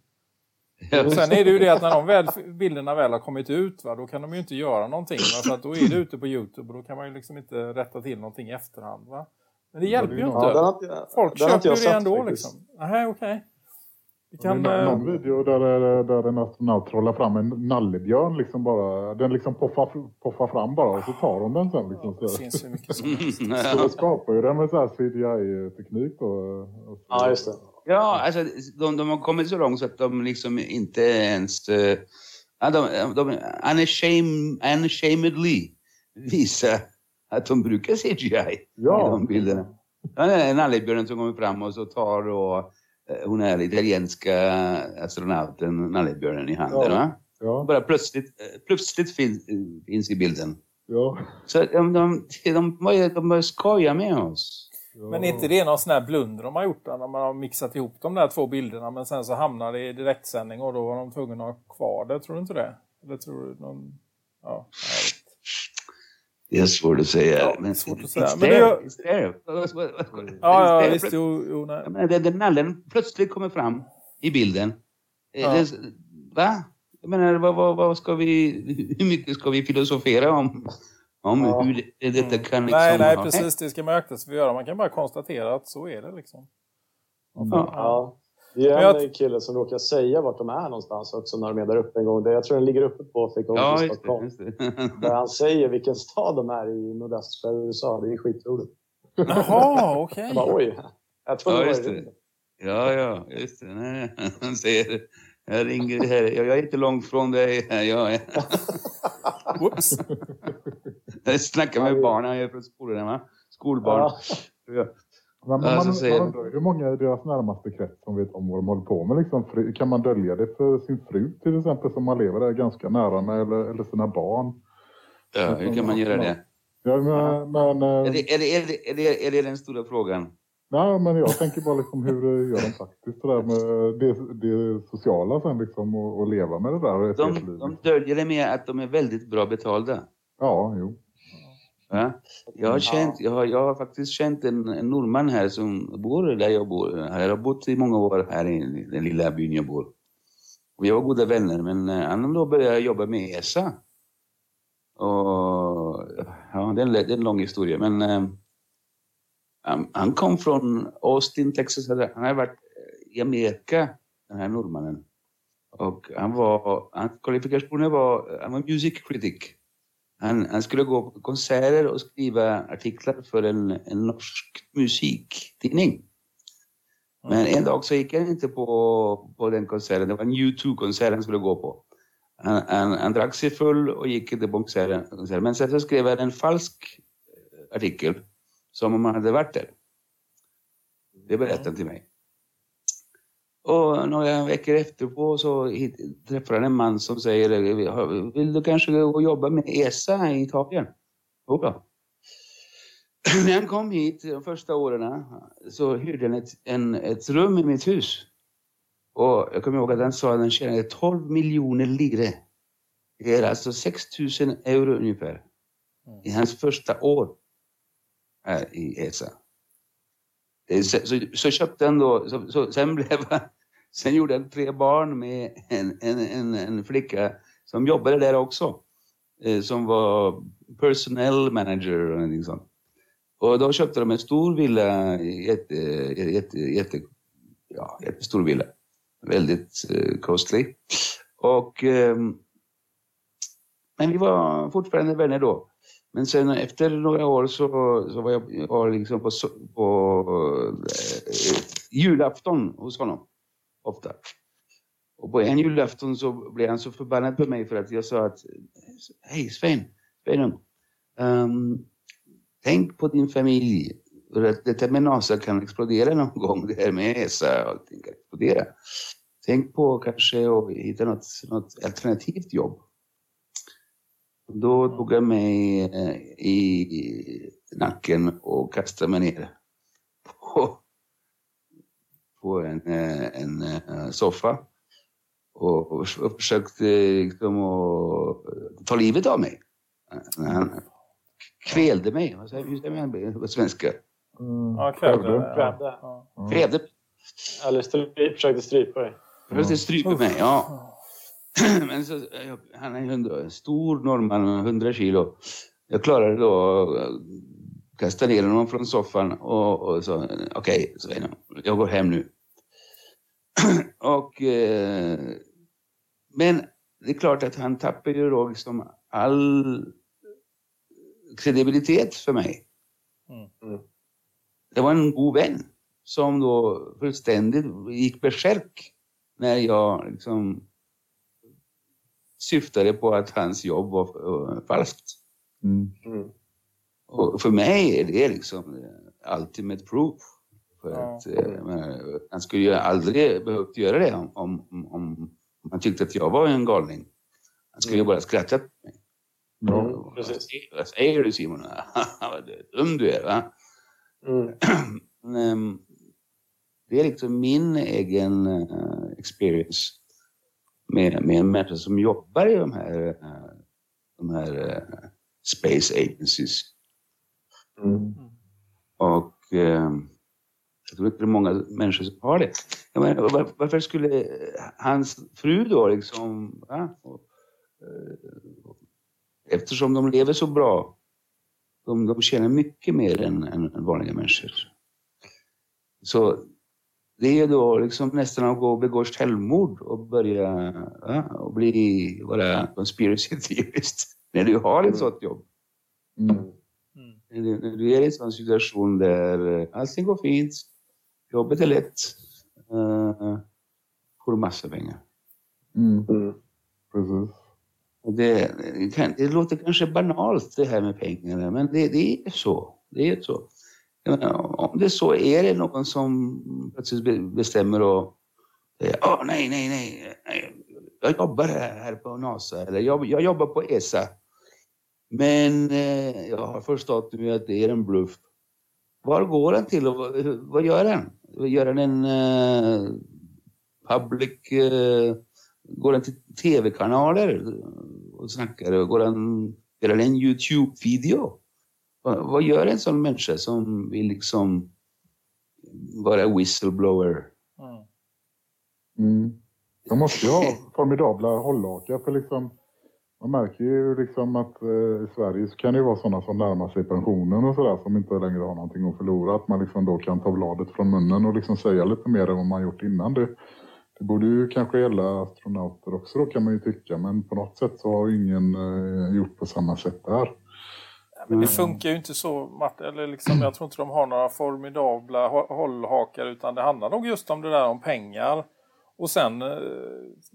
Och sen är det ju det att när de väl, bilderna väl har kommit ut va, då kan de ju inte göra någonting. Va, för att då är det ute på Youtube och då kan man ju liksom inte rätta till någonting i efterhand. Va? Men det hjälper ju Ja, inte. den har Folk den köper ju det ändå faktiskt. liksom. Nej, okej. Vi Det kan... är eh, någon video där, där, där en astronaut trollar fram en nallebjörn liksom bara. Den liksom poffar, poffar fram bara och så tar de den sen. Liksom, Det så. finns ju mycket som så det skapar ju den med så här CGI-teknik. Och, och så. Ja, just det. Ja, alltså de, de har kommit så långt så att de liksom inte ens... ja, de, de unashame, unashamedly visar att de brukar CGI Ja. i de bilderna. Ja, det är nallebjörnen som kommer fram och så tar eh, hon är italienska astronauten nallebjörnen i handen. Ja. Va? Ja, Bara plötsligt, eh, plötsligt fin, eh, finns i bilden. ja. Så de, de, de, de, de börjar skoja med oss. Men är inte det någon sån här blunder de har gjort när man har mixat ihop de där två bilderna men sen så hamnar det i direktsändning och då var de tvungna att ha kvar det. Tror du inte det? Eller tror du någon... Ja. Det är svårt att säga. Ja, men svårt att säga. It's Men det there, it's there. Ja, ja visst. Jo, jo, nej. Menar, den, den nallen plötsligt kommer fram i bilden. Eh, Ja. det- va? Jag menar, vad, vad, vad ska vi, hur mycket ska vi filosofera om, om Ja. hur det, detta kan liksom Nej, nej, precis. Det ska man akta sig för att göra. Man kan bara konstatera att så är det liksom. Ja. Ja. Det är en jag- kille som råkar säga vart de är någonstans också när de är där uppe en gång. Det- Jag tror den ligger uppe på Fick Ja, i just det. Stockholm. Just det. Där han säger vilken stad de är i nordöstra USA. Det är skitroligt. Jaha, okej. Jag bara oj. Jag tror Ja, det var just det. Ja, ja, just det. Nej, han säger, jag ringer här, jag är inte långt från dig. Jag, är, Whoops. jag snackar med barnen, jag är från skolan, va? Skolbarn. Ja. Men, men Ja, man, man undrar hur många i deras närmaste krets som vet om vad de håller på med. Liksom, kan man dölja det för sin fru till exempel som man lever där ganska nära med eller, eller sina barn? Ja, hur kan man göra det? Ja, men, men, Är eh, det, är det, är det, är det, är det den stora frågan? nej, men jag tänker bara liksom hur gör de faktiskt sådär med det, det sociala sen liksom och, och leva med det där. De, de döljer det med att de är väldigt bra betalda. Ja, jo. Va? Jag, har känt, jag, har, jag har faktiskt känt en, en norrman här som bor där jag bor. Jag har bott i många år här i den lilla byn jag bor. Och vi var goda vänner, men eh, han då började jobba med ESA. Och, ja, det är, en, det är en lång historia, men eh, han, han kom från Austin, Texas. Han har varit i Amerika, den här norrmannen. Och han var, hans kvalifikationer var, han var music critic. Han, han skulle gå på konserter och skriva artiklar för en, en norsk musiktidning. Men en dag så gick han inte på, på den konserten. Det var en U2-konsert han skulle gå på. Han, han, han drack sig full och gick inte på konserten. konserten. Men sen så skrev han en falsk eh, artikel. Som om han hade varit där. Det berättade han till mig. Och några veckor efterpå så träffar han en man som säger Vill du kanske gå och jobba med ESA i Italien? Jo då. När han kom hit de första åren så hyrde han ett, en, ett rum i mitt hus. Och jag kommer ihåg att han sa att han tjänade 12 miljoner lire. Det är alltså 6 000 euro ungefär. I hans första år här i ESA. Är Så, så, så köpte han då, så, så, sen blev han, sen gjorde han tre barn med en, en, en, en flicka som jobbade där också. Eh, som var personal manager och någonting sånt. Och då köpte de en stor villa, jätte, jätte, jätte, ja, jättestor villa. Väldigt eh, kostlig. Och, eh, men vi var fortfarande vänner då. Men sen efter några år så, så var jag var liksom på, på eh, julafton hos honom. Ofta. Och på en julafton så blev han så förbannad på mig för att jag sa att Hej Sven, Sven, um, tänk på din familj. För att detta med NASA kan explodera någon gång. Det här med ESA och allting kan explodera. Tänk på kanske att hitta något, något alternativt jobb. Då tog jag mig eh, i nacken och kastade mig ner på en, eh, en eh, soffa och, och försökte liksom att ta livet av mig. Han kvälde mig. Vad säger hur säger man på svenska? Ja, kvävde. Kvävde. Ja. Kvävde. Eller stryp, försökte strypa dig. Försökte strypa mig, ja. Men så, han är en stor norrman, 100 kilo. Jag klarade då att kasta ner honom från soffan och, och så, okej, det. jag går hem nu. och, eh, men det är klart att han tappar ju då liksom all kredibilitet för mig. Mm. Det var en god vän som då fullständigt gick besärk när jag liksom syftade på att hans jobb var eh, falskt. Mm. Och för mig är det liksom eh, ultimate proof. För att, eh, menar, han skulle ju aldrig behövt göra det om, om, om, han tyckte att jag var en galning. Han skulle ju bara skrattat åt mig. Mm, precis. Vad säger du Simon? Vad dum du är va? Mm. Ehm, det är liksom min egen eh, experience med, med en människa som jobbar i de här, de här space agencies. Mm. Och eh, jag tror inte det är många människor som har det. Jag menar, var, varför skulle hans fru då liksom... Va? Och, eh, eftersom de lever så bra. De, de tjänar mycket mer än, än, än vanliga människor. Så det är då liksom nästan att gå och begå självmord och börja ja, och bli, vara conspiracy theorist. När du har ett sånt jobb. Mm. Du, är i en sån situation där eh, allting går fint, jobbet är lätt, uh, får massa pengar. Mm. Mm. Och det, det, kan, det låter kanske banalt det här med pengarna, men det, det är så. Det är så. Menar, om det är så, är det någon som plötsligt be- bestämmer och säger Åh, nej, nej, nej, nej, jag jobbar här på NASA eller jag, jag jobbar på ESA. Men eh, jag har förstått nu att det är en bluff. Var går han till och vad, vad gör han? Gör han en eh, public... Eh, går han till tv-kanaler och snackar? Går han, gör han en YouTube-video? Vad, vad gör en sån människa som vill liksom vara whistleblower? Mm. Mm. De måste ju ha formidabla hållhakar för liksom man märker ju liksom att eh, i Sverige så kan det ju vara sådana som närmar sig pensionen och sådär som inte längre har någonting att förlora. Att man liksom då kan ta bladet från munnen och liksom säga lite mer än vad man gjort innan. Det, det borde ju kanske gälla astronauter också då kan man ju tycka. Men på något sätt så har ju ingen eh, gjort på samma sätt där. Men det funkar ju inte så, Martin. Eller liksom, jag tror inte de har några formidabla hå- hållhakar utan det handlar nog just om det där om pengar. Och sen, eh,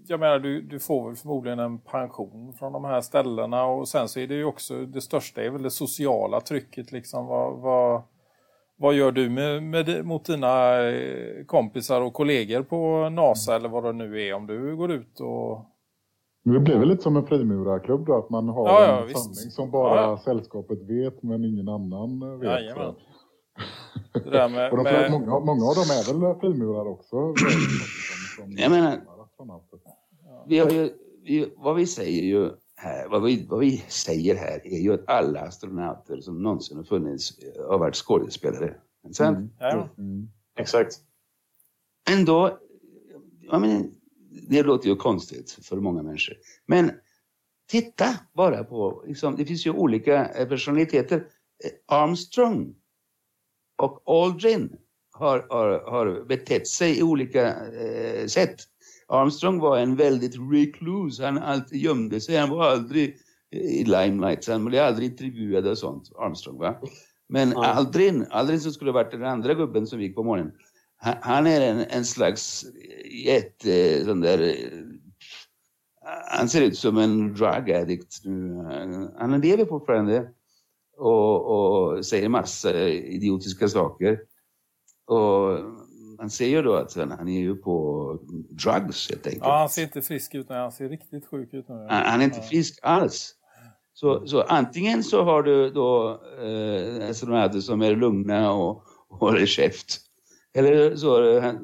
jag menar du, du får väl förmodligen en pension från de här ställena och sen så är det ju också, det största är väl det sociala trycket liksom. Vad, vad, vad gör du med, med, mot dina eh, kompisar och kollegor på NASA eller vad det nu är om du går ut och... Det blir väl lite som en frimurarklubb då, att man har Ja, ja, en visst. sanning som bara Ja, sällskapet vet men ingen annan vet. Jajamän. Med, Och de, med, många, många av dem är väl frimurare också? som, Jag menar, vi har ju, vi, vad vi säger ju här, vad vi, vad vi säger här är ju att alla astronauter som någonsin har funnits eh, har varit skådespelare. Inte sant? ja, Exakt. Ändå, jag menar, det låter ju konstigt för många människor. Men titta bara på, liksom, det finns ju olika eh, personaliteter. Eh, Armstrong och Aldrin har, har, har betett sig i olika eh, sätt. Armstrong var en väldigt recluse, han alltid gömde sig, han var aldrig i limelight, han blev aldrig intervjuad och sånt, Armstrong va. Men Ja. Aldrin, Aldrin som skulle varit den andra gubben som gick på morgonen, han, han är en, en slags jätte, sån där, eh, han ser ut som en drug addict nu. Han- Han lever fortfarande och, och säger massa idiotiska saker. Och man ser ju då att han, är ju på drugs helt enkelt. ja, han ser inte frisk ut, nej, han ser riktigt sjuk ut nu. Han, han är inte frisk alls. Så, så antingen så har du då eh, astronauter som är lugna och, och håller käft. Eller så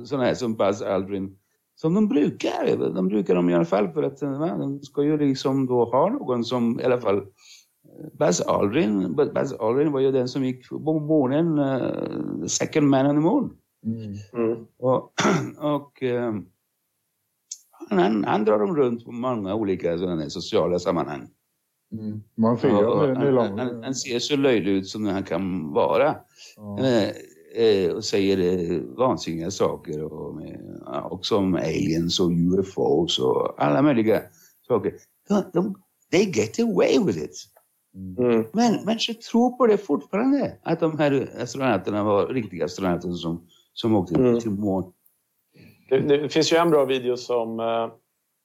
sådana här som Buzz Aldrin. Som de brukar. De brukar de i alla fall för att eh, va, de ska ju liksom då ha någon som i alla fall Buzz Aldrin, Buzz Aldrin var ju den som gick på månen, uh, second man on the moon. Mm. Och, och eh, han, han drar dem runt på många olika sådana sociala sammanhang. Mm. Man ser Och det, han, han, han ser så löjlig ut som han kan vara. Ja. Eh, och säger eh, vansinniga saker och, med, ja, också om aliens och UFOs och alla möjliga saker. De, de, they get away with it. Mm. Men människor tror på det fortfarande. Att de här astronauterna var riktiga astronauter som, som åkte Mm. till månen. Det, det finns ju en bra video som, eh,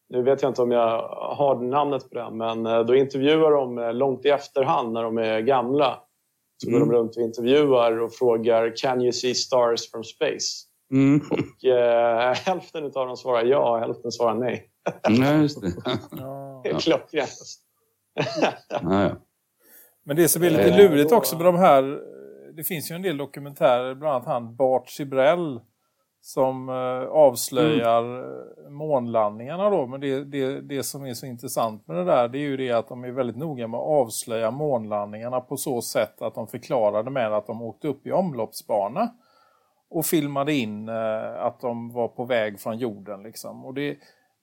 nu vet jag inte om jag har namnet på den, men eh, då intervjuar de eh, långt i efterhand när de är gamla. Så går Mm. de runt och intervjuar och frågar “Can you see stars from space?” Mm. och eh, hälften av dem svarar ja, hälften svarar nej. Ja, just det. Det är klockrent. Ja, ja. Men det som är lite Eh, lurigt också med de här, det finns ju en del dokumentärer, bland annat han Bart Sibrell som eh, avslöjar mm. månlandningarna då. Men det, det, det som är så intressant med det där det är ju det att de är väldigt noga med att avslöja månlandningarna på så sätt att de förklarade med att de åkte upp i omloppsbana och filmade in eh, att de var på väg från jorden liksom. Och det,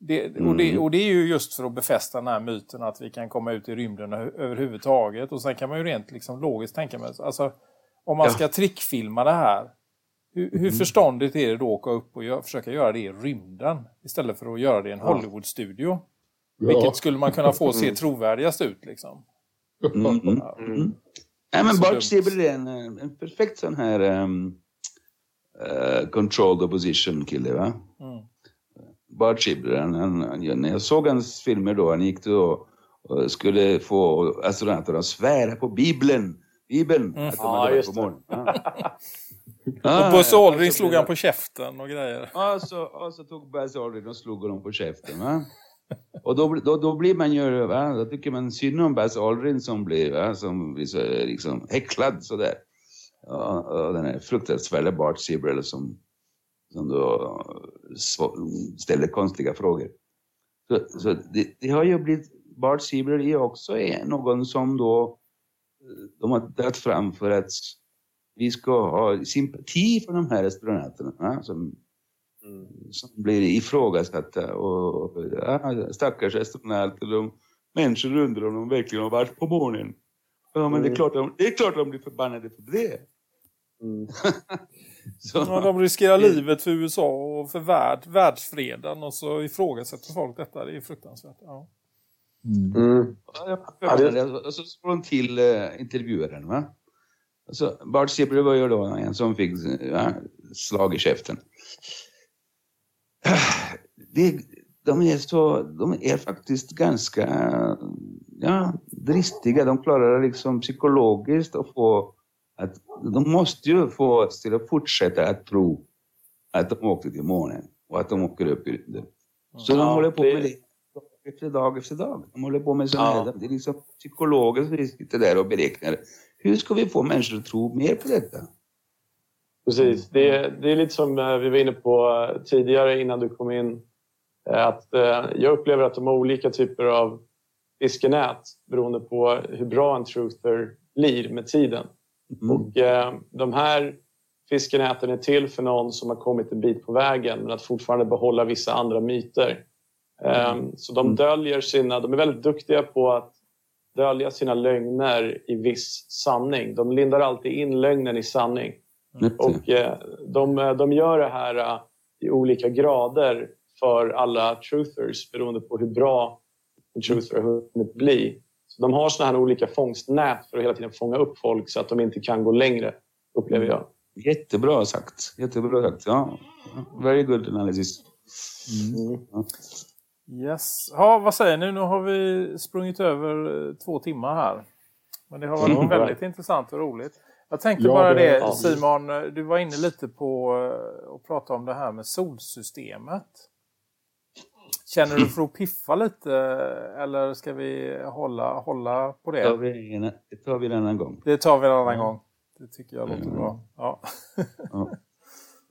det, och, det, och det är ju just för att befästa den här myten att vi kan komma ut i rymden överhuvudtaget. Och sen kan man ju rent liksom logiskt tänka mig, alltså om man Ja. ska trickfilma det här, hur, hur förståndigt är det då att åka upp och gö- försöka göra det i rymden istället för att göra det i en Hollywoodstudio? Vilket skulle man kunna få se trovärdigast ut liksom. Mm, mm, Ja. mm. Nej, men Bart. Siebel är en, en perfekt sån här um, uh, controlled opposition kille va? Mm. Bart Siebel, han, han, när jag såg hans filmer då, han gick då och skulle få astronauterna att svära på Bibeln. Bibeln, Mm. att de Ja, hade just på morgonen. Ja. Och Buzz Aldrin slog blev han på käften och grejer. Ja, så, och så tog Buzz Aldrin och slog honom på käften. Va? Och då, då, då blir man ju, va? då tycker man synd om Buzz Aldrin som blir, va? som blir så, liksom häcklad sådär. Ja, och den här fruktansvärda Bart Sibrel som, som då sv- ställer konstiga frågor. Så, så det, det har ju blivit, Bart Sibrel är också är någon som då eh, de har dragit fram för att vi ska ha sympati för de här astronauterna va? som som blir ifrågasatta och, ja, stackars astronauter, de människor undrar om de verkligen har varit på månen. Ja, men det, är Mm. klart de, det är klart de blir förbannade för det. Mm. Så, Ja, de riskerar livet för USA och för värld, världsfreden och så ifrågasätter folk detta. Det är fruktansvärt. Ja. Mm. Ja, det... Och så slår de till uh, intervjuaren. Va? Alltså, Bart Siebel var ju då en som fick ja, slag i käften. Det, de, är så, de är faktiskt ganska ja, dristiga. De klarar liksom psykologiskt att få att de måste ju få oss till att fortsätta att tro att de åkte till månen och att de åker upp i rymden. Så de Ja, håller på det- med det dag efter dag efter dag. De håller på med sådana Ja. här, det är liksom psykologer som sitter där och beräknar. Hur ska vi få människor att tro mer på detta? Precis. Det, är- det är lite som eh, vi var inne på eh, tidigare innan du kom in. eh, Att jag upplever att de har olika typer av fiskenät beroende på hur bra en truther blir med tiden. Och eh, de här fiskenäten är till för någon som har kommit en bit på vägen men att fortfarande behålla vissa andra myter. Eh, så de döljer sina, de är väldigt duktiga på att dölja sina lögner i viss sanning. De lindar alltid in lögnen i sanning. Och eh, de, de gör det här eh, i olika grader för alla truthers beroende på hur bra en truther har hunnit bli. Så de har såna här olika fångstnät för att hela tiden fånga upp folk så att de inte kan gå längre, upplever jag. Jättebra sagt. Jättebra sagt. Ja. Very good analysis. Ja. Yes. Ja, vad säger ni? Nu har vi sprungit över eh, två timmar här. Men det har varit Mm. väldigt intressant och roligt. Jag tänkte Ja, bara det- det. Simon, eh, du var inne lite på eh, att prata om det här med solsystemet. Känner du för att piffa lite eller ska vi hålla, hålla på Det tar det? vi en, det tar vi en annan gång. Det tar vi en annan gång. Det tycker jag låter bra. Ja.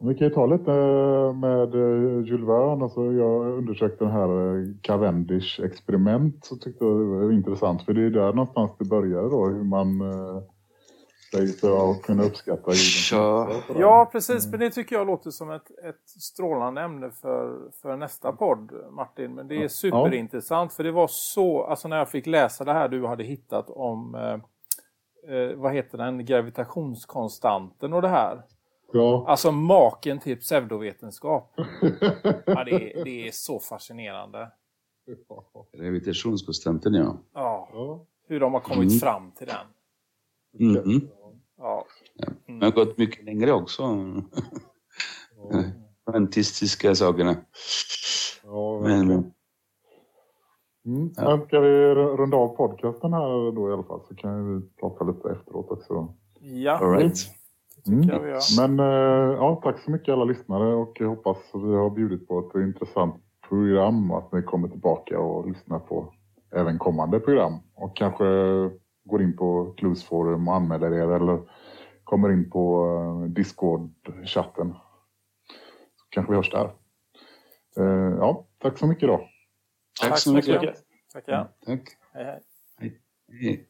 Vi kan ju ta lite eh, med eh, Jules Verne. Alltså jag undersökte den här eh, Cavendish-experiment. Så tyckte jag det var intressant. För det är där någonstans det började då. Hur man säger sig ha kunna uppskatta jordens Ja. precis. Men det tycker jag låter som ett, ett strålande ämne för, för nästa podd, Martin. Men det är superintressant. För det var så, alltså när jag fick läsa det här du hade hittat om, eh, eh, vad heter den, gravitationskonstanten och det här. Ja. Alltså maken till pseudovetenskap. ja, det, är, det är så fascinerande. Gravitationskonstanten, ja. Ja, hur de har kommit Mm. fram till den. Mhm. Ja. Det har gått mycket längre också. Kvantistiska sakerna. Ja, Men, verkligen. Mm. Men ska vi runda av podcasten här då i alla fall så kan vi prata lite efteråt också. Ja, all right. Mm. gör. Men eh, ja, tack så mycket alla lyssnare och jag hoppas att vi har bjudit på ett intressant program att ni kommer tillbaka och lyssnar på även kommande program. Och kanske går in på Clues Forum och anmäler er eller kommer in på eh, Discord-chatten. Så kanske vi hörs där. Eh, ja, tack så mycket då. Tack så mycket. Tackar. Tack. Hej, hej. Hej.